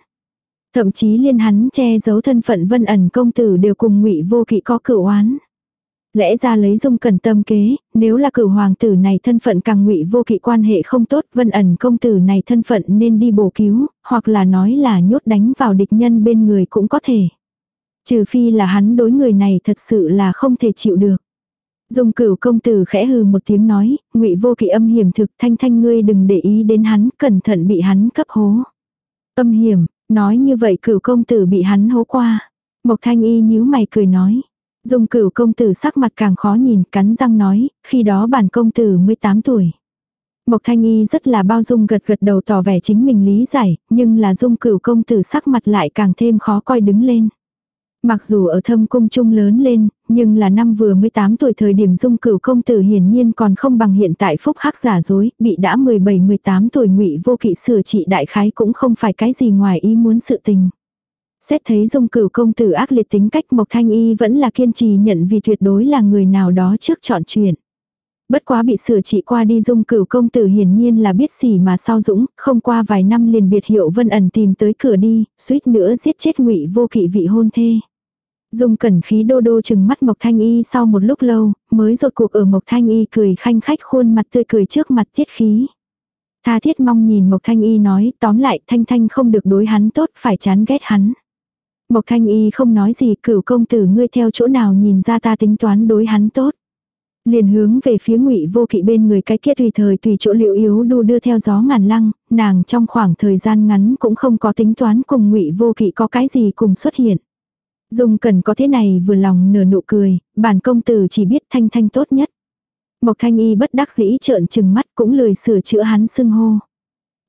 A: Thậm chí liên hắn che giấu thân phận vân ẩn công tử đều cùng ngụy vô kỵ có cửu oán. Lẽ ra lấy dung cần tâm kế, nếu là cửu hoàng tử này thân phận càng ngụy vô kỵ quan hệ không tốt, vân ẩn công tử này thân phận nên đi bổ cứu, hoặc là nói là nhốt đánh vào địch nhân bên người cũng có thể. Trừ phi là hắn đối người này thật sự là không thể chịu được. Dung cửu công tử khẽ hừ một tiếng nói, ngụy vô kỵ âm hiểm thực thanh thanh ngươi đừng để ý đến hắn, cẩn thận bị hắn cấp hố. Âm hiểm, nói như vậy cửu công tử bị hắn hố qua. Mộc thanh y nhíu mày cười nói. Dung cửu công tử sắc mặt càng khó nhìn, cắn răng nói, khi đó bản công tử 18 tuổi. Mộc thanh y rất là bao dung gật gật đầu tỏ vẻ chính mình lý giải, nhưng là dung cửu công tử sắc mặt lại càng thêm khó coi đứng lên. Mặc dù ở thâm cung trung lớn lên, nhưng là năm vừa 18 tuổi thời điểm dung cửu công tử hiển nhiên còn không bằng hiện tại phúc hắc giả dối, bị đã 17-18 tuổi ngụy vô kỵ sửa trị đại khái cũng không phải cái gì ngoài ý muốn sự tình. Xét thấy dung cửu công tử ác liệt tính cách Mộc Thanh Y vẫn là kiên trì nhận vì tuyệt đối là người nào đó trước chọn chuyện. Bất quá bị sửa trị qua đi dung cửu công tử hiển nhiên là biết gì mà sao dũng, không qua vài năm liền biệt hiệu vân ẩn tìm tới cửa đi, suýt nữa giết chết ngụy vô kỵ vị hôn thê. Dung cẩn khí đô đô chừng mắt Mộc Thanh Y sau một lúc lâu, mới rột cuộc ở Mộc Thanh Y cười khanh khách khuôn mặt tươi cười trước mặt tiết khí. Tha thiết mong nhìn Mộc Thanh Y nói tóm lại Thanh Thanh không được đối hắn tốt phải chán ghét hắn. Mộc Thanh Y không nói gì cửu công tử ngươi theo chỗ nào nhìn ra ta tính toán đối hắn tốt. Liền hướng về phía ngụy vô kỵ bên người cái kia tùy thời tùy chỗ liệu yếu đu đưa theo gió ngàn lăng, nàng trong khoảng thời gian ngắn cũng không có tính toán cùng ngụy vô kỵ có cái gì cùng xuất hiện. Dung cần có thế này vừa lòng nở nụ cười, bản công tử chỉ biết thanh thanh tốt nhất. Mộc thanh y bất đắc dĩ trợn trừng mắt cũng lười sửa chữa hắn xưng hô.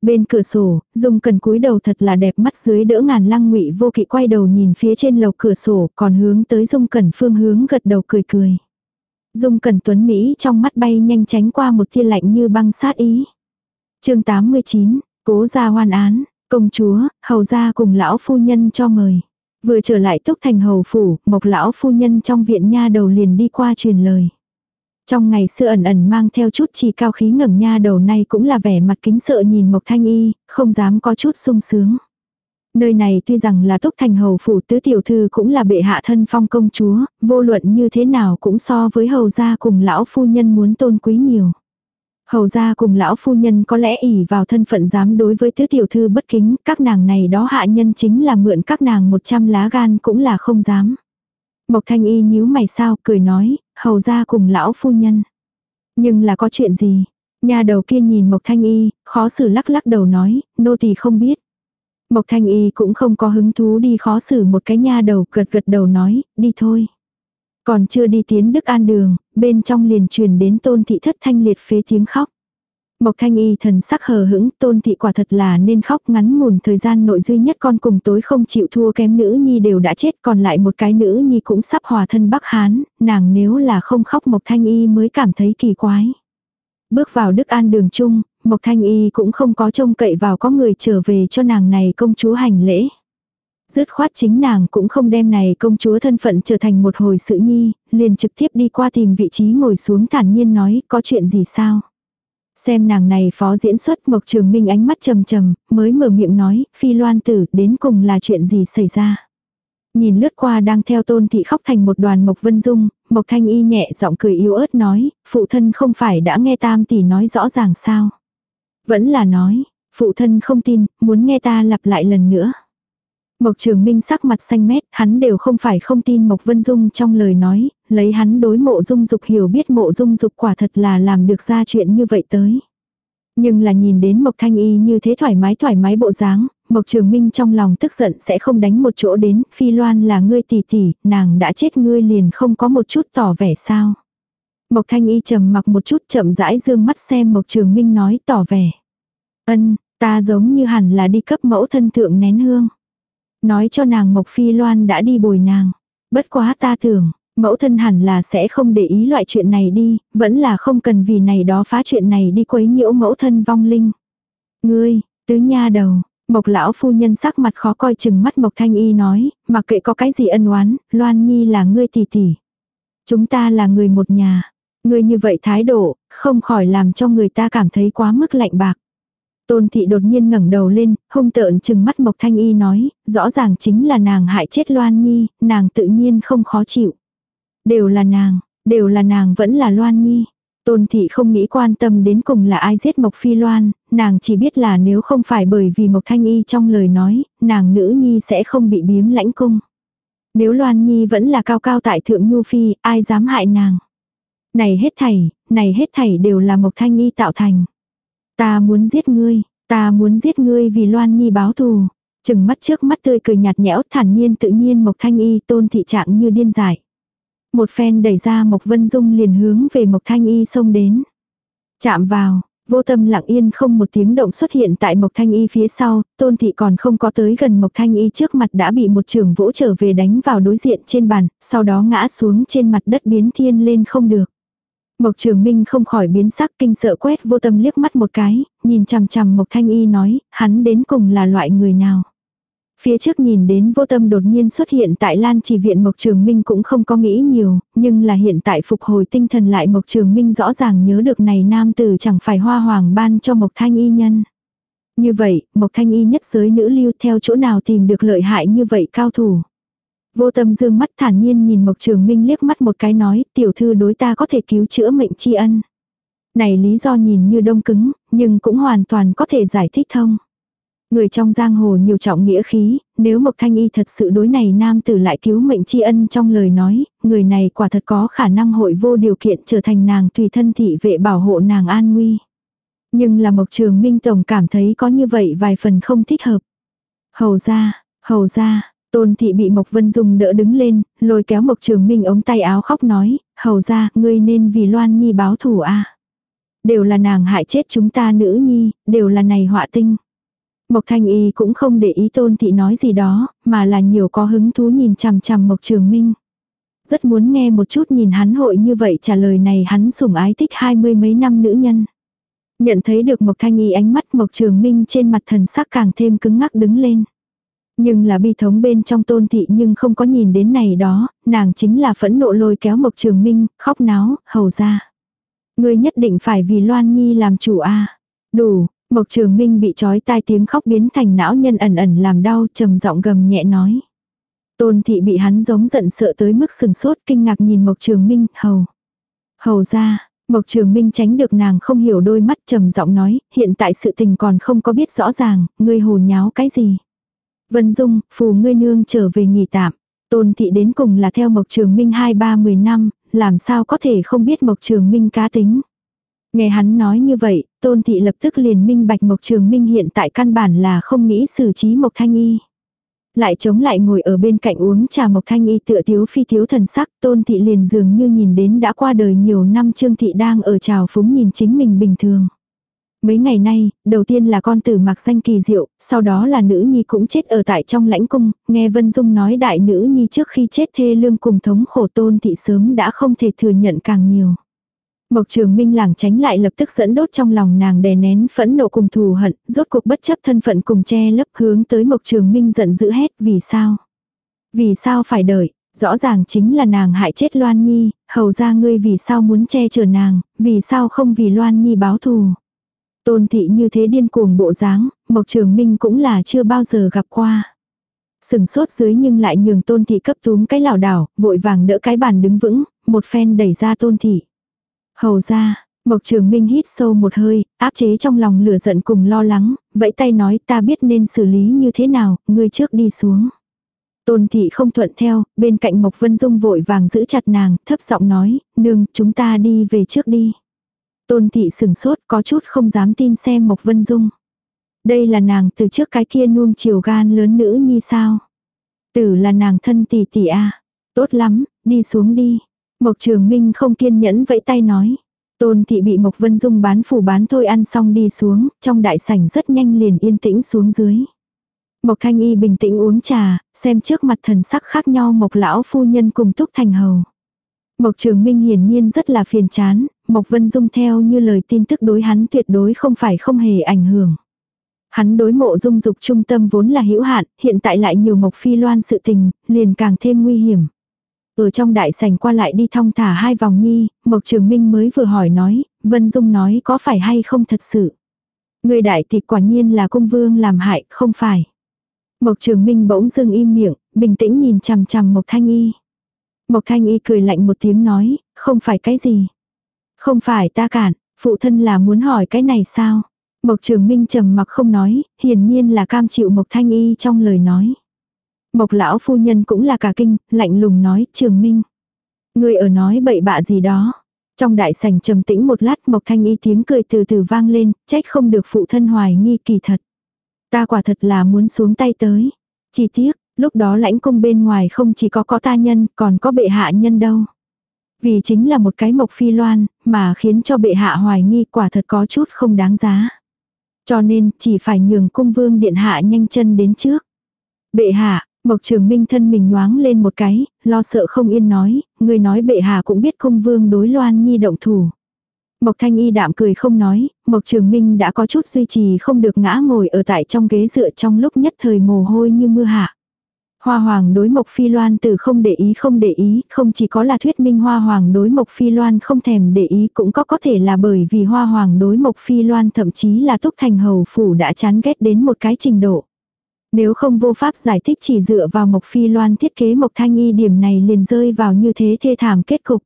A: Bên cửa sổ, Dung cần cúi đầu thật là đẹp mắt dưới đỡ ngàn lăng ngụy vô kỵ quay đầu nhìn phía trên lầu cửa sổ còn hướng tới Dung cần phương hướng gật đầu cười cười. Dung cần tuấn Mỹ trong mắt bay nhanh tránh qua một tia lạnh như băng sát ý. chương 89, cố ra hoan án, công chúa, hầu ra cùng lão phu nhân cho mời. Vừa trở lại túc thành hầu phủ, mộc lão phu nhân trong viện nha đầu liền đi qua truyền lời. Trong ngày xưa ẩn ẩn mang theo chút chỉ cao khí ngẩng nha đầu nay cũng là vẻ mặt kính sợ nhìn mộc thanh y, không dám có chút sung sướng. Nơi này tuy rằng là túc thành hầu phủ tứ tiểu thư cũng là bệ hạ thân phong công chúa, vô luận như thế nào cũng so với hầu gia cùng lão phu nhân muốn tôn quý nhiều. Hầu ra cùng lão phu nhân có lẽ ỉ vào thân phận dám đối với tứ tiểu thư bất kính, các nàng này đó hạ nhân chính là mượn các nàng một trăm lá gan cũng là không dám. Mộc thanh y nhíu mày sao, cười nói, hầu ra cùng lão phu nhân. Nhưng là có chuyện gì? Nhà đầu kia nhìn Mộc thanh y, khó xử lắc lắc đầu nói, nô tỳ không biết. Mộc thanh y cũng không có hứng thú đi khó xử một cái nha đầu, gật gật đầu nói, đi thôi. Còn chưa đi tiến Đức An đường, bên trong liền truyền đến tôn thị thất thanh liệt phế tiếng khóc. Mộc thanh y thần sắc hờ hững, tôn thị quả thật là nên khóc ngắn ngủn thời gian nội duy nhất con cùng tối không chịu thua kém nữ nhi đều đã chết còn lại một cái nữ nhi cũng sắp hòa thân Bắc Hán, nàng nếu là không khóc Mộc thanh y mới cảm thấy kỳ quái. Bước vào Đức An đường chung, Mộc thanh y cũng không có trông cậy vào có người trở về cho nàng này công chúa hành lễ. Dứt khoát chính nàng cũng không đem này công chúa thân phận trở thành một hồi sự nhi, liền trực tiếp đi qua tìm vị trí ngồi xuống thản nhiên nói có chuyện gì sao. Xem nàng này phó diễn xuất Mộc Trường Minh ánh mắt trầm trầm, mới mở miệng nói, phi loan tử, đến cùng là chuyện gì xảy ra. Nhìn lướt qua đang theo tôn thị khóc thành một đoàn Mộc Vân Dung, Mộc Thanh Y nhẹ giọng cười yếu ớt nói, phụ thân không phải đã nghe tam tỷ nói rõ ràng sao. Vẫn là nói, phụ thân không tin, muốn nghe ta lặp lại lần nữa. Mộc Trường Minh sắc mặt xanh mét, hắn đều không phải không tin Mộc Vân Dung trong lời nói, lấy hắn đối mộ dung dục hiểu biết mộ dung dục quả thật là làm được ra chuyện như vậy tới. Nhưng là nhìn đến Mộc Thanh Y như thế thoải mái thoải mái bộ dáng, Mộc Trường Minh trong lòng tức giận sẽ không đánh một chỗ đến, Phi Loan là ngươi tỷ tỷ, nàng đã chết ngươi liền không có một chút tỏ vẻ sao. Mộc Thanh Y trầm mặc một chút chậm rãi dương mắt xem Mộc Trường Minh nói tỏ vẻ. Ân, ta giống như hẳn là đi cấp mẫu thân thượng nén hương. Nói cho nàng Mộc Phi Loan đã đi bồi nàng. Bất quá ta tưởng, mẫu thân hẳn là sẽ không để ý loại chuyện này đi, vẫn là không cần vì này đó phá chuyện này đi quấy nhiễu mẫu thân vong linh. Ngươi, tứ nha đầu, Mộc lão phu nhân sắc mặt khó coi chừng mắt Mộc Thanh Y nói, mặc kệ có cái gì ân oán, Loan Nhi là ngươi tỷ tỷ. Chúng ta là người một nhà. Ngươi như vậy thái độ, không khỏi làm cho người ta cảm thấy quá mức lạnh bạc. Tôn thị đột nhiên ngẩng đầu lên, hung tợn chừng mắt Mộc Thanh Y nói, rõ ràng chính là nàng hại chết Loan Nhi, nàng tự nhiên không khó chịu. Đều là nàng, đều là nàng vẫn là Loan Nhi. Tôn thị không nghĩ quan tâm đến cùng là ai giết Mộc Phi Loan, nàng chỉ biết là nếu không phải bởi vì Mộc Thanh Y trong lời nói, nàng nữ nhi sẽ không bị biếm lãnh cung. Nếu Loan Nhi vẫn là cao cao tại thượng Nhu Phi, ai dám hại nàng. Này hết thảy, này hết thảy đều là Mộc Thanh Y tạo thành. Ta muốn giết ngươi, ta muốn giết ngươi vì Loan Nhi báo thù. Chừng mắt trước mắt tươi cười nhạt nhẽo thản nhiên tự nhiên Mộc Thanh Y tôn thị trạng như điên dại. Một phen đẩy ra Mộc Vân Dung liền hướng về Mộc Thanh Y xông đến. Chạm vào, vô tâm lặng yên không một tiếng động xuất hiện tại Mộc Thanh Y phía sau, tôn thị còn không có tới gần Mộc Thanh Y trước mặt đã bị một trường vỗ trở về đánh vào đối diện trên bàn, sau đó ngã xuống trên mặt đất biến thiên lên không được. Mộc Trường Minh không khỏi biến sắc kinh sợ quét vô tâm liếc mắt một cái, nhìn chằm chằm Mộc Thanh Y nói, hắn đến cùng là loại người nào. Phía trước nhìn đến vô tâm đột nhiên xuất hiện tại Lan chỉ viện Mộc Trường Minh cũng không có nghĩ nhiều, nhưng là hiện tại phục hồi tinh thần lại Mộc Trường Minh rõ ràng nhớ được này nam tử chẳng phải hoa hoàng ban cho Mộc Thanh Y nhân. Như vậy, Mộc Thanh Y nhất giới nữ lưu theo chỗ nào tìm được lợi hại như vậy cao thủ. Vô tâm dương mắt thản nhiên nhìn Mộc Trường Minh liếc mắt một cái nói, tiểu thư đối ta có thể cứu chữa mệnh tri ân. Này lý do nhìn như đông cứng, nhưng cũng hoàn toàn có thể giải thích thông. Người trong giang hồ nhiều trọng nghĩa khí, nếu Mộc Thanh Y thật sự đối này nam tử lại cứu mệnh tri ân trong lời nói, người này quả thật có khả năng hội vô điều kiện trở thành nàng tùy thân thị vệ bảo hộ nàng an nguy. Nhưng là Mộc Trường Minh Tổng cảm thấy có như vậy vài phần không thích hợp. Hầu ra, hầu ra, Tôn thị bị Mộc Vân Dung đỡ đứng lên, lôi kéo Mộc Trường Minh ống tay áo khóc nói, hầu ra, ngươi nên vì Loan Nhi báo thù a Đều là nàng hại chết chúng ta nữ nhi, đều là này họa tinh. Mộc Thanh Y cũng không để ý tôn thị nói gì đó, mà là nhiều có hứng thú nhìn chằm chằm Mộc Trường Minh. Rất muốn nghe một chút nhìn hắn hội như vậy trả lời này hắn sủng ái thích hai mươi mấy năm nữ nhân. Nhận thấy được Mộc Thanh Y ánh mắt Mộc Trường Minh trên mặt thần sắc càng thêm cứng ngắc đứng lên. Nhưng là bi thống bên trong tôn thị nhưng không có nhìn đến này đó, nàng chính là phẫn nộ lôi kéo Mộc Trường Minh, khóc náo, hầu ra. Ngươi nhất định phải vì Loan Nhi làm chủ a Đủ, Mộc Trường Minh bị trói tai tiếng khóc biến thành não nhân ẩn ẩn làm đau trầm giọng gầm nhẹ nói. Tôn thị bị hắn giống giận sợ tới mức sừng sốt kinh ngạc nhìn Mộc Trường Minh, hầu. Hầu ra, Mộc Trường Minh tránh được nàng không hiểu đôi mắt trầm giọng nói, hiện tại sự tình còn không có biết rõ ràng, ngươi hồ nháo cái gì. Vân Dung, phù ngươi nương trở về nghỉ tạm. Tôn thị đến cùng là theo Mộc Trường Minh hai ba mười năm, làm sao có thể không biết Mộc Trường Minh cá tính. Nghe hắn nói như vậy, Tôn thị lập tức liền minh bạch Mộc Trường Minh hiện tại căn bản là không nghĩ xử trí Mộc Thanh Y. Lại chống lại ngồi ở bên cạnh uống trà Mộc Thanh Y tựa thiếu phi thiếu thần sắc, Tôn thị liền dường như nhìn đến đã qua đời nhiều năm Trương thị đang ở trào phúng nhìn chính mình bình thường. Mấy ngày nay, đầu tiên là con tử mặc danh kỳ diệu, sau đó là nữ nhi cũng chết ở tại trong lãnh cung, nghe Vân Dung nói đại nữ nhi trước khi chết thê lương cùng thống khổ tôn thị sớm đã không thể thừa nhận càng nhiều. Mộc trường minh làng tránh lại lập tức dẫn đốt trong lòng nàng đè nén phẫn nộ cùng thù hận, rốt cuộc bất chấp thân phận cùng che lấp hướng tới mộc trường minh giận dữ hét vì sao. Vì sao phải đợi, rõ ràng chính là nàng hại chết Loan Nhi, hầu ra ngươi vì sao muốn che chở nàng, vì sao không vì Loan Nhi báo thù. Tôn thị như thế điên cuồng bộ dáng, Mộc Trường Minh cũng là chưa bao giờ gặp qua. Sừng sốt dưới nhưng lại nhường tôn thị cấp túm cái lảo đảo, vội vàng đỡ cái bàn đứng vững, một phen đẩy ra tôn thị. Hầu ra, Mộc Trường Minh hít sâu một hơi, áp chế trong lòng lửa giận cùng lo lắng, vẫy tay nói ta biết nên xử lý như thế nào, ngươi trước đi xuống. Tôn thị không thuận theo, bên cạnh Mộc Vân Dung vội vàng giữ chặt nàng, thấp giọng nói, nương, chúng ta đi về trước đi. Tôn thị sừng sốt có chút không dám tin xem Mộc Vân Dung. Đây là nàng từ trước cái kia nuông chiều gan lớn nữ nhi sao. Tử là nàng thân tỷ tỷ a Tốt lắm, đi xuống đi. Mộc Trường Minh không kiên nhẫn vẫy tay nói. Tôn thị bị Mộc Vân Dung bán phủ bán thôi ăn xong đi xuống, trong đại sảnh rất nhanh liền yên tĩnh xuống dưới. Mộc Thanh Y bình tĩnh uống trà, xem trước mặt thần sắc khác nhau Mộc lão phu nhân cùng Túc Thành hầu. Mộc Trường Minh hiển nhiên rất là phiền chán, Mộc Vân Dung theo như lời tin tức đối hắn tuyệt đối không phải không hề ảnh hưởng. Hắn đối mộ dung dục trung tâm vốn là hữu hạn, hiện tại lại nhiều Mộc Phi Loan sự tình, liền càng thêm nguy hiểm. Ở trong đại sảnh qua lại đi thong thả hai vòng nhi, Mộc Trường Minh mới vừa hỏi nói, Vân Dung nói có phải hay không thật sự. Người đại thì quả nhiên là cung vương làm hại, không phải. Mộc Trường Minh bỗng dưng im miệng, bình tĩnh nhìn chằm chằm Mộc Thanh Y. Mộc Thanh Y cười lạnh một tiếng nói, không phải cái gì. Không phải ta cản, phụ thân là muốn hỏi cái này sao? Mộc Trường Minh trầm mặc không nói, hiển nhiên là cam chịu Mộc Thanh Y trong lời nói. Mộc lão phu nhân cũng là cả kinh, lạnh lùng nói, Trường Minh. Người ở nói bậy bạ gì đó. Trong đại sảnh trầm tĩnh một lát Mộc Thanh Y tiếng cười từ từ vang lên, trách không được phụ thân hoài nghi kỳ thật. Ta quả thật là muốn xuống tay tới. Chỉ tiếc, lúc đó lãnh cung bên ngoài không chỉ có có ta nhân, còn có bệ hạ nhân đâu. Vì chính là một cái mộc phi loan, mà khiến cho bệ hạ hoài nghi quả thật có chút không đáng giá. Cho nên, chỉ phải nhường cung vương điện hạ nhanh chân đến trước. Bệ hạ, Mộc Trường Minh thân mình nhoáng lên một cái, lo sợ không yên nói, người nói bệ hạ cũng biết cung vương đối loan nhi động thủ. Mộc Thanh Y đạm cười không nói, Mộc Trường Minh đã có chút duy trì không được ngã ngồi ở tại trong ghế dựa trong lúc nhất thời mồ hôi như mưa hạ. Hoa Hoàng đối Mộc Phi Loan từ không để ý không để ý, không chỉ có là thuyết minh Hoa Hoàng đối Mộc Phi Loan không thèm để ý cũng có có thể là bởi vì Hoa Hoàng đối Mộc Phi Loan thậm chí là Túc Thành Hầu Phủ đã chán ghét đến một cái trình độ. Nếu không vô pháp giải thích chỉ dựa vào Mộc Phi Loan thiết kế Mộc Thanh Y điểm này liền rơi vào như thế thê thảm kết cục.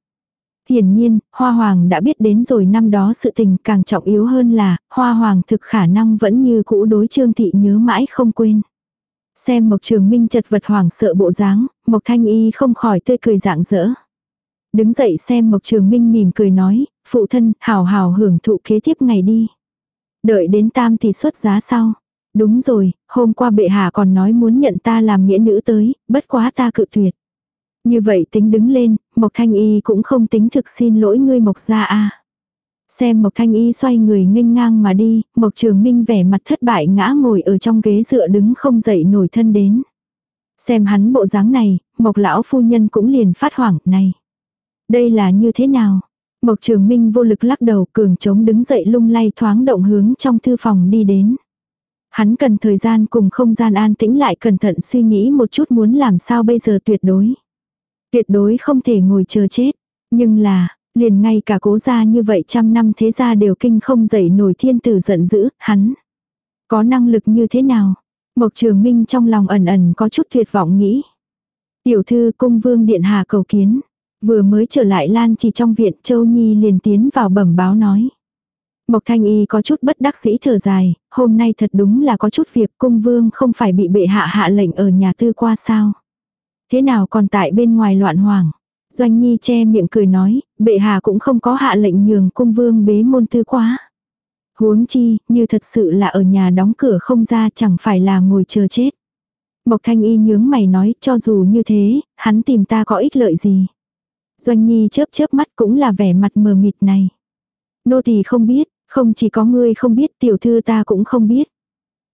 A: Hiển nhiên, Hoa Hoàng đã biết đến rồi năm đó sự tình càng trọng yếu hơn là, Hoa Hoàng thực khả năng vẫn như cũ đối Trương Thị nhớ mãi không quên. Xem Mộc Trường Minh chật vật hoảng sợ bộ dáng, Mộc Thanh Y không khỏi tươi cười dạng dỡ. Đứng dậy xem Mộc Trường Minh mỉm cười nói, phụ thân, hào hào hưởng thụ kế tiếp ngày đi. Đợi đến tam thì xuất giá sau. Đúng rồi, hôm qua bệ hạ còn nói muốn nhận ta làm nghĩa nữ tới, bất quá ta cự tuyệt. Như vậy tính đứng lên, Mộc Thanh Y cũng không tính thực xin lỗi ngươi Mộc gia a. Xem Mộc Thanh Y xoay người nghênh ngang mà đi, Mộc Trường Minh vẻ mặt thất bại ngã ngồi ở trong ghế dựa đứng không dậy nổi thân đến. Xem hắn bộ dáng này, Mộc lão phu nhân cũng liền phát hoảng, này. Đây là như thế nào? Mộc Trường Minh vô lực lắc đầu cường chống đứng dậy lung lay thoáng động hướng trong thư phòng đi đến. Hắn cần thời gian cùng không gian an tĩnh lại cẩn thận suy nghĩ một chút muốn làm sao bây giờ tuyệt đối. Tuyệt đối không thể ngồi chờ chết. Nhưng là, liền ngay cả cố gia như vậy trăm năm thế gia đều kinh không dậy nổi thiên tử giận dữ, hắn. Có năng lực như thế nào? Mộc Trường Minh trong lòng ẩn ẩn có chút tuyệt vọng nghĩ. Tiểu thư cung vương điện hà cầu kiến. Vừa mới trở lại Lan chỉ trong viện Châu Nhi liền tiến vào bẩm báo nói. Mộc Thanh Y có chút bất đắc dĩ thở dài, hôm nay thật đúng là có chút việc cung vương không phải bị bệ hạ hạ lệnh ở nhà tư qua sao. Thế nào còn tại bên ngoài loạn hoàng. Doanh Nhi che miệng cười nói, bệ hạ cũng không có hạ lệnh nhường cung vương bế môn tư quá. Huống chi, như thật sự là ở nhà đóng cửa không ra chẳng phải là ngồi chờ chết. Mộc Thanh Y nhướng mày nói, cho dù như thế, hắn tìm ta có ích lợi gì. Doanh Nhi chớp chớp mắt cũng là vẻ mặt mờ mịt này. Nô tỳ không biết, không chỉ có ngươi không biết tiểu thư ta cũng không biết.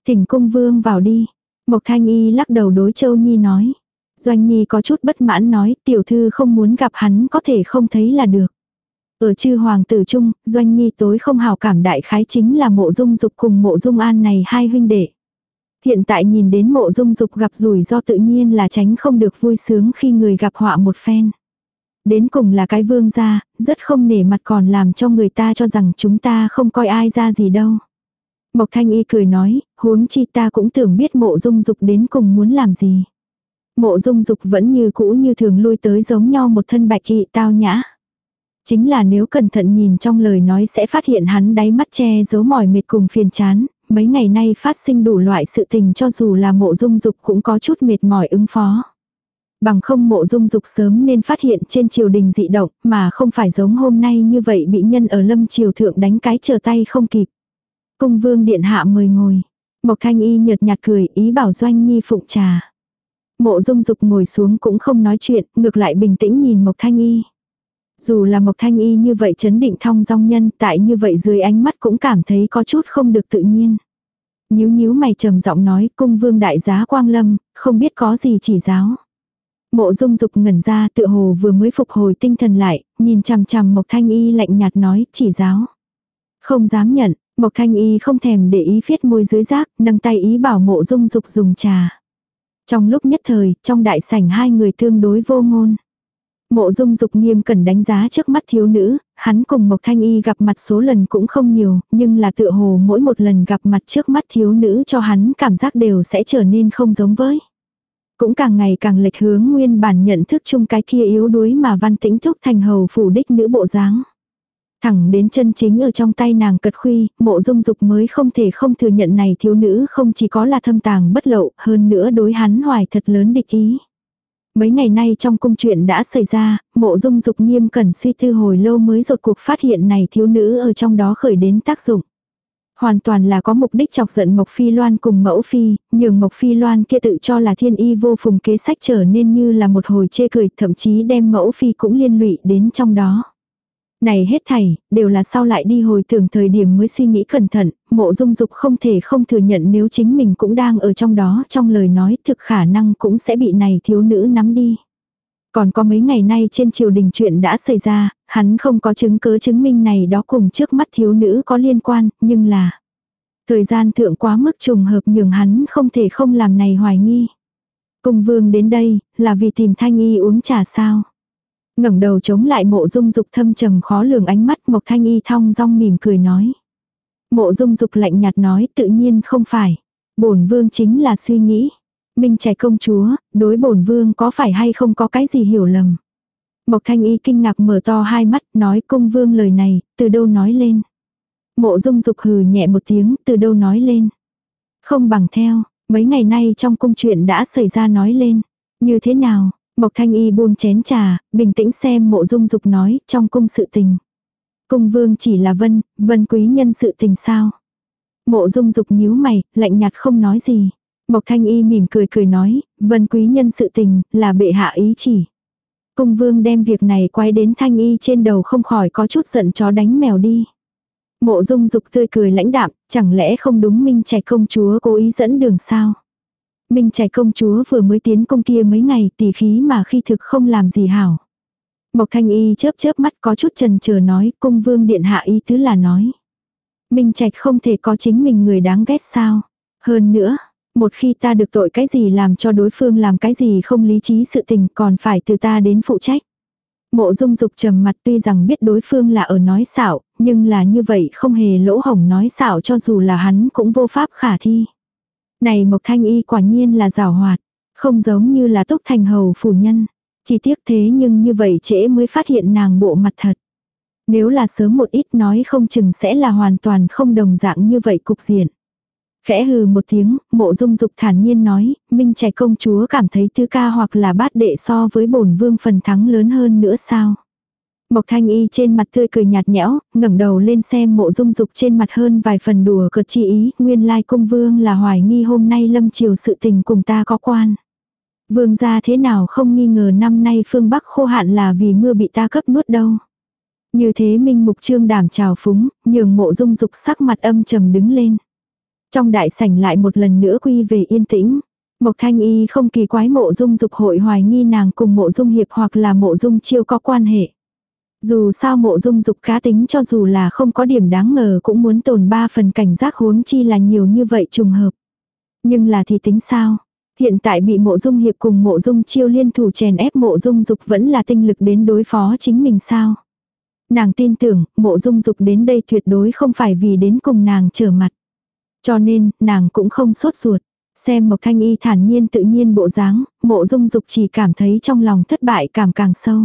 A: Thỉnh cung vương vào đi. Mộc Thanh Y lắc đầu đối Châu Nhi nói. Doanh Nhi có chút bất mãn nói tiểu thư không muốn gặp hắn có thể không thấy là được. Ở chư hoàng tử trung, Doanh Nhi tối không hào cảm đại khái chính là mộ dung dục cùng mộ dung an này hai huynh đệ. Hiện tại nhìn đến mộ dung dục gặp rủi do tự nhiên là tránh không được vui sướng khi người gặp họa một phen. Đến cùng là cái vương gia, rất không nể mặt còn làm cho người ta cho rằng chúng ta không coi ai ra gì đâu. Mộc Thanh Y cười nói, huống chi ta cũng tưởng biết mộ dung dục đến cùng muốn làm gì. Mộ dung dục vẫn như cũ như thường lui tới giống nhau một thân bạch kỵ tao nhã. Chính là nếu cẩn thận nhìn trong lời nói sẽ phát hiện hắn đáy mắt che giấu mỏi mệt cùng phiền chán, mấy ngày nay phát sinh đủ loại sự tình cho dù là mộ dung dục cũng có chút mệt mỏi ứng phó. Bằng không mộ dung dục sớm nên phát hiện trên triều đình dị động mà không phải giống hôm nay như vậy bị nhân ở lâm triều thượng đánh cái chờ tay không kịp. Cung vương điện hạ mời ngồi. Mộc thanh y nhợt nhạt cười ý bảo doanh nhi phụng trà. Mộ dung dục ngồi xuống cũng không nói chuyện, ngược lại bình tĩnh nhìn Mộc thanh y. Dù là Mộc Thanh Y như vậy chấn định thong dong nhân tại như vậy dưới ánh mắt cũng cảm thấy có chút không được tự nhiên. Nhíu nhíu mày trầm giọng nói cung vương đại giá quang lâm, không biết có gì chỉ giáo. Mộ dung dục ngẩn ra tựa hồ vừa mới phục hồi tinh thần lại, nhìn chằm chằm Mộc Thanh Y lạnh nhạt nói chỉ giáo. Không dám nhận, Mộc Thanh Y không thèm để ý viết môi dưới rác, nâng tay ý bảo mộ dung dục dùng trà. Trong lúc nhất thời, trong đại sảnh hai người tương đối vô ngôn. Mộ dung dục nghiêm cần đánh giá trước mắt thiếu nữ, hắn cùng Mộc Thanh Y gặp mặt số lần cũng không nhiều, nhưng là tựa hồ mỗi một lần gặp mặt trước mắt thiếu nữ cho hắn cảm giác đều sẽ trở nên không giống với. Cũng càng ngày càng lệch hướng nguyên bản nhận thức chung cái kia yếu đuối mà văn tĩnh thúc thành hầu phủ đích nữ bộ dáng. Thẳng đến chân chính ở trong tay nàng cật khuy, mộ dung dục mới không thể không thừa nhận này thiếu nữ không chỉ có là thâm tàng bất lậu, hơn nữa đối hắn hoài thật lớn địch ý. Mấy ngày nay trong cung chuyện đã xảy ra, mộ dung dục nghiêm cẩn suy tư hồi lâu mới rột cuộc phát hiện này thiếu nữ ở trong đó khởi đến tác dụng. Hoàn toàn là có mục đích chọc giận Mộc Phi Loan cùng mẫu Phi, nhường Mộc Phi Loan kia tự cho là thiên y vô phùng kế sách trở nên như là một hồi chê cười, thậm chí đem mẫu Phi cũng liên lụy đến trong đó. Này hết thảy, đều là sau lại đi hồi tưởng thời điểm mới suy nghĩ cẩn thận, mộ dung dục không thể không thừa nhận nếu chính mình cũng đang ở trong đó trong lời nói thực khả năng cũng sẽ bị này thiếu nữ nắm đi. Còn có mấy ngày nay trên triều đình chuyện đã xảy ra, hắn không có chứng cứ chứng minh này đó cùng trước mắt thiếu nữ có liên quan, nhưng là thời gian thượng quá mức trùng hợp nhường hắn không thể không làm này hoài nghi. Cung vương đến đây, là vì tìm thanh y uống trà sao ngẩng đầu chống lại mộ dung dục thâm trầm khó lường ánh mắt Mộc Thanh Y thong dong mỉm cười nói. Mộ dung dục lạnh nhạt nói tự nhiên không phải. bổn vương chính là suy nghĩ. Minh trẻ công chúa, đối bổn vương có phải hay không có cái gì hiểu lầm. Mộc Thanh Y kinh ngạc mở to hai mắt nói công vương lời này, từ đâu nói lên. Mộ dung dục hừ nhẹ một tiếng, từ đâu nói lên. Không bằng theo, mấy ngày nay trong cung chuyện đã xảy ra nói lên. Như thế nào, Mộc Thanh Y buông chén trà, bình tĩnh xem mộ dung dục nói, trong cung sự tình. Cung vương chỉ là vân, vân quý nhân sự tình sao. Mộ dung dục nhíu mày, lạnh nhạt không nói gì. Mộc Thanh Y mỉm cười cười nói, vân quý nhân sự tình, là bệ hạ ý chỉ. Cung vương đem việc này quay đến Thanh Y trên đầu không khỏi có chút giận chó đánh mèo đi. Mộ dung dục tươi cười lãnh đạm, chẳng lẽ không đúng minh trẻ công chúa cố ý dẫn đường sao. Minh Trạch công chúa vừa mới tiến công kia mấy ngày tỷ khí mà khi thực không làm gì hảo. Mộc Thanh Y chớp chớp mắt có chút trần chờ nói cung vương điện hạ ý tứ là nói. Minh Trạch không thể có chính mình người đáng ghét sao. Hơn nữa, một khi ta được tội cái gì làm cho đối phương làm cái gì không lý trí sự tình còn phải từ ta đến phụ trách. Mộ dung dục trầm mặt tuy rằng biết đối phương là ở nói xạo, nhưng là như vậy không hề lỗ hổng nói xạo cho dù là hắn cũng vô pháp khả thi. Này Mộc Thanh Y quả nhiên là rào hoạt, không giống như là túc thành hầu phủ nhân. Chỉ tiếc thế nhưng như vậy trễ mới phát hiện nàng bộ mặt thật. Nếu là sớm một ít nói không chừng sẽ là hoàn toàn không đồng dạng như vậy cục diện. Khẽ hừ một tiếng, mộ dung dục thản nhiên nói, minh trẻ công chúa cảm thấy tứ ca hoặc là bát đệ so với bổn vương phần thắng lớn hơn nữa sao. Mộc thanh y trên mặt tươi cười nhạt nhẽo, ngẩng đầu lên xem mộ dung dục trên mặt hơn vài phần đùa cợt chi ý, nguyên lai cung vương là hoài nghi hôm nay lâm triều sự tình cùng ta có quan. Vương gia thế nào không nghi ngờ năm nay phương Bắc khô hạn là vì mưa bị ta cấp nuốt đâu. Như thế minh mục trương đảm trào phúng, nhường mộ dung dục sắc mặt âm trầm đứng lên. Trong đại sảnh lại một lần nữa quy về yên tĩnh. Mộc thanh y không kỳ quái mộ dung dục hội hoài nghi nàng cùng mộ dung hiệp hoặc là mộ dung chiêu có quan hệ. Dù sao mộ dung dục cá tính cho dù là không có điểm đáng ngờ cũng muốn tồn ba phần cảnh giác huống chi là nhiều như vậy trùng hợp. Nhưng là thì tính sao? Hiện tại bị mộ dung hiệp cùng mộ dung chiêu liên thủ chèn ép mộ dung dục vẫn là tinh lực đến đối phó chính mình sao? Nàng tin tưởng mộ dung dục đến đây tuyệt đối không phải vì đến cùng nàng trở mặt. Cho nên, nàng cũng không sốt ruột. Xem Mộc Thanh Y thản nhiên tự nhiên bộ dáng, mộ dung dục chỉ cảm thấy trong lòng thất bại cảm càng sâu.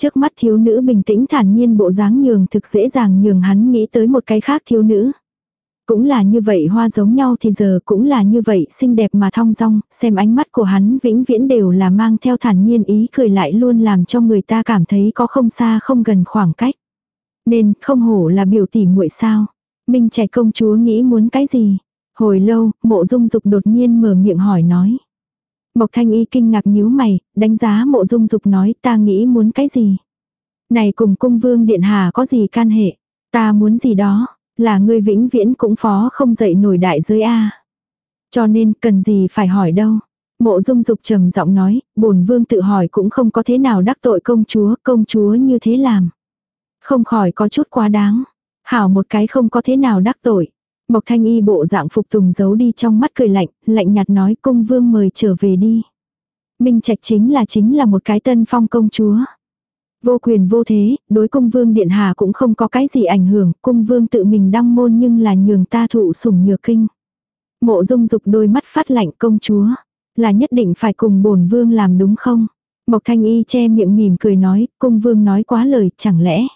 A: Trước mắt thiếu nữ bình tĩnh thản nhiên bộ dáng nhường thực dễ dàng nhường hắn nghĩ tới một cái khác thiếu nữ. Cũng là như vậy hoa giống nhau thì giờ cũng là như vậy xinh đẹp mà thong dong, xem ánh mắt của hắn vĩnh viễn đều là mang theo thản nhiên ý cười lại luôn làm cho người ta cảm thấy có không xa không gần khoảng cách. Nên không hổ là biểu tỉ muội sao. Minh trẻ công chúa nghĩ muốn cái gì. Hồi lâu, mộ dung dục đột nhiên mở miệng hỏi nói. Mộc thanh y kinh ngạc nhíu mày, đánh giá mộ dung dục nói ta nghĩ muốn cái gì. Này cùng cung vương điện hà có gì can hệ. Ta muốn gì đó, là ngươi vĩnh viễn cũng phó không dậy nổi đại giới A. Cho nên cần gì phải hỏi đâu. Mộ dung dục trầm giọng nói, bổn vương tự hỏi cũng không có thế nào đắc tội công chúa, công chúa như thế làm. Không khỏi có chút quá đáng. Hảo một cái không có thế nào đắc tội. Mộc thanh y bộ dạng phục tùng giấu đi trong mắt cười lạnh, lạnh nhạt nói cung vương mời trở về đi. Minh trạch chính là chính là một cái tân phong công chúa. Vô quyền vô thế, đối cung vương điện hà cũng không có cái gì ảnh hưởng, cung vương tự mình đăng môn nhưng là nhường ta thụ sủng nhược kinh. Mộ dung dục đôi mắt phát lạnh công chúa, là nhất định phải cùng bổn vương làm đúng không? Mộc thanh y che miệng mỉm cười nói, cung vương nói quá lời, chẳng lẽ.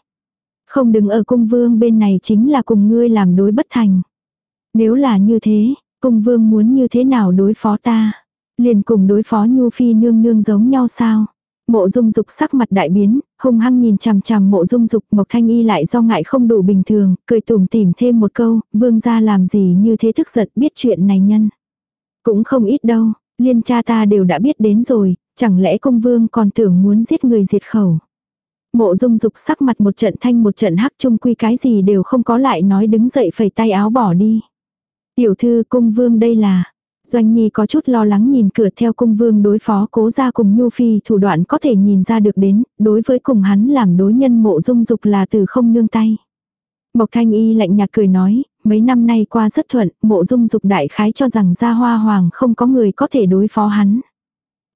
A: Không đứng ở cung vương bên này chính là cùng ngươi làm đối bất thành. Nếu là như thế, cung vương muốn như thế nào đối phó ta? Liền cùng đối phó nhu phi nương nương giống nhau sao? Mộ dung dục sắc mặt đại biến, hung hăng nhìn chằm chằm mộ dung dục mộc thanh y lại do ngại không đủ bình thường, cười tủm tìm thêm một câu, vương gia làm gì như thế thức giận biết chuyện này nhân. Cũng không ít đâu, liên cha ta đều đã biết đến rồi, chẳng lẽ công vương còn tưởng muốn giết người diệt khẩu. Mộ dung dục sắc mặt một trận thanh một trận hắc chung quy cái gì đều không có lại nói đứng dậy phẩy tay áo bỏ đi. Tiểu thư cung vương đây là, Doanh Nhi có chút lo lắng nhìn cửa theo cung vương đối phó cố ra cùng Nhu Phi thủ đoạn có thể nhìn ra được đến, đối với cùng hắn làm đối nhân mộ dung dục là từ không nương tay. Mộc Thanh Y lạnh nhạt cười nói, mấy năm nay qua rất thuận, mộ dung dục đại khái cho rằng gia hoa hoàng không có người có thể đối phó hắn.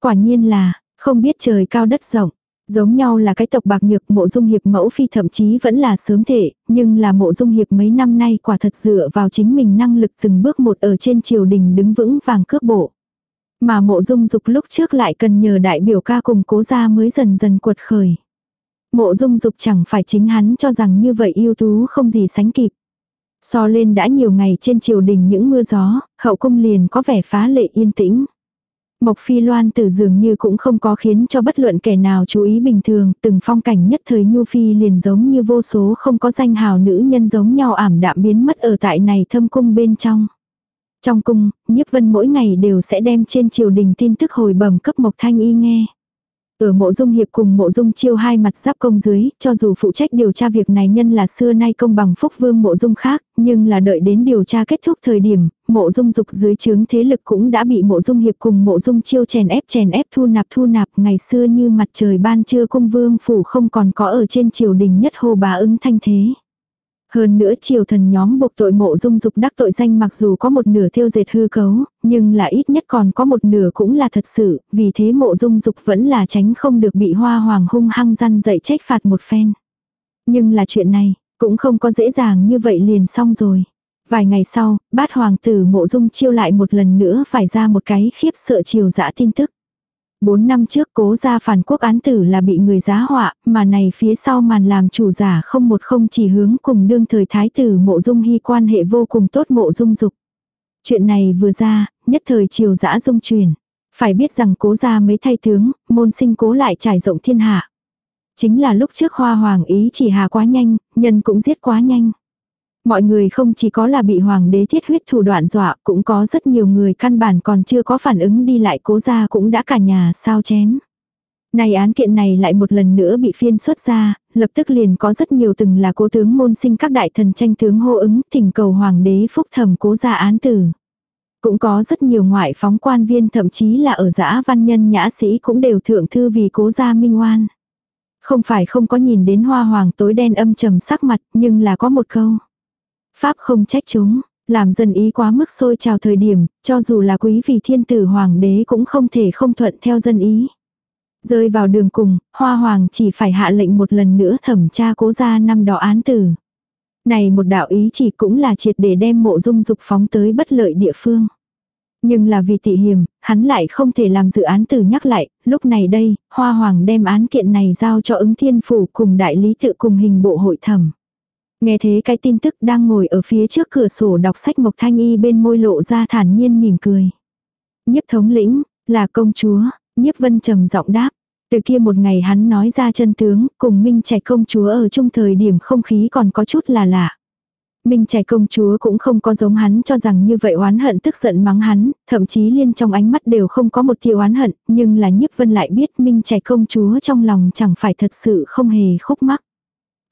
A: Quả nhiên là, không biết trời cao đất rộng, Giống nhau là cái tộc bạc nhược mộ dung hiệp mẫu phi thậm chí vẫn là sớm thể, nhưng là mộ dung hiệp mấy năm nay quả thật dựa vào chính mình năng lực từng bước một ở trên triều đình đứng vững vàng cước bộ. Mà mộ dung dục lúc trước lại cần nhờ đại biểu ca cùng cố ra mới dần dần cuột khởi. Mộ dung dục chẳng phải chính hắn cho rằng như vậy yêu tú không gì sánh kịp. So lên đã nhiều ngày trên triều đình những mưa gió, hậu cung liền có vẻ phá lệ yên tĩnh. Mộc Phi Loan tử dường như cũng không có khiến cho bất luận kẻ nào chú ý bình thường, từng phong cảnh nhất thời Nhu Phi liền giống như vô số không có danh hào nữ nhân giống nhau ảm đạm biến mất ở tại này thâm cung bên trong. Trong cung, nhiếp vân mỗi ngày đều sẽ đem trên triều đình tin tức hồi bẩm cấp Mộc Thanh Y nghe. Ở mộ dung hiệp cùng mộ dung chiêu hai mặt giáp công dưới, cho dù phụ trách điều tra việc này nhân là xưa nay công bằng phúc vương mộ dung khác, nhưng là đợi đến điều tra kết thúc thời điểm, mộ dung dục dưới chướng thế lực cũng đã bị mộ dung hiệp cùng mộ dung chiêu chèn ép chèn ép thu nạp thu nạp ngày xưa như mặt trời ban trưa cung vương phủ không còn có ở trên triều đình nhất hồ bà ứng thanh thế. Hơn nữa triều thần nhóm buộc tội mộ dung dục đắc tội danh mặc dù có một nửa thiêu dệt hư cấu, nhưng là ít nhất còn có một nửa cũng là thật sự, vì thế mộ dung dục vẫn là tránh không được bị hoa hoàng hung hăng răn dậy trách phạt một phen. Nhưng là chuyện này, cũng không có dễ dàng như vậy liền xong rồi. Vài ngày sau, bát hoàng tử mộ dung chiêu lại một lần nữa phải ra một cái khiếp sợ triều dã tin tức. Bốn năm trước cố ra phản quốc án tử là bị người giá họa, mà này phía sau màn làm chủ giả không một không chỉ hướng cùng đương thời thái tử mộ dung hy quan hệ vô cùng tốt mộ dung dục. Chuyện này vừa ra, nhất thời triều dã dung truyền. Phải biết rằng cố ra mấy thay tướng, môn sinh cố lại trải rộng thiên hạ. Chính là lúc trước hoa hoàng ý chỉ hà quá nhanh, nhân cũng giết quá nhanh. Mọi người không chỉ có là bị hoàng đế thiết huyết thủ đoạn dọa, cũng có rất nhiều người căn bản còn chưa có phản ứng đi lại cố ra cũng đã cả nhà sao chém. Này án kiện này lại một lần nữa bị phiên xuất ra, lập tức liền có rất nhiều từng là cố tướng môn sinh các đại thần tranh tướng hô ứng thỉnh cầu hoàng đế phúc thẩm cố ra án tử. Cũng có rất nhiều ngoại phóng quan viên thậm chí là ở giã văn nhân nhã sĩ cũng đều thượng thư vì cố gia minh oan. Không phải không có nhìn đến hoa hoàng tối đen âm trầm sắc mặt nhưng là có một câu. Pháp không trách chúng, làm dân ý quá mức sôi trào thời điểm, cho dù là quý vị thiên tử hoàng đế cũng không thể không thuận theo dân ý. Rơi vào đường cùng, hoa hoàng chỉ phải hạ lệnh một lần nữa thẩm tra cố ra năm đó án tử. Này một đạo ý chỉ cũng là triệt để đem mộ dung dục phóng tới bất lợi địa phương. Nhưng là vì tị hiểm, hắn lại không thể làm dự án từ nhắc lại, lúc này đây, Hoa Hoàng đem án kiện này giao cho ứng thiên phủ cùng đại lý tự cùng hình bộ hội thẩm. Nghe thế cái tin tức đang ngồi ở phía trước cửa sổ đọc sách Mộc Thanh Y bên môi lộ ra thản nhiên mỉm cười. Nhiếp thống lĩnh, là công chúa, nhiếp vân trầm giọng đáp. Từ kia một ngày hắn nói ra chân tướng, cùng Minh Trạch công chúa ở chung thời điểm không khí còn có chút là lạ. Minh Trạch công chúa cũng không có giống hắn cho rằng như vậy oán hận tức giận mắng hắn, thậm chí liên trong ánh mắt đều không có một tia oán hận, nhưng là nhiếp vân lại biết Minh Trạch công chúa trong lòng chẳng phải thật sự không hề khúc mắc.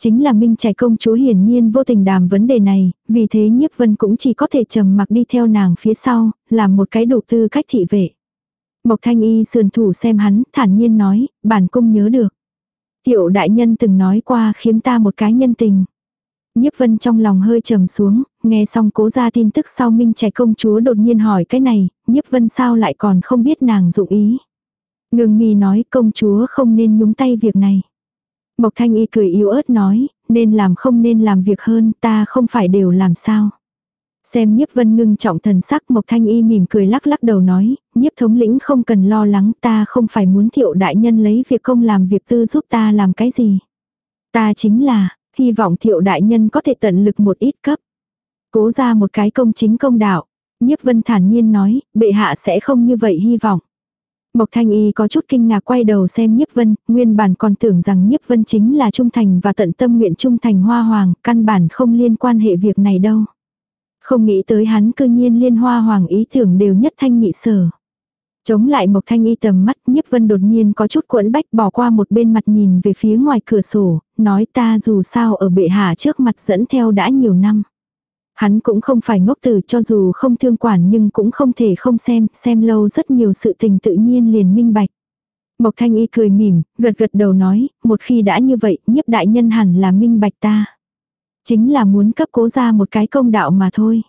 A: Chính là Minh Trạch công chúa hiển nhiên vô tình đàm vấn đề này, vì thế nhiếp vân cũng chỉ có thể trầm mặc đi theo nàng phía sau, làm một cái đủ tư cách thị vệ. Mộc thanh y sườn thủ xem hắn, thản nhiên nói, bản cung nhớ được. Tiểu đại nhân từng nói qua khiếm ta một cái nhân tình. Nhiếp vân trong lòng hơi trầm xuống, nghe xong cố ra tin tức sau Minh Trạch công chúa đột nhiên hỏi cái này, nhiếp vân sao lại còn không biết nàng dụng ý. Ngừng mi nói công chúa không nên nhúng tay việc này. Mộc thanh y cười yếu ớt nói, nên làm không nên làm việc hơn, ta không phải đều làm sao. Xem nhiếp vân ngưng trọng thần sắc Mộc Thanh Y mỉm cười lắc lắc đầu nói, nhiếp thống lĩnh không cần lo lắng ta không phải muốn thiệu đại nhân lấy việc công làm việc tư giúp ta làm cái gì. Ta chính là, hy vọng thiệu đại nhân có thể tận lực một ít cấp. Cố ra một cái công chính công đạo. Nhiếp vân thản nhiên nói, bệ hạ sẽ không như vậy hy vọng. Mộc Thanh Y có chút kinh ngạc quay đầu xem Nhiếp Vân, nguyên bản còn tưởng rằng Nhiếp Vân chính là trung thành và tận tâm nguyện trung thành hoa hoàng, căn bản không liên quan hệ việc này đâu. Không nghĩ tới hắn cư nhiên liên hoa hoàng ý tưởng đều nhất thanh nhị sở. Chống lại Mộc Thanh Y tầm mắt Nhiếp Vân đột nhiên có chút cuộn bách bỏ qua một bên mặt nhìn về phía ngoài cửa sổ, nói ta dù sao ở bệ hạ trước mặt dẫn theo đã nhiều năm. Hắn cũng không phải ngốc tử cho dù không thương quản nhưng cũng không thể không xem, xem lâu rất nhiều sự tình tự nhiên liền minh bạch. Mộc Thanh Y cười mỉm, gật gật đầu nói, một khi đã như vậy, nhiếp đại nhân hẳn là minh bạch ta. Chính là muốn cấp cố ra một cái công đạo mà thôi.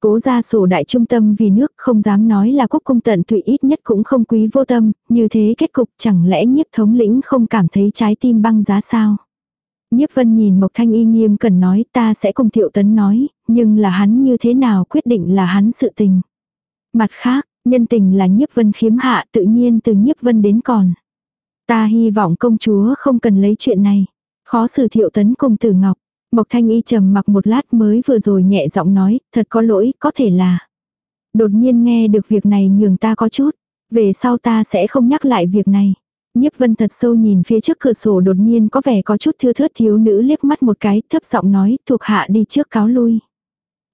A: Cố ra sổ đại trung tâm vì nước không dám nói là quốc công tận tụy ít nhất cũng không quý vô tâm, như thế kết cục chẳng lẽ nhiếp thống lĩnh không cảm thấy trái tim băng giá sao. Nhiếp vân nhìn Mộc Thanh Y nghiêm cần nói ta sẽ cùng Thiệu Tấn nói, nhưng là hắn như thế nào quyết định là hắn sự tình. Mặt khác, nhân tình là nhiếp vân khiếm hạ tự nhiên từ nhiếp vân đến còn. Ta hy vọng công chúa không cần lấy chuyện này. Khó xử Thiệu Tấn cùng Tử Ngọc. Mộc Thanh Y trầm mặc một lát mới vừa rồi nhẹ giọng nói, thật có lỗi, có thể là. Đột nhiên nghe được việc này nhường ta có chút. Về sau ta sẽ không nhắc lại việc này. Nhiếp vân thật sâu nhìn phía trước cửa sổ đột nhiên có vẻ có chút thưa thớt thiếu nữ liếc mắt một cái, thấp giọng nói, thuộc hạ đi trước cáo lui.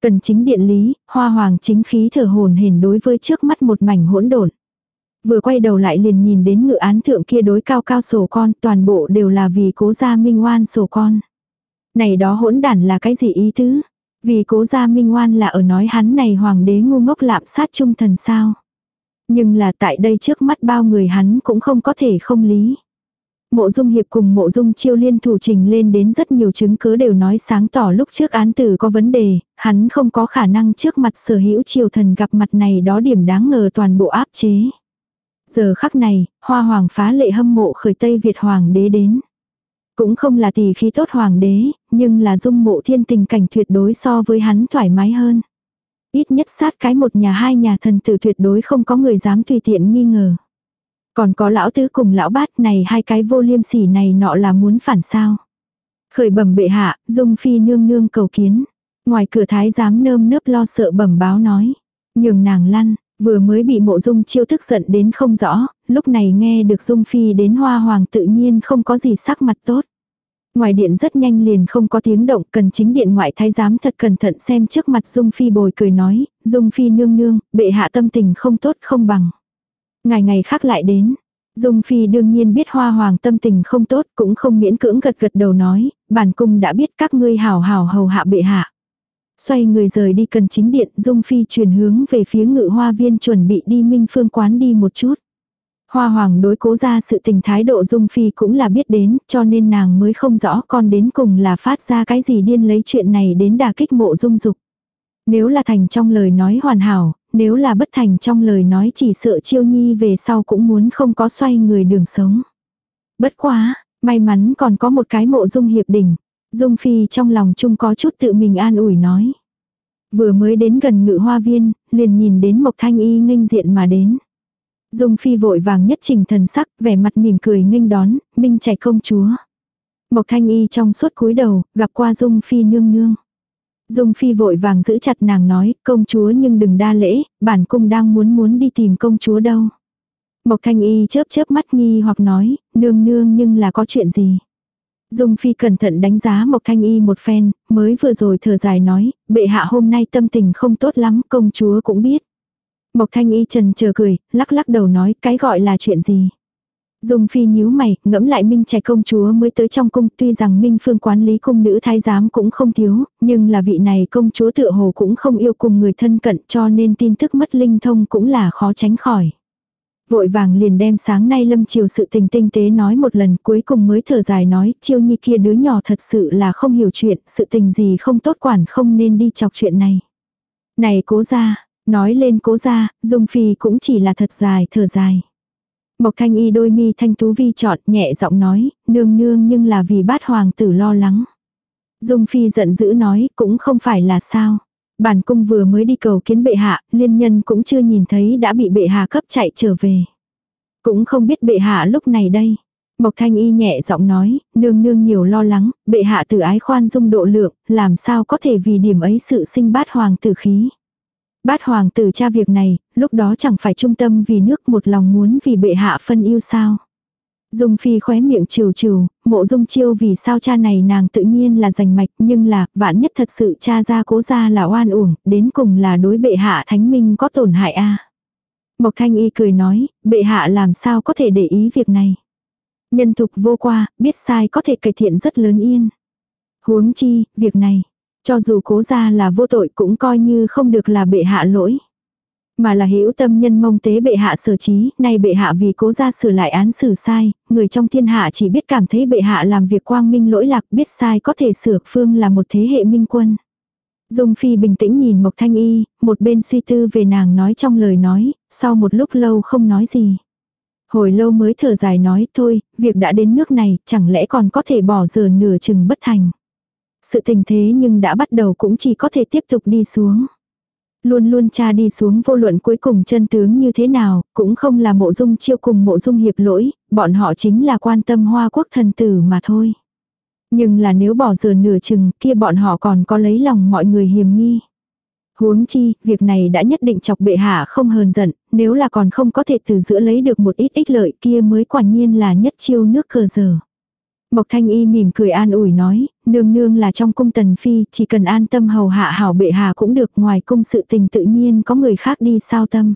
A: Cần chính điện lý, hoa hoàng chính khí thở hồn hển đối với trước mắt một mảnh hỗn độn. Vừa quay đầu lại liền nhìn đến ngự án thượng kia đối cao cao sổ con, toàn bộ đều là vì cố gia minh oan sổ con. Này đó hỗn đản là cái gì ý tứ? Vì cố gia minh oan là ở nói hắn này hoàng đế ngu ngốc lạm sát trung thần sao? Nhưng là tại đây trước mắt bao người hắn cũng không có thể không lý. Mộ dung hiệp cùng mộ dung chiêu liên thủ trình lên đến rất nhiều chứng cứ đều nói sáng tỏ lúc trước án tử có vấn đề, hắn không có khả năng trước mặt sở hữu triều thần gặp mặt này đó điểm đáng ngờ toàn bộ áp chế. Giờ khắc này, hoa hoàng phá lệ hâm mộ khởi Tây Việt hoàng đế đến. Cũng không là tỷ khí tốt hoàng đế, nhưng là dung mộ thiên tình cảnh tuyệt đối so với hắn thoải mái hơn. Ít nhất sát cái một nhà hai nhà thần tử tuyệt đối không có người dám tùy tiện nghi ngờ. Còn có lão tứ cùng lão bát này hai cái vô liêm sỉ này nọ là muốn phản sao. Khởi bẩm bệ hạ, dung phi nương nương cầu kiến. Ngoài cửa thái giám nơm nớp lo sợ bẩm báo nói. Nhường nàng lăn, vừa mới bị mộ dung chiêu tức giận đến không rõ, lúc này nghe được dung phi đến hoa hoàng tự nhiên không có gì sắc mặt tốt. Ngoài điện rất nhanh liền không có tiếng động, cần chính điện ngoại thái giám thật cẩn thận xem trước mặt Dung Phi bồi cười nói, Dung Phi nương nương, bệ hạ tâm tình không tốt không bằng. Ngày ngày khác lại đến, Dung Phi đương nhiên biết hoa hoàng tâm tình không tốt cũng không miễn cưỡng gật gật đầu nói, bản cung đã biết các ngươi hảo hảo hầu hạ bệ hạ. Xoay người rời đi cần chính điện, Dung Phi chuyển hướng về phía ngự hoa viên chuẩn bị đi minh phương quán đi một chút. Hoa hoàng đối cố ra sự tình thái độ dung phi cũng là biết đến, cho nên nàng mới không rõ con đến cùng là phát ra cái gì điên lấy chuyện này đến đà kích mộ dung dục. Nếu là thành trong lời nói hoàn hảo, nếu là bất thành trong lời nói chỉ sợ chiêu nhi về sau cũng muốn không có xoay người đường sống. Bất quá, may mắn còn có một cái mộ dung hiệp đỉnh. Dung phi trong lòng chung có chút tự mình an ủi nói. Vừa mới đến gần ngự hoa viên, liền nhìn đến Mộc Thanh Y nghênh diện mà đến. Dung Phi vội vàng nhất trình thần sắc, vẻ mặt mỉm cười nghênh đón, minh chạy công chúa. Mộc Thanh Y trong suốt cúi đầu, gặp qua Dung Phi nương nương. Dung Phi vội vàng giữ chặt nàng nói, công chúa nhưng đừng đa lễ, bản cung đang muốn muốn đi tìm công chúa đâu. Mộc Thanh Y chớp chớp mắt nghi hoặc nói, nương nương nhưng là có chuyện gì. Dung Phi cẩn thận đánh giá Mộc Thanh Y một phen, mới vừa rồi thở dài nói, bệ hạ hôm nay tâm tình không tốt lắm, công chúa cũng biết. Mộc Thanh Y trần chờ cười, lắc lắc đầu nói, cái gọi là chuyện gì. Dung Phi nhíu mày, ngẫm lại Minh Trạch công chúa mới tới trong cung, tuy rằng Minh Phương quản lý cung nữ thái giám cũng không thiếu, nhưng là vị này công chúa tựa hồ cũng không yêu cùng người thân cận cho nên tin tức mất linh thông cũng là khó tránh khỏi. Vội vàng liền đem sáng nay lâm chiều sự tình tinh tế nói một lần cuối cùng mới thở dài nói chiêu nhi kia đứa nhỏ thật sự là không hiểu chuyện, sự tình gì không tốt quản không nên đi chọc chuyện này. Này cố ra, nói lên cố ra, Dung Phi cũng chỉ là thật dài thở dài. Mộc thanh y đôi mi thanh tú vi chọn nhẹ giọng nói, nương nương nhưng là vì bát hoàng tử lo lắng. Dung Phi giận dữ nói, cũng không phải là sao. Bản cung vừa mới đi cầu kiến bệ hạ, liên nhân cũng chưa nhìn thấy đã bị bệ hạ cấp chạy trở về. Cũng không biết bệ hạ lúc này đây. Mộc thanh y nhẹ giọng nói, nương nương nhiều lo lắng, bệ hạ từ ái khoan dung độ lượng, làm sao có thể vì điểm ấy sự sinh bát hoàng tử khí. Bát hoàng tử cha việc này, lúc đó chẳng phải trung tâm vì nước một lòng muốn vì bệ hạ phân yêu sao. Dung phi khóe miệng trừ trừ, mộ dung chiêu vì sao cha này nàng tự nhiên là giành mạch nhưng là vạn nhất thật sự cha ra cố ra là oan uổng, đến cùng là đối bệ hạ thánh minh có tổn hại a Mộc thanh y cười nói, bệ hạ làm sao có thể để ý việc này. Nhân thục vô qua, biết sai có thể cải thiện rất lớn yên. Huống chi, việc này, cho dù cố ra là vô tội cũng coi như không được là bệ hạ lỗi. Mà là hữu tâm nhân mông tế bệ hạ sở trí, nay bệ hạ vì cố ra sửa lại án xử sai, người trong thiên hạ chỉ biết cảm thấy bệ hạ làm việc quang minh lỗi lạc biết sai có thể sửa phương là một thế hệ minh quân. Dung Phi bình tĩnh nhìn Mộc Thanh Y, một bên suy tư về nàng nói trong lời nói, sau một lúc lâu không nói gì. Hồi lâu mới thở dài nói thôi, việc đã đến nước này, chẳng lẽ còn có thể bỏ giờ nửa chừng bất thành. Sự tình thế nhưng đã bắt đầu cũng chỉ có thể tiếp tục đi xuống. Luôn luôn cha đi xuống vô luận cuối cùng chân tướng như thế nào, cũng không là mộ dung chiêu cùng mộ dung hiệp lỗi, bọn họ chính là quan tâm hoa quốc thần tử mà thôi. Nhưng là nếu bỏ giờ nửa chừng kia bọn họ còn có lấy lòng mọi người hiềm nghi. Huống chi, việc này đã nhất định chọc bệ hạ không hờn giận, nếu là còn không có thể từ giữa lấy được một ít ích lợi kia mới quả nhiên là nhất chiêu nước cờ giờ. Mộc Thanh Y mỉm cười an ủi nói, nương nương là trong cung tần phi, chỉ cần an tâm hầu hạ hảo bệ hạ cũng được ngoài cung sự tình tự nhiên có người khác đi sao tâm.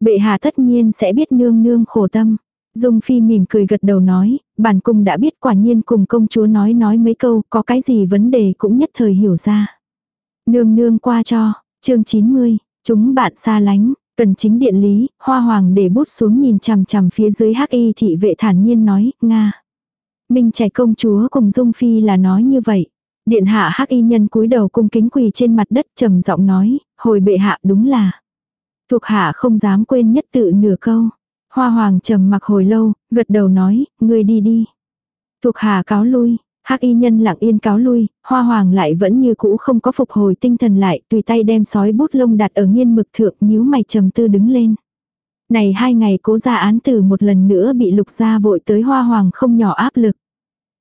A: Bệ hạ tất nhiên sẽ biết nương nương khổ tâm. Dung Phi mỉm cười gật đầu nói, bản cung đã biết quả nhiên cùng công chúa nói nói mấy câu, có cái gì vấn đề cũng nhất thời hiểu ra. Nương nương qua cho, chương 90, chúng bạn xa lánh, cần chính điện lý, hoa hoàng để bút xuống nhìn chằm chằm phía dưới hắc y thị vệ thản nhiên nói, Nga. Minh trẻ công chúa cùng Dung Phi là nói như vậy. Điện hạ hắc y nhân cúi đầu cung kính quỳ trên mặt đất trầm giọng nói, hồi bệ hạ đúng là. Thuộc hạ không dám quên nhất tự nửa câu. Hoa hoàng trầm mặc hồi lâu, gật đầu nói, ngươi đi đi. Thuộc hạ cáo lui, hắc y nhân lặng yên cáo lui, hoa hoàng lại vẫn như cũ không có phục hồi tinh thần lại, tùy tay đem sói bút lông đặt ở nghiên mực thượng nhíu mày trầm tư đứng lên. Này hai ngày cố ra án tử một lần nữa bị lục ra vội tới hoa hoàng không nhỏ áp lực.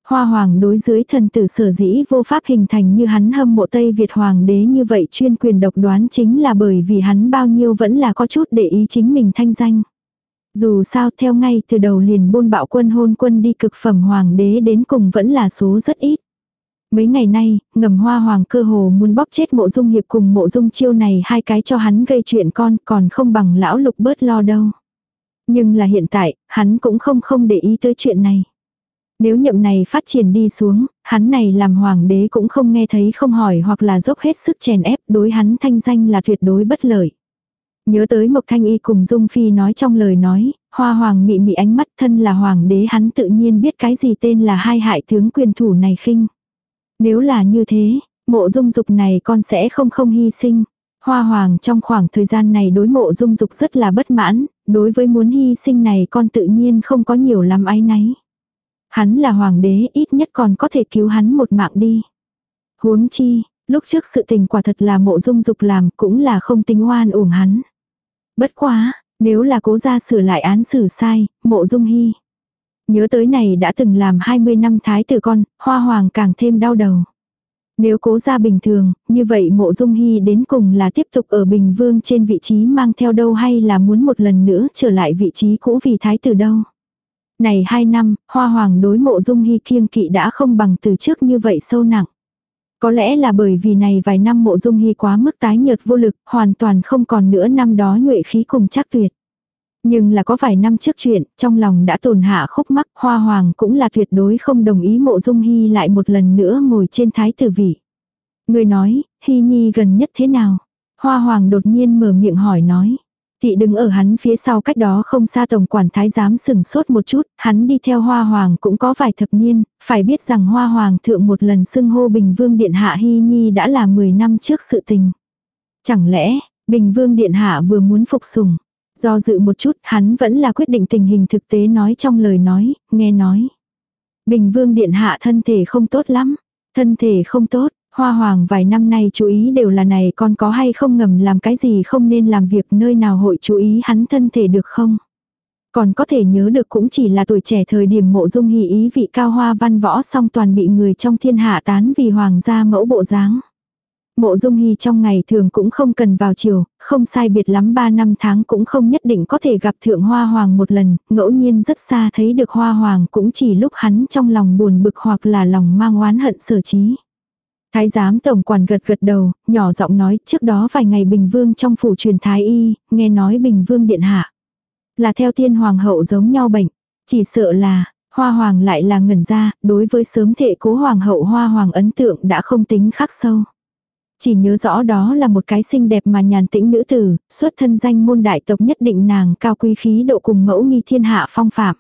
A: Hoa hoàng đối dưới thần tử sở dĩ vô pháp hình thành như hắn hâm mộ Tây Việt hoàng đế như vậy chuyên quyền độc đoán chính là bởi vì hắn bao nhiêu vẫn là có chút để ý chính mình thanh danh. Dù sao theo ngay từ đầu liền buôn bạo quân hôn quân đi cực phẩm hoàng đế đến cùng vẫn là số rất ít. Mấy ngày nay, ngầm hoa hoàng cơ hồ muốn bóp chết mộ dung hiệp cùng mộ dung chiêu này hai cái cho hắn gây chuyện con còn không bằng lão lục bớt lo đâu. Nhưng là hiện tại, hắn cũng không không để ý tới chuyện này. Nếu nhậm này phát triển đi xuống, hắn này làm hoàng đế cũng không nghe thấy không hỏi hoặc là dốc hết sức chèn ép đối hắn thanh danh là tuyệt đối bất lợi. Nhớ tới Mộc Thanh Y cùng Dung Phi nói trong lời nói, hoa hoàng mị mị ánh mắt thân là hoàng đế hắn tự nhiên biết cái gì tên là hai hại tướng quyền thủ này khinh. Nếu là như thế, mộ dung dục này con sẽ không không hy sinh. Hoa hoàng trong khoảng thời gian này đối mộ dung dục rất là bất mãn, đối với muốn hy sinh này con tự nhiên không có nhiều lắm ái náy. Hắn là hoàng đế ít nhất còn có thể cứu hắn một mạng đi. Huống chi, Lúc trước sự tình quả thật là mộ dung dục làm cũng là không tính oan uổng hắn. Bất quá, nếu là cố ra sửa lại án xử sai, mộ dung hy. Nhớ tới này đã từng làm 20 năm thái tử con, hoa hoàng càng thêm đau đầu. Nếu cố ra bình thường, như vậy mộ dung hy đến cùng là tiếp tục ở bình vương trên vị trí mang theo đâu hay là muốn một lần nữa trở lại vị trí cũ vì thái tử đâu. Này hai năm, hoa hoàng đối mộ dung hy kiêng kỵ đã không bằng từ trước như vậy sâu nặng. Có lẽ là bởi vì này vài năm mộ dung hy quá mức tái nhợt vô lực, hoàn toàn không còn nữa năm đó nhuệ khí cùng chắc tuyệt. Nhưng là có vài năm trước chuyện, trong lòng đã tồn hạ khúc mắc, hoa hoàng cũng là tuyệt đối không đồng ý mộ dung hy lại một lần nữa ngồi trên thái tử vị. Người nói, hy nhi gần nhất thế nào? Hoa hoàng đột nhiên mở miệng hỏi nói. Thị đứng ở hắn phía sau cách đó không xa tổng quản thái giám sừng sốt một chút, hắn đi theo hoa hoàng cũng có vài thập niên, phải biết rằng hoa hoàng thượng một lần xưng hô bình vương điện hạ hy nhi đã là 10 năm trước sự tình. Chẳng lẽ, bình vương điện hạ vừa muốn phục sùng, Do dự một chút, hắn vẫn là quyết định tình hình thực tế nói trong lời nói, nghe nói. Bình vương điện hạ thân thể không tốt lắm. Thân thể không tốt, hoa hoàng vài năm nay chú ý đều là này con có hay không ngầm làm cái gì không nên làm việc nơi nào hội chú ý hắn thân thể được không. Còn có thể nhớ được cũng chỉ là tuổi trẻ thời điểm mộ dung hỷ ý vị cao hoa văn võ song toàn bị người trong thiên hạ tán vì hoàng gia mẫu bộ dáng. Mộ Dung Hy trong ngày thường cũng không cần vào chiều, không sai biệt lắm 3 năm tháng cũng không nhất định có thể gặp thượng hoa hoàng một lần, ngẫu nhiên rất xa thấy được hoa hoàng cũng chỉ lúc hắn trong lòng buồn bực hoặc là lòng mang oán hận sở trí. Thái giám tổng quản gật gật đầu, nhỏ giọng nói trước đó vài ngày Bình Vương trong phủ truyền thái y, nghe nói Bình Vương điện hạ. Là theo tiên hoàng hậu giống nhau bệnh, chỉ sợ là, hoa hoàng lại là ngẩn ra, đối với sớm thệ cố hoàng hậu hoa hoàng ấn tượng đã không tính khắc sâu. Chỉ nhớ rõ đó là một cái xinh đẹp mà nhàn tĩnh nữ tử, xuất thân danh môn đại tộc nhất định nàng cao quý khí độ cùng mẫu nghi thiên hạ phong phạm.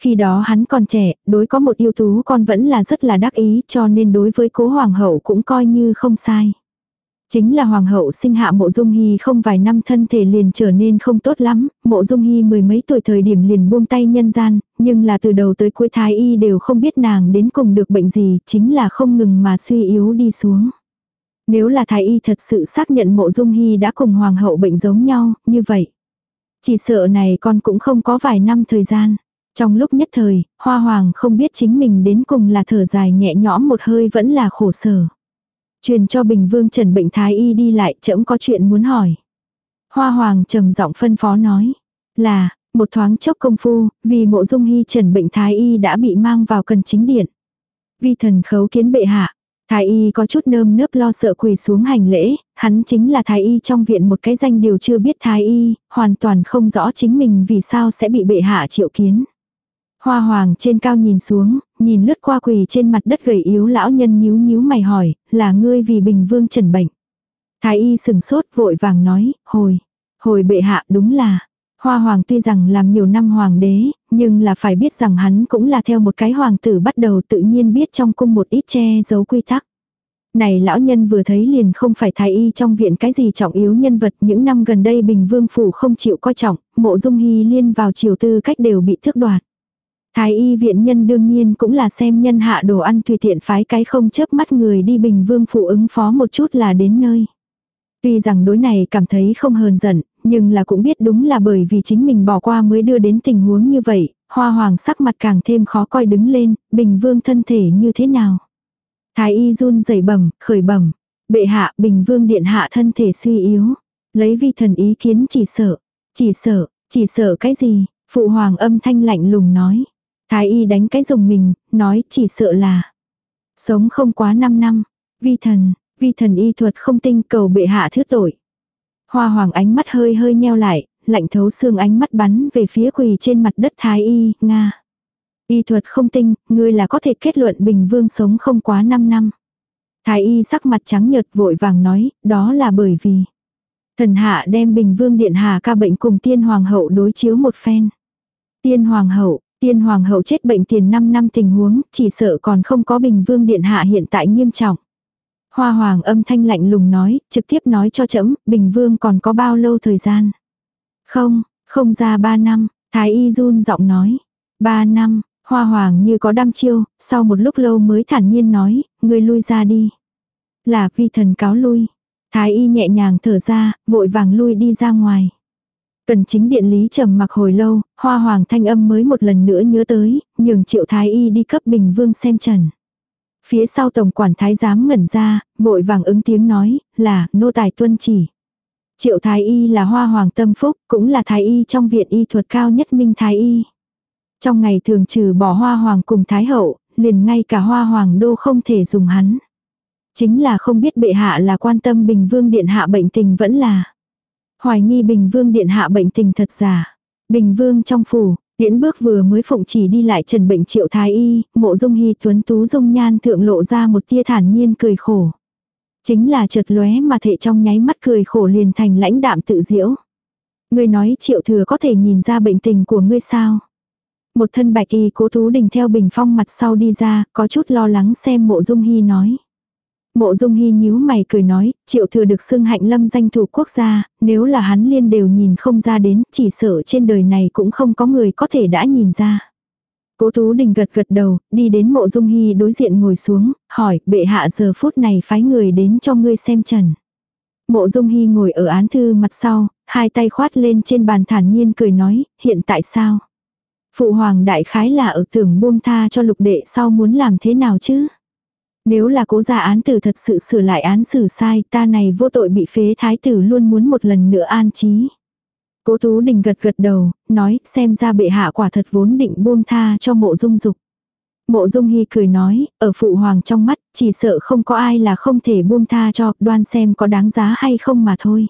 A: Khi đó hắn còn trẻ, đối có một yêu tú con vẫn là rất là đắc ý cho nên đối với cố hoàng hậu cũng coi như không sai. Chính là hoàng hậu sinh hạ mộ dung hy không vài năm thân thể liền trở nên không tốt lắm, mộ dung hy mười mấy tuổi thời điểm liền buông tay nhân gian, nhưng là từ đầu tới cuối thái y đều không biết nàng đến cùng được bệnh gì, chính là không ngừng mà suy yếu đi xuống. Nếu là thái y thật sự xác nhận mộ dung hy đã cùng hoàng hậu bệnh giống nhau, như vậy. Chỉ sợ này con cũng không có vài năm thời gian. Trong lúc nhất thời, hoa hoàng không biết chính mình đến cùng là thở dài nhẹ nhõm một hơi vẫn là khổ sở. Truyền cho bình vương trần bệnh thái y đi lại chậm có chuyện muốn hỏi. Hoa hoàng trầm giọng phân phó nói. Là, một thoáng chốc công phu, vì mộ dung hy trần bệnh thái y đã bị mang vào cần chính điện. Vi thần khấu kiến bệ hạ, Thái y có chút nơm nớp lo sợ quỳ xuống hành lễ, hắn chính là thái y trong viện một cái danh điều chưa biết thái y, hoàn toàn không rõ chính mình vì sao sẽ bị bệ hạ triệu kiến. Hoa hoàng trên cao nhìn xuống, nhìn lướt qua quỳ trên mặt đất gầy yếu lão nhân nhíu nhíu mày hỏi, là ngươi vì bình vương trần bệnh. Thái y sừng sốt vội vàng nói, hồi, hồi bệ hạ đúng là, Hoa hoàng tuy rằng làm nhiều năm hoàng đế, nhưng là phải biết rằng hắn cũng là theo một cái hoàng tử bắt đầu tự nhiên biết trong cung một ít che giấu quy tắc. Này lão nhân vừa thấy liền không phải thái y trong viện cái gì trọng yếu nhân vật những năm gần đây bình vương phủ không chịu coi trọng, mộ dung hy liên vào triều tư cách đều bị thước đoạt. Thái y viện nhân đương nhiên cũng là xem nhân hạ đồ ăn tùy tiện phái cái không chớp mắt người đi bình vương phủ ứng phó một chút là đến nơi. Tuy rằng đối này cảm thấy không hờn giận, nhưng là cũng biết đúng là bởi vì chính mình bỏ qua mới đưa đến tình huống như vậy, hoa hoàng sắc mặt càng thêm khó coi đứng lên, bình vương thân thể như thế nào. Thái y run rẩy bẩm, khởi bẩm, bệ hạ bình vương điện hạ thân thể suy yếu, lấy vi thần ý kiến chỉ sợ, chỉ sợ, chỉ sợ cái gì, phụ hoàng âm thanh lạnh lùng nói. Thái y đánh cái dùng mình, nói chỉ sợ là sống không quá 5 năm, vi thần, vi thần y thuật không tinh cầu bệ hạ thứ tội. Hoa hoàng ánh mắt hơi hơi nheo lại, lạnh thấu xương ánh mắt bắn về phía quỳ trên mặt đất thái y, Nga. Y thuật không tinh, ngươi là có thể kết luận Bình Vương sống không quá 5 năm. Thái y sắc mặt trắng nhợt vội vàng nói, đó là bởi vì thần hạ đem Bình Vương điện hạ ca bệnh cùng tiên hoàng hậu đối chiếu một phen. Tiên hoàng hậu, tiên hoàng hậu chết bệnh tiền 5 năm tình huống, chỉ sợ còn không có Bình Vương điện hạ hiện tại nghiêm trọng. Hoa hoàng âm thanh lạnh lùng nói, trực tiếp nói cho trẫm Bình Vương còn có bao lâu thời gian. Không, không ra ba năm, Thái Y run giọng nói. Ba năm, Hoa hoàng như có đam chiêu, sau một lúc lâu mới thản nhiên nói, người lui ra đi. Là vi thần cáo lui. Thái y nhẹ nhàng thở ra, vội vàng lui đi ra ngoài. Cần chính điện lý trầm mặc hồi lâu, hoa hoàng thanh âm mới một lần nữa nhớ tới, nhường triệu thái y đi cấp bình vương xem trần. Phía sau tổng quản thái giám ngẩn ra, vội vàng ứng tiếng nói, là, nô tài tuân chỉ. Triệu thái y là hoa hoàng tâm phúc, cũng là thái y trong viện y thuật cao nhất minh thái y. Trong ngày thường trừ bỏ hoa hoàng cùng thái hậu, liền ngay cả hoa hoàng đô không thể dùng hắn. Chính là không biết bệ hạ là quan tâm bình vương điện hạ bệnh tình vẫn là. Hoài nghi bình vương điện hạ bệnh tình thật giả. Bình vương trong phủ, Tiễn bước vừa mới phụng chỉ đi lại trần bệnh triệu thái y, mộ dung hy tuấn tú dung nhan thượng lộ ra một tia thản nhiên cười khổ. Chính là chợt lóe mà thệ trong nháy mắt cười khổ liền thành lãnh đạm tự diễu. Ngươi nói triệu thừa có thể nhìn ra bệnh tình của ngươi sao? Một thân bạch y cố tú đình theo bình phong mặt sau đi ra, có chút lo lắng xem mộ dung hy nói. Mộ dung hy nhíu mày cười nói, triệu thừa được xưng hạnh lâm danh thủ quốc gia, nếu là hắn liên đều nhìn không ra đến, chỉ sợ trên đời này cũng không có người có thể đã nhìn ra. Cố Tú Đình gật gật đầu, đi đến mộ dung hy đối diện ngồi xuống, hỏi, bệ hạ giờ phút này phái người đến cho ngươi xem trần. Mộ dung hy ngồi ở án thư mặt sau, hai tay khoát lên trên bàn thản nhiên cười nói, hiện tại sao? Phụ hoàng đại khái là ở tưởng buông tha cho lục đệ sau muốn làm thế nào chứ? Nếu là cố gia án tử thật sự sửa lại án xử sai, ta này vô tội bị phế thái tử luôn muốn một lần nữa an trí. Cố Tú Đình gật gật đầu, nói xem ra bệ hạ quả thật vốn định buông tha cho mộ dung dục. Mộ dung hy cười nói, ở phụ hoàng trong mắt, chỉ sợ không có ai là không thể buông tha cho, đoan xem có đáng giá hay không mà thôi.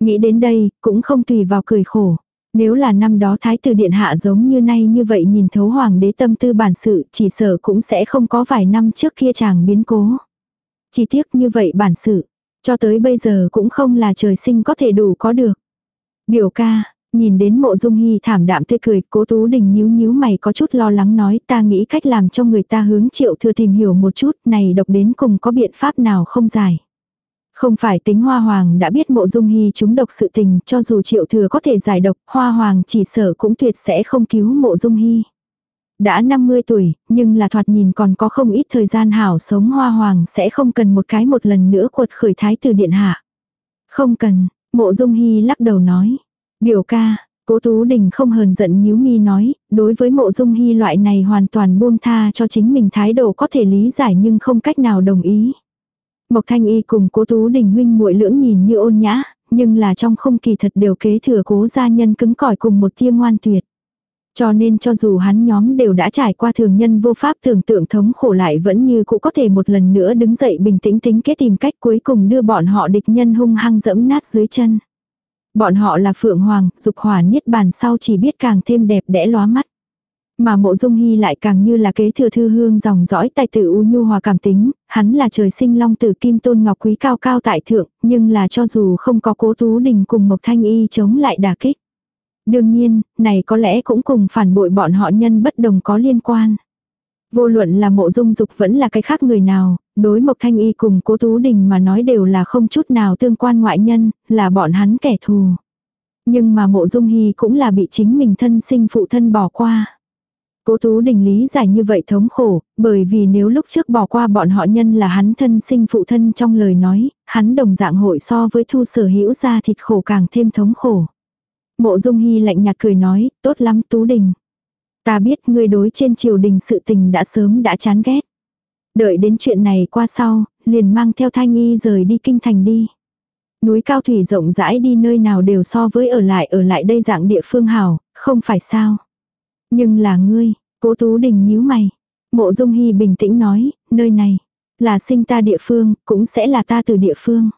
A: Nghĩ đến đây, cũng không tùy vào cười khổ. Nếu là năm đó thái tử điện hạ giống như nay như vậy nhìn thấu hoàng đế tâm tư bản sự chỉ sợ cũng sẽ không có vài năm trước kia chàng biến cố. Chỉ tiếc như vậy bản sự, cho tới bây giờ cũng không là trời sinh có thể đủ có được. Biểu ca, nhìn đến mộ dung hy thảm đạm tươi cười, cố tú đình nhíu nhíu mày có chút lo lắng nói ta nghĩ cách làm cho người ta hướng triệu thừa tìm hiểu một chút này độc đến cùng có biện pháp nào không giải. Không phải tính hoa hoàng đã biết mộ dung hy chúng độc sự tình, cho dù triệu thừa có thể giải độc, hoa hoàng chỉ sợ cũng tuyệt sẽ không cứu mộ dung hy. Đã 50 tuổi, nhưng là thoạt nhìn còn có không ít thời gian hảo sống hoa hoàng sẽ không cần một cái một lần nữa quật khởi thái từ điện hạ. Không cần, mộ dung hy lắc đầu nói. Biểu ca, cố tú đình không hờn giận nhíu mi nói, đối với mộ dung hy loại này hoàn toàn buông tha cho chính mình thái độ có thể lý giải nhưng không cách nào đồng ý. Mộc Thanh Y cùng Cố Tú Đình huynh muội lưỡng nhìn như ôn nhã, nhưng là trong không kỳ thật đều kế thừa Cố gia nhân cứng cỏi cùng một tia ngoan tuyệt. Cho nên cho dù hắn nhóm đều đã trải qua thường nhân vô pháp tưởng tượng thống khổ lại vẫn như cũng có thể một lần nữa đứng dậy bình tĩnh tính kết tìm cách cuối cùng đưa bọn họ địch nhân hung hăng dẫm nát dưới chân. Bọn họ là Phượng Hoàng, dục hỏa niết bàn sau chỉ biết càng thêm đẹp đẽ lóa mắt. Mà mộ dung hy lại càng như là kế thừa thư hương dòng dõi tài tử u nhu hòa cảm tính, hắn là trời sinh long tử kim tôn ngọc quý cao cao tại thượng, nhưng là cho dù không có cố tú đình cùng mộc thanh y chống lại đà kích. Đương nhiên, này có lẽ cũng cùng phản bội bọn họ nhân bất đồng có liên quan. Vô luận là mộ dung dục vẫn là cái khác người nào, đối mộc thanh y cùng cố tú đình mà nói đều là không chút nào tương quan ngoại nhân, là bọn hắn kẻ thù. Nhưng mà mộ dung hy cũng là bị chính mình thân sinh phụ thân bỏ qua. Cố Tú Đình lý giải như vậy thống khổ, bởi vì nếu lúc trước bỏ qua bọn họ nhân là hắn thân sinh phụ thân trong lời nói, hắn đồng dạng hội so với thu sở hữu ra thịt khổ càng thêm thống khổ. Mộ Dung Hy lạnh nhạt cười nói, tốt lắm Tú Đình. Ta biết ngươi đối trên triều đình sự tình đã sớm đã chán ghét. Đợi đến chuyện này qua sau, liền mang theo thanh y rời đi kinh thành đi. Núi cao thủy rộng rãi đi nơi nào đều so với ở lại ở lại đây dạng địa phương hảo, không phải sao. Nhưng là ngươi, cố tú đình nhíu mày. Mộ dung hy bình tĩnh nói, nơi này, là sinh ta địa phương, cũng sẽ là ta từ địa phương.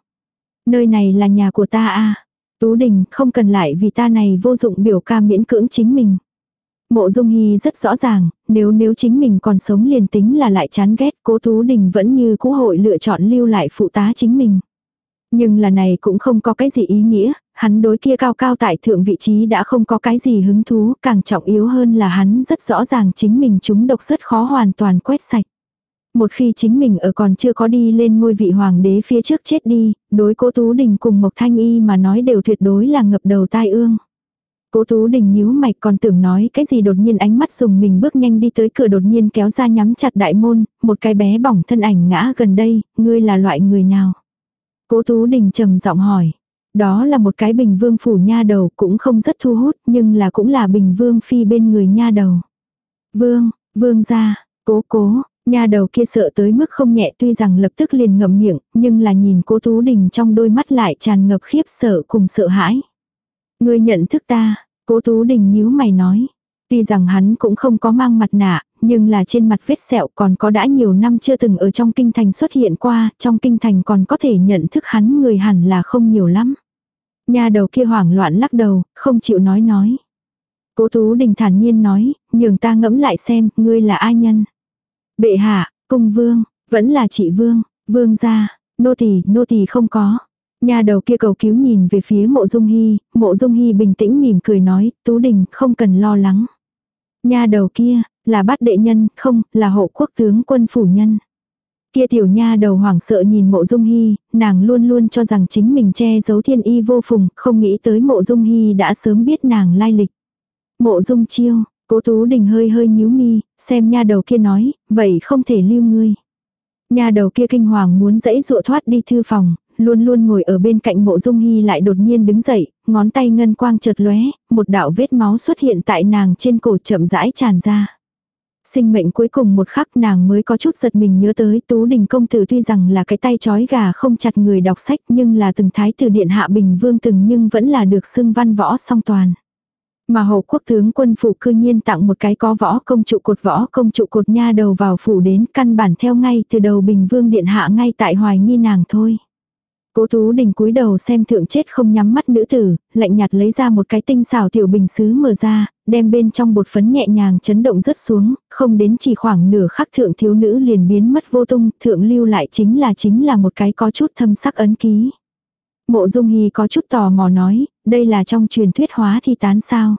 A: Nơi này là nhà của ta a à. Tú đình không cần lại vì ta này vô dụng biểu ca miễn cưỡng chính mình. Mộ Dung Hy rất rõ ràng, nếu nếu chính mình còn sống liền tính là lại chán ghét, cố Tú Đình vẫn như cũ hội lựa chọn lưu lại phụ tá chính mình. Nhưng là này cũng không có cái gì ý nghĩa, hắn đối kia cao cao tại thượng vị trí đã không có cái gì hứng thú, càng trọng yếu hơn là hắn rất rõ ràng chính mình chúng độc rất khó hoàn toàn quét sạch. Một khi chính mình ở còn chưa có đi lên ngôi vị hoàng đế phía trước chết đi, đối cố Tú Đình cùng Mộc Thanh Y mà nói đều tuyệt đối là ngập đầu tai ương. Cố Tú Đình nhíu mày còn tưởng nói cái gì đột nhiên ánh mắt dùng mình bước nhanh đi tới cửa đột nhiên kéo ra nhắm chặt đại môn, một cái bé bỏng thân ảnh ngã gần đây, ngươi là loại người nào? Cố Tú Đình trầm giọng hỏi. Đó là một cái bình vương phủ nha đầu cũng không rất thu hút nhưng là cũng là bình vương phi bên người nha đầu. Vương, vương ra, cố cố, nha đầu kia sợ tới mức không nhẹ tuy rằng lập tức liền ngậm miệng nhưng là nhìn cố Tú Đình trong đôi mắt lại tràn ngập khiếp sợ cùng sợ hãi. Ngươi nhận thức ta, cố Tú Đình nhíu mày nói. Tuy rằng hắn cũng không có mang mặt nạ, nhưng là trên mặt vết sẹo còn có đã nhiều năm chưa từng ở trong kinh thành xuất hiện qua, trong kinh thành còn có thể nhận thức hắn người hẳn là không nhiều lắm. Nhà đầu kia hoảng loạn lắc đầu, không chịu nói nói. Cố Tú Đình thản nhiên nói, nhường ta ngẫm lại xem, ngươi là ai nhân. Bệ hạ, cung vương, vẫn là chị vương, vương gia, nô tỳ, nô tỳ không có. Nhà đầu kia cầu cứu nhìn về phía mộ dung hy, mộ dung hy bình tĩnh mỉm cười nói, Tú Đình không cần lo lắng. Nhà đầu kia, là bát đệ nhân, không, là hộ quốc tướng quân phủ nhân. Kia tiểu nha đầu hoảng sợ nhìn mộ dung hy, nàng luôn luôn cho rằng chính mình che giấu thiên y vô phùng, không nghĩ tới mộ dung hy đã sớm biết nàng lai lịch. Mộ dung chiêu, cố tú đình hơi hơi nhíu mi, xem nha đầu kia nói, vậy không thể lưu ngươi. Nha đầu kia kinh hoàng muốn dãy dụa thoát đi thư phòng, luôn luôn ngồi ở bên cạnh mộ dung hy lại đột nhiên đứng dậy, ngón tay ngân quang chợt lóe, một đạo vết máu xuất hiện tại nàng trên cổ chậm rãi tràn ra. Sinh mệnh cuối cùng một khắc nàng mới có chút giật mình nhớ tới Tú Đình công tử tuy rằng là cái tay chói gà không chặt người đọc sách nhưng là từng thái tử điện hạ bình vương từng nhưng vẫn là được xưng văn võ song toàn. Mà hậu quốc tướng quân phủ cư nhiên tặng một cái có võ công trụ cột võ công trụ cột nha đầu vào phủ đến căn bản theo ngay từ đầu bình vương điện hạ ngay tại hoài nghi nàng thôi. Cố Tú Đình cúi đầu xem thượng chết không nhắm mắt nữ tử, lạnh nhạt lấy ra một cái tinh xảo tiểu bình sứ mở ra, đem bên trong bột phấn nhẹ nhàng chấn động rớt xuống, không đến chỉ khoảng nửa khắc thượng thiếu nữ liền biến mất vô tung, thượng lưu lại chính là chính là một cái có chút thâm sắc ấn ký. Mộ Dung Hy có chút tò mò nói, đây là trong truyền thuyết hóa thi tán sao?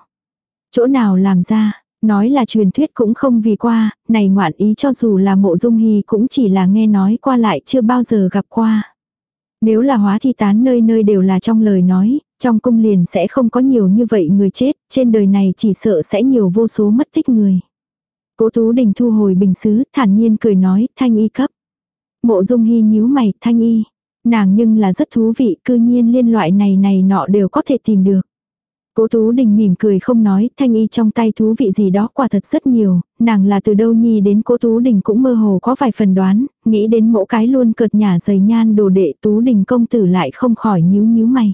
A: Chỗ nào làm ra? Nói là truyền thuyết cũng không vì qua, này ngoạn ý cho dù là mộ dung hy cũng chỉ là nghe nói qua lại chưa bao giờ gặp qua. Nếu là hóa thi tán nơi nơi đều là trong lời nói, trong cung liền sẽ không có nhiều như vậy người chết, trên đời này chỉ sợ sẽ nhiều vô số mất tích người. Cố Tú Đình thu hồi bình xứ, thản nhiên cười nói, thanh y cấp. Mộ dung hy nhíu mày, thanh y. Nàng nhưng là rất thú vị, cư nhiên liên loại này này nọ đều có thể tìm được. Cố Tú Đình mỉm cười không nói, thanh y trong tay thú vị gì đó quả thật rất nhiều, nàng là từ đâu nhi đến Cố Tú Đình cũng mơ hồ có vài phần đoán, nghĩ đến mỗ cái luôn cợt nhả dày nhan đồ đệ Tú Đình công tử lại không khỏi nhíu nhíu mày.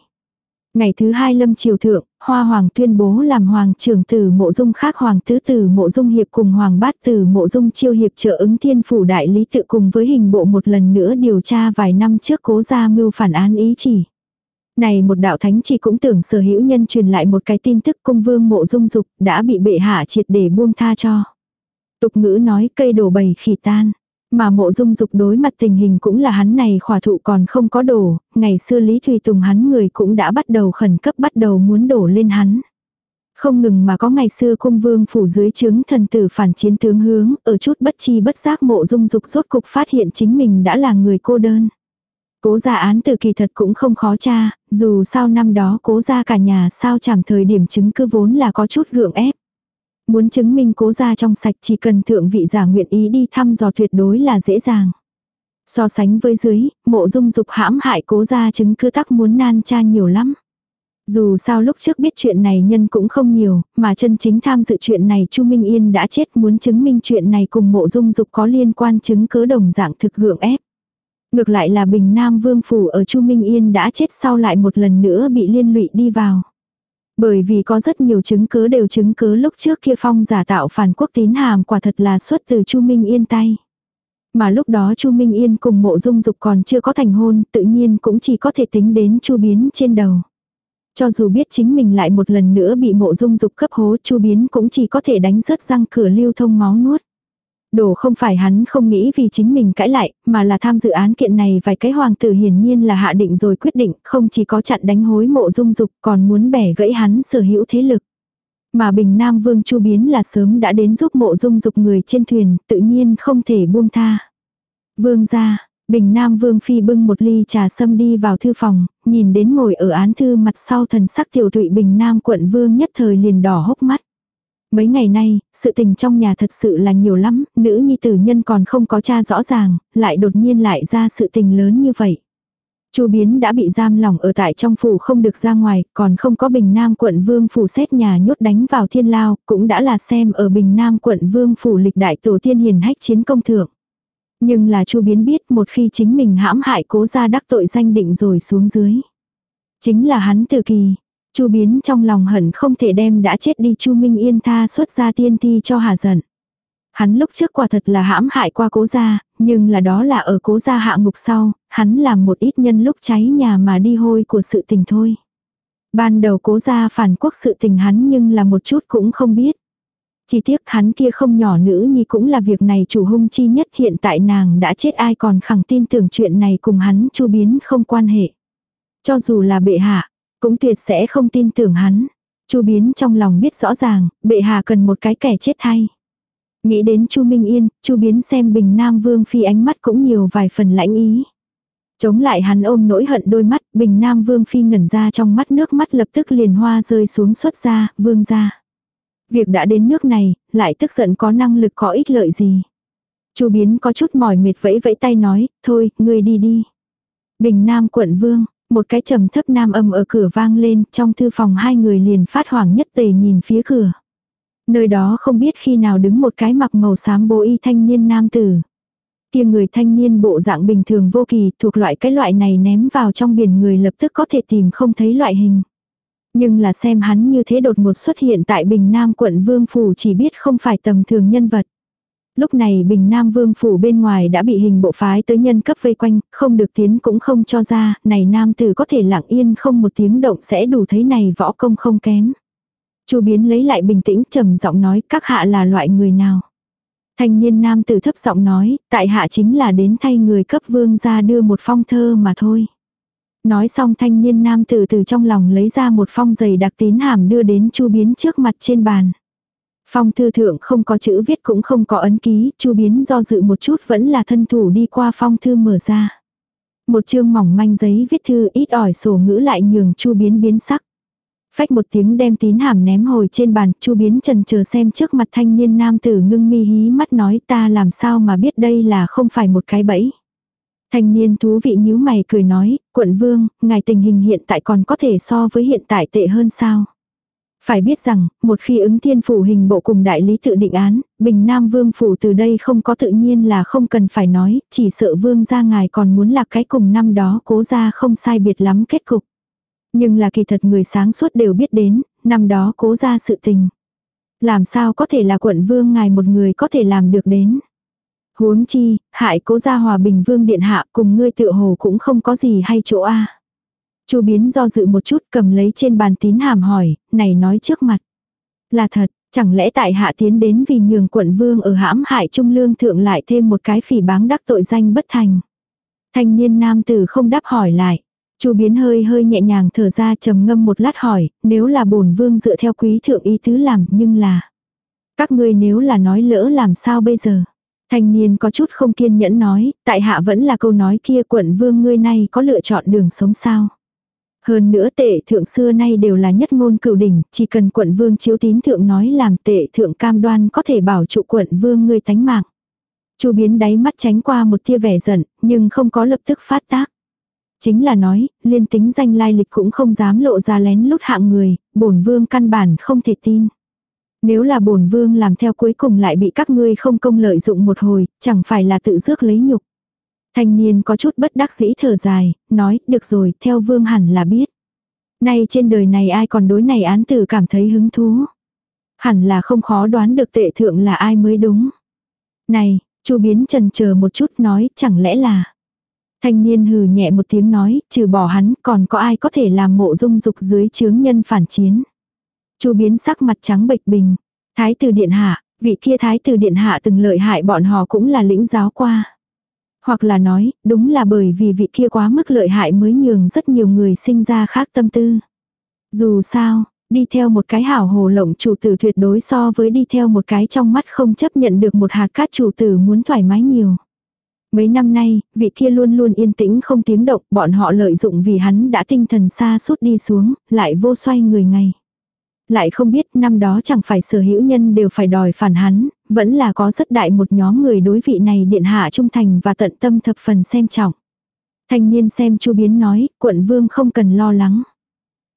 A: Ngày thứ hai lâm triều thượng, Hoa Hoàng tuyên bố làm Hoàng trưởng tử mộ dung khác Hoàng tứ tử mộ dung hiệp cùng Hoàng bát tử mộ dung chiêu hiệp trợ ứng thiên phủ đại lý tự cùng với hình bộ một lần nữa điều tra vài năm trước cố gia mưu phản án ý chỉ. Này một đạo thánh chỉ cũng tưởng sở hữu nhân truyền lại một cái tin tức cung vương mộ dung dục đã bị bệ hạ triệt để buông tha cho. Tục ngữ nói cây đổ bầy khỉ tan. Mà mộ dung dục đối mặt tình hình cũng là hắn này khỏa thụ còn không có đổ, ngày xưa Lý Thùy Tùng hắn người cũng đã bắt đầu khẩn cấp bắt đầu muốn đổ lên hắn. Không ngừng mà có ngày xưa cung vương phủ dưới chứng thần tử phản chiến tướng hướng, ở chút bất chi bất giác mộ dung dục rốt cục phát hiện chính mình đã là người cô đơn. Cố gia án từ kỳ thật cũng không khó tra, dù sao năm đó cố gia cả nhà sao chẳng thời điểm chứng cứ vốn là có chút gượng ép. Muốn chứng minh cố gia trong sạch chỉ cần thượng vị giả nguyện ý đi thăm dò tuyệt đối là dễ dàng. So sánh với dưới, mộ dung dục hãm hại cố gia chứng cứ tắc muốn nan tra nhiều lắm. Dù sao lúc trước biết chuyện này nhân cũng không nhiều, mà chân chính tham dự chuyện này Chu Minh Yên đã chết muốn chứng minh chuyện này cùng mộ dung dục có liên quan chứng cứ đồng dạng thực gượng ép. Ngược lại là Bình Nam Vương Phủ ở Chu Minh Yên đã chết sau lại một lần nữa bị liên lụy đi vào. Bởi vì có rất nhiều chứng cứ đều chứng cứ lúc trước kia phong giả tạo phản quốc tín hàm quả thật là xuất từ Chu Minh Yên tay. Mà lúc đó Chu Minh Yên cùng mộ dung dục còn chưa có thành hôn, tự nhiên cũng chỉ có thể tính đến Chu Biến trên đầu. Cho dù biết chính mình lại một lần nữa bị mộ dung dục cấp hố Chu Biến cũng chỉ có thể đánh rớt răng cửa lưu thông máu nuốt. Đồ không phải hắn không nghĩ vì chính mình cãi lại, mà là tham dự án kiện này vài cái hoàng tử hiển nhiên là hạ định rồi quyết định, không chỉ có chặn đánh hối mộ dung dục còn muốn bẻ gãy hắn sở hữu thế lực. Mà Bình Nam Vương Chu Biến là sớm đã đến giúp mộ dung dục người trên thuyền, tự nhiên không thể buông tha. Vương ra, Bình Nam Vương Phi bưng một ly trà sâm đi vào thư phòng, nhìn đến ngồi ở án thư mặt sau thần sắc tiểu thụy Bình Nam quận Vương nhất thời liền đỏ hốc mắt. Mấy ngày nay, sự tình trong nhà thật sự là nhiều lắm, nữ nhi tử nhân còn không có cha rõ ràng, lại đột nhiên lại ra sự tình lớn như vậy. Chu Biến đã bị giam lỏng ở tại trong phủ không được ra ngoài, còn không có Bình Nam quận Vương phủ xét nhà nhốt đánh vào thiên lao, cũng đã là xem ở Bình Nam quận Vương phủ lịch đại tổ tiên hiền hách chiến công thượng. Nhưng là Chu Biến biết một khi chính mình hãm hại cố ra đắc tội danh định rồi xuống dưới. Chính là hắn từ kỳ. Chu Biến trong lòng hận không thể đem đã chết đi Chu Minh Yên tha xuất ra tiên thi cho hà giận. Hắn lúc trước quả thật là hãm hại qua cố gia, nhưng là đó là ở cố gia hạ ngục sau, hắn làm một ít nhân lúc cháy nhà mà đi hôi của sự tình thôi. Ban đầu cố gia phản quốc sự tình hắn nhưng là một chút cũng không biết. Chỉ tiếc hắn kia không nhỏ nữ nhi cũng là việc này chủ hung chi nhất hiện tại nàng đã chết ai còn khẳng tin tưởng chuyện này cùng hắn chu biến không quan hệ. Cho dù là bệ hạ, cũng tuyệt sẽ không tin tưởng hắn. chu biến trong lòng biết rõ ràng, bệ hạ cần một cái kẻ chết thay. Nghĩ đến chu Minh Yên, chu biến xem bình nam vương phi ánh mắt cũng nhiều vài phần lãnh ý. Chống lại hắn ôm nỗi hận đôi mắt, bình nam vương phi ngẩn ra trong mắt nước mắt lập tức liền hoa rơi xuống xuất ra, vương ra. Việc đã đến nước này, lại tức giận có năng lực có ích lợi gì. Chu biến có chút mỏi mệt vẫy vẫy tay nói, thôi, ngươi đi đi. Bình Nam quận vương, một cái trầm thấp nam âm ở cửa vang lên, trong thư phòng hai người liền phát hoảng nhất tề nhìn phía cửa. Nơi đó không biết khi nào đứng một cái mặc màu xám bố y thanh niên nam tử. Kia người thanh niên bộ dạng bình thường vô kỳ thuộc loại cái loại này ném vào trong biển người lập tức có thể tìm không thấy loại hình. Nhưng là xem hắn như thế đột ngột xuất hiện tại Bình Nam quận Vương Phủ chỉ biết không phải tầm thường nhân vật. Lúc này Bình Nam Vương Phủ bên ngoài đã bị hình bộ phái tới nhân cấp vây quanh, không được tiến cũng không cho ra, này Nam tử có thể lặng yên không một tiếng động sẽ đủ thấy này võ công không kém. Chu biến lấy lại bình tĩnh trầm giọng nói các hạ là loại người nào. Thanh niên nam tử thấp giọng nói, tại hạ chính là đến thay người cấp vương ra đưa một phong thơ mà thôi. Nói xong thanh niên nam tử từ trong lòng lấy ra một phong giày đặc tín hàm đưa đến chu biến trước mặt trên bàn. Phong thư thượng không có chữ viết cũng không có ấn ký, chu biến do dự một chút vẫn là thân thủ đi qua phong thư mở ra. Một chương mỏng manh giấy viết thư ít ỏi sổ ngữ lại nhường chu biến biến sắc. Phách một tiếng đem tín hàm ném hồi trên bàn, chu biến trần chờ xem trước mặt thanh niên nam tử ngưng mi hí mắt nói ta làm sao mà biết đây là không phải một cái bẫy. Thanh niên thú vị nhíu mày cười nói, quận vương, ngài tình hình hiện tại còn có thể so với hiện tại tệ hơn sao. Phải biết rằng, một khi ứng thiên phủ hình bộ cùng đại lý tự định án, bình nam vương phủ từ đây không có tự nhiên là không cần phải nói, chỉ sợ vương ra ngài còn muốn là cái cùng năm đó cố ra không sai biệt lắm kết cục. Nhưng là kỳ thật người sáng suốt đều biết đến, năm đó cố ra sự tình. Làm sao có thể là quận vương ngài một người có thể làm được đến. Huống chi, hại cố gia hòa bình vương điện hạ cùng ngươi tự hồ cũng không có gì hay chỗ a Chu biến do dự một chút cầm lấy trên bàn tín hàm hỏi, này nói trước mặt. Là thật, chẳng lẽ tại hạ tiến đến vì nhường quận vương ở hãm hại trung lương thượng lại thêm một cái phỉ báng đắc tội danh bất thành. Thanh niên nam tử không đáp hỏi lại. Chu biến hơi hơi nhẹ nhàng thở ra trầm ngâm một lát hỏi, nếu là bổn vương dựa theo quý thượng ý tứ làm, nhưng là. Các ngươi nếu là nói lỡ làm sao bây giờ? Thanh niên có chút không kiên nhẫn nói, tại hạ vẫn là câu nói kia quận vương ngươi nay có lựa chọn đường sống sao. Hơn nữa tệ thượng xưa nay đều là nhất ngôn cửu đỉnh, chỉ cần quận vương chiếu tín thượng nói làm tệ thượng cam đoan có thể bảo trụ quận vương ngươi tánh mạng. Chu biến đáy mắt tránh qua một tia vẻ giận, nhưng không có lập tức phát tác. Chính là nói, liên tính danh lai lịch cũng không dám lộ ra lén lút hạng người, bổn vương căn bản không thể tin. Nếu là bổn vương làm theo cuối cùng lại bị các ngươi không công lợi dụng một hồi, chẳng phải là tự rước lấy nhục. Thanh niên có chút bất đắc dĩ thở dài, nói, được rồi, theo vương hẳn là biết. Nay trên đời này ai còn đối này án tử cảm thấy hứng thú. Hẳn là không khó đoán được tệ thượng là ai mới đúng. Này, chu biến trần chờ một chút nói, chẳng lẽ là. Thanh niên hừ nhẹ một tiếng nói, trừ bỏ hắn, còn có ai có thể làm mộ dung dục dưới chướng nhân phản chiến. Chu biến sắc mặt trắng bệch bình. Thái tử điện hạ, vị kia thái tử điện hạ từng lợi hại bọn họ cũng là lĩnh giáo qua. Hoặc là nói, đúng là bởi vì vị kia quá mức lợi hại mới nhường rất nhiều người sinh ra khác tâm tư. Dù sao, đi theo một cái hảo hồ lộng chủ tử tuyệt đối so với đi theo một cái trong mắt không chấp nhận được một hạt cát chủ tử muốn thoải mái nhiều. Mấy năm nay, vị kia luôn luôn yên tĩnh không tiếng động, bọn họ lợi dụng vì hắn đã tinh thần xa suốt đi xuống, lại vô xoay người ngày. Lại không biết năm đó chẳng phải sở hữu nhân đều phải đòi phản hắn, vẫn là có rất đại một nhóm người đối vị này điện hạ trung thành và tận tâm thập phần xem trọng. Thanh niên xem chu biến nói, quận vương không cần lo lắng.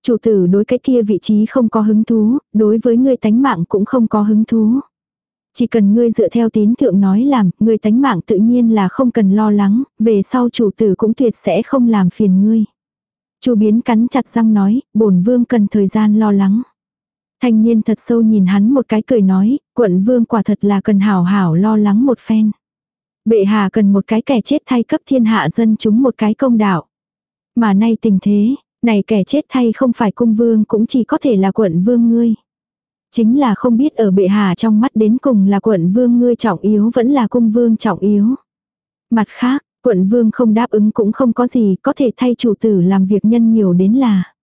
A: Chủ tử đối cái kia vị trí không có hứng thú, đối với người tánh mạng cũng không có hứng thú. Chỉ cần ngươi dựa theo tín thượng nói làm, người tánh mạng tự nhiên là không cần lo lắng, về sau chủ tử cũng tuyệt sẽ không làm phiền ngươi. Chu biến cắn chặt răng nói, bổn vương cần thời gian lo lắng. Thanh niên thật sâu nhìn hắn một cái cười nói, quận vương quả thật là cần hảo hảo lo lắng một phen. Bệ hạ cần một cái kẻ chết thay cấp thiên hạ dân chúng một cái công đạo. Mà nay tình thế, này kẻ chết thay không phải cung vương cũng chỉ có thể là quận vương ngươi. Chính là không biết ở bệ hạ trong mắt đến cùng là quận vương ngươi trọng yếu vẫn là cung vương trọng yếu. Mặt khác, quận vương không đáp ứng cũng không có gì có thể thay chủ tử làm việc nhân nhiều đến là.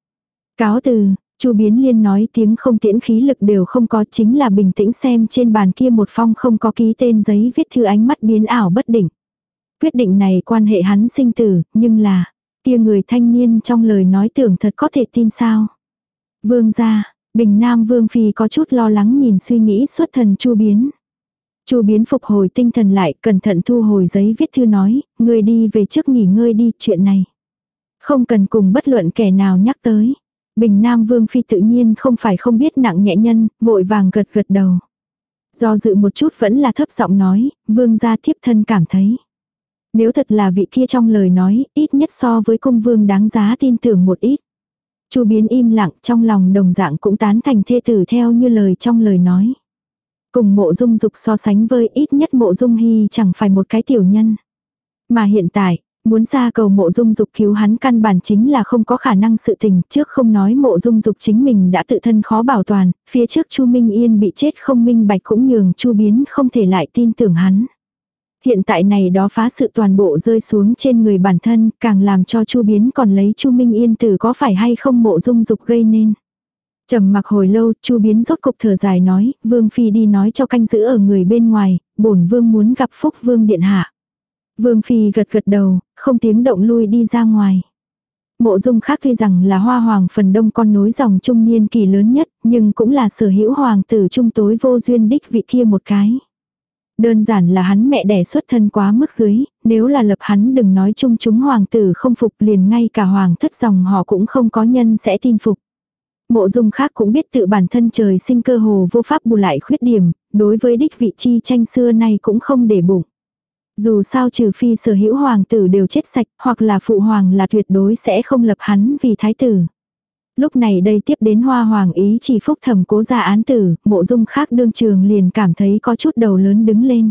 A: Cáo từ, Chu Biến Liên nói tiếng không tiễn khí lực đều không có chính là bình tĩnh xem trên bàn kia một phong không có ký tên giấy viết thư ánh mắt biến ảo bất định. Quyết định này quan hệ hắn sinh tử, nhưng là, kia người thanh niên trong lời nói tưởng thật có thể tin sao. Vương gia, Bình Nam Vương Phi có chút lo lắng nhìn suy nghĩ xuất thần Chu Biến. Chu Biến phục hồi tinh thần lại, cẩn thận thu hồi giấy viết thư nói, người đi về trước nghỉ ngơi đi, chuyện này. Không cần cùng bất luận kẻ nào nhắc tới. Bình Nam Vương Phi tự nhiên không phải không biết nặng nhẹ nhân, vội vàng gật gật đầu. Do dự một chút vẫn là thấp giọng nói, Vương gia thiếp thân cảm thấy. Nếu thật là vị kia trong lời nói, ít nhất so với cung vương đáng giá tin tưởng một ít. Chu biến im lặng trong lòng đồng dạng cũng tán thành thê tử theo như lời trong lời nói. Cùng mộ dung dục so sánh với ít nhất mộ dung hy chẳng phải một cái tiểu nhân. Mà hiện tại, muốn ra cầu mộ dung dục cứu hắn căn bản chính là không có khả năng sự tình, trước không nói mộ dung dục chính mình đã tự thân khó bảo toàn, phía trước chu Minh Yên bị chết không minh bạch cũng nhường chu biến không thể lại tin tưởng hắn. Hiện tại này đó phá sự toàn bộ rơi xuống trên người bản thân, càng làm cho Chu Biến còn lấy Chu Minh Yên tử có phải hay không mộ dung dục gây nên. Trầm mặc hồi lâu, Chu Biến rốt cục thở dài nói, Vương Phi đi nói cho canh giữ ở người bên ngoài, bổn Vương muốn gặp Phúc Vương Điện Hạ. Vương Phi gật gật đầu, không tiếng động lui đi ra ngoài. Mộ dung khác tuy rằng là hoa hoàng phần đông con nối dòng trung niên kỳ lớn nhất, nhưng cũng là sở hữu hoàng tử trung tối vô duyên đích vị kia một cái. Đơn giản là hắn mẹ đẻ xuất thân quá mức dưới, nếu là lập hắn đừng nói chung chúng hoàng tử không phục liền ngay cả hoàng thất dòng họ cũng không có nhân sẽ tin phục. Mộ dung khác cũng biết tự bản thân trời sinh cơ hồ vô pháp bù lại khuyết điểm, đối với đích vị chi tranh xưa nay cũng không để bụng. Dù sao trừ phi sở hữu hoàng tử đều chết sạch, hoặc là phụ hoàng là tuyệt đối sẽ không lập hắn vì thái tử. Lúc này đây tiếp đến hoa hoàng ý chỉ phúc thẩm cố ra án tử, mộ dung khác đương trường liền cảm thấy có chút đầu lớn đứng lên.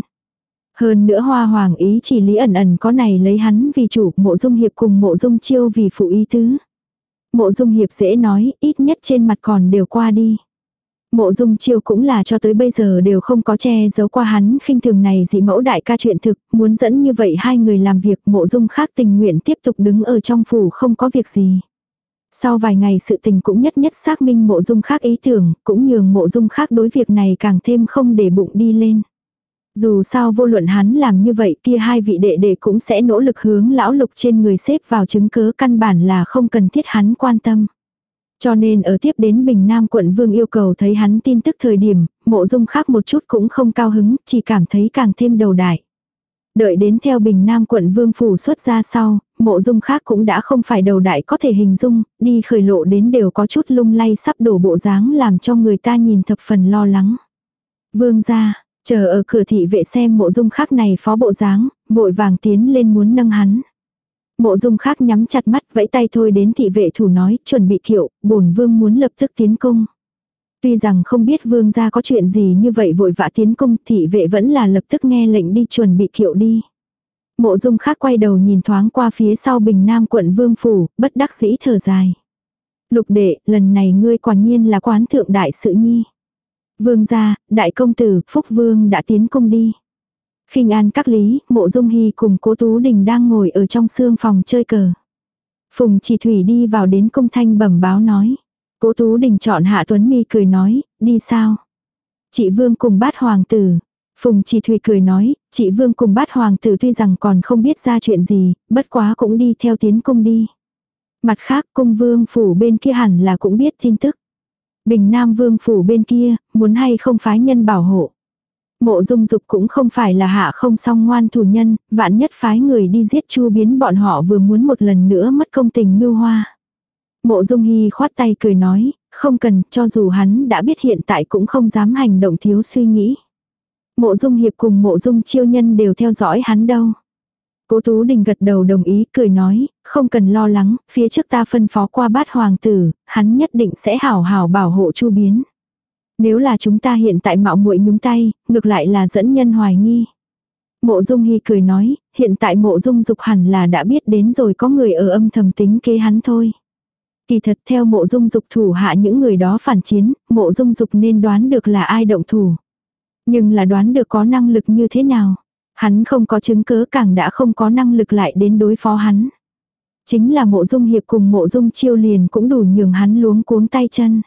A: Hơn nữa hoa hoàng ý chỉ lý ẩn ẩn có này lấy hắn vì chủ mộ dung hiệp cùng mộ dung chiêu vì phụ ý tứ. Mộ dung hiệp dễ nói, ít nhất trên mặt còn đều qua đi. Mộ dung chiêu cũng là cho tới bây giờ đều không có che giấu qua hắn khinh thường này dị mẫu đại ca chuyện thực, muốn dẫn như vậy hai người làm việc mộ dung khác tình nguyện tiếp tục đứng ở trong phủ không có việc gì. Sau vài ngày sự tình cũng nhất nhất xác minh mộ dung khác ý tưởng, cũng nhường mộ dung khác đối việc này càng thêm không để bụng đi lên. Dù sao vô luận hắn làm như vậy kia hai vị đệ đệ cũng sẽ nỗ lực hướng lão lục trên người xếp vào chứng cứ căn bản là không cần thiết hắn quan tâm. Cho nên ở tiếp đến Bình Nam quận vương yêu cầu thấy hắn tin tức thời điểm, mộ dung khác một chút cũng không cao hứng, chỉ cảm thấy càng thêm đầu đại. Đợi đến theo Bình Nam quận vương phủ xuất ra sau, mộ dung khác cũng đã không phải đầu đại có thể hình dung, đi khởi lộ đến đều có chút lung lay sắp đổ bộ dáng làm cho người ta nhìn thập phần lo lắng. Vương ra, chờ ở cửa thị vệ xem mộ dung khác này phó bộ dáng, vội vàng tiến lên muốn nâng hắn. Mộ dung khác nhắm chặt mắt vẫy tay thôi đến thị vệ thủ nói chuẩn bị kiệu, bổn vương muốn lập tức tiến công. Tuy rằng không biết vương gia có chuyện gì như vậy vội vã tiến công thị vệ vẫn là lập tức nghe lệnh đi chuẩn bị kiệu đi. Mộ dung khác quay đầu nhìn thoáng qua phía sau bình nam quận vương phủ, bất đắc dĩ thở dài. Lục đệ, lần này ngươi quả nhiên là quán thượng đại sự nhi. Vương gia, đại công tử, phúc vương đã tiến công đi khinh an các lý, mộ dung hy cùng cố tú đình đang ngồi ở trong xương phòng chơi cờ. Phùng chỉ thủy đi vào đến công thanh bẩm báo nói. Cố Tú Đình chọn Hạ Tuấn Mi cười nói, đi sao? Chị Vương cùng bát hoàng tử. Phùng Chỉ thủy cười nói, chị Vương cùng bát hoàng tử tuy rằng còn không biết ra chuyện gì, bất quá cũng đi theo tiến cung đi. Mặt khác cung vương phủ bên kia hẳn là cũng biết tin tức. Bình Nam vương phủ bên kia, muốn hay không phái nhân bảo hộ. Mộ dung dục cũng không phải là hạ không song ngoan thủ nhân, vạn nhất phái người đi giết chu biến bọn họ vừa muốn một lần nữa mất công tình mưu hoa. Mộ dung hy khoát tay cười nói, không cần, cho dù hắn đã biết hiện tại cũng không dám hành động thiếu suy nghĩ. Mộ dung hiệp cùng mộ dung chiêu nhân đều theo dõi hắn đâu. Cố Tú Đình gật đầu đồng ý, cười nói, không cần lo lắng, phía trước ta phân phó qua bát hoàng tử, hắn nhất định sẽ hảo hảo bảo hộ chu biến. Nếu là chúng ta hiện tại mạo muội nhúng tay, ngược lại là dẫn nhân hoài nghi. Mộ Dung Hy cười nói, hiện tại mộ Dung Dục hẳn là đã biết đến rồi có người ở âm thầm tính kế hắn thôi. Kỳ thật theo mộ Dung Dục thủ hạ những người đó phản chiến, mộ Dung Dục nên đoán được là ai động thủ. Nhưng là đoán được có năng lực như thế nào. Hắn không có chứng cứ càng đã không có năng lực lại đến đối phó hắn. Chính là mộ dung hiệp cùng mộ dung chiêu liền cũng đủ nhường hắn luống cuống tay chân.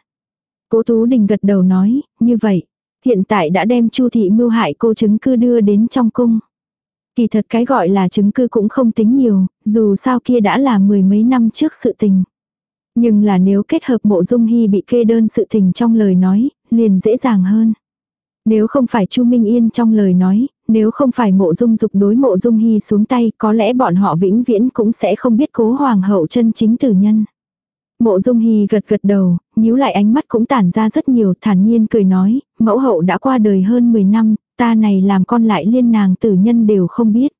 A: Cố Tú Đình gật đầu nói, như vậy, hiện tại đã đem Chu thị mưu hại cô chứng cư đưa đến trong cung. Kỳ thật cái gọi là chứng cư cũng không tính nhiều, dù sao kia đã là mười mấy năm trước sự tình. Nhưng là nếu kết hợp mộ dung hy bị kê đơn sự tình trong lời nói, liền dễ dàng hơn. Nếu không phải Chu Minh Yên trong lời nói, nếu không phải mộ dung dục đối mộ dung hy xuống tay, có lẽ bọn họ vĩnh viễn cũng sẽ không biết cố hoàng hậu chân chính tử nhân. Mộ dung hy gật gật đầu, nhíu lại ánh mắt cũng tản ra rất nhiều, thản nhiên cười nói, mẫu hậu đã qua đời hơn 10 năm, ta này làm con lại liên nàng tử nhân đều không biết.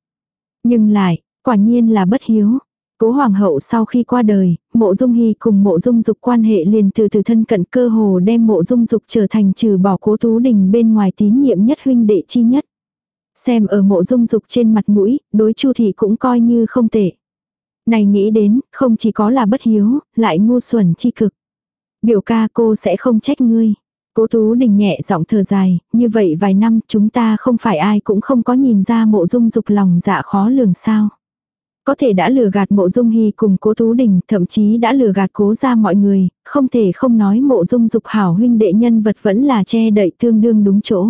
A: Nhưng lại, quả nhiên là bất hiếu. Cố hoàng hậu sau khi qua đời, mộ dung hy cùng mộ dung dục quan hệ liền từ từ thân cận cơ hồ đem mộ dung dục trở thành trừ bỏ cố tú đình bên ngoài tín nhiệm nhất huynh đệ chi nhất. Xem ở mộ dung dục trên mặt mũi, đối chu thị cũng coi như không tệ. Này nghĩ đến, không chỉ có là bất hiếu, lại ngu xuẩn chi cực. Biểu ca cô sẽ không trách ngươi. Cố Tú Đình nhẹ giọng thở dài, như vậy vài năm chúng ta không phải ai cũng không có nhìn ra mộ dung dục lòng dạ khó lường sao. Có thể đã lừa gạt mộ dung hy cùng cố Tú Đình, thậm chí đã lừa gạt cố ra mọi người, không thể không nói mộ dung dục hảo huynh đệ nhân vật vẫn là che đậy tương đương đúng chỗ.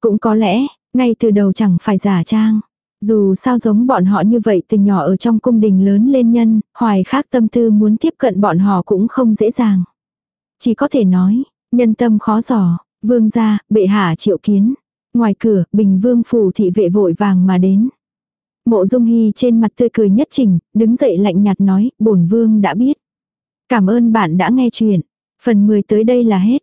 A: Cũng có lẽ, ngay từ đầu chẳng phải giả trang. Dù sao giống bọn họ như vậy từ nhỏ ở trong cung đình lớn lên nhân, hoài khác tâm tư muốn tiếp cận bọn họ cũng không dễ dàng. Chỉ có thể nói, nhân tâm khó giỏ, vương gia, bệ hạ triệu kiến. Ngoài cửa, bình vương phủ thị vệ vội vàng mà đến. Mộ dung hy trên mặt tươi cười nhất trình, đứng dậy lạnh nhạt nói, bổn vương đã biết. Cảm ơn bạn đã nghe chuyện. Phần 10 tới đây là hết.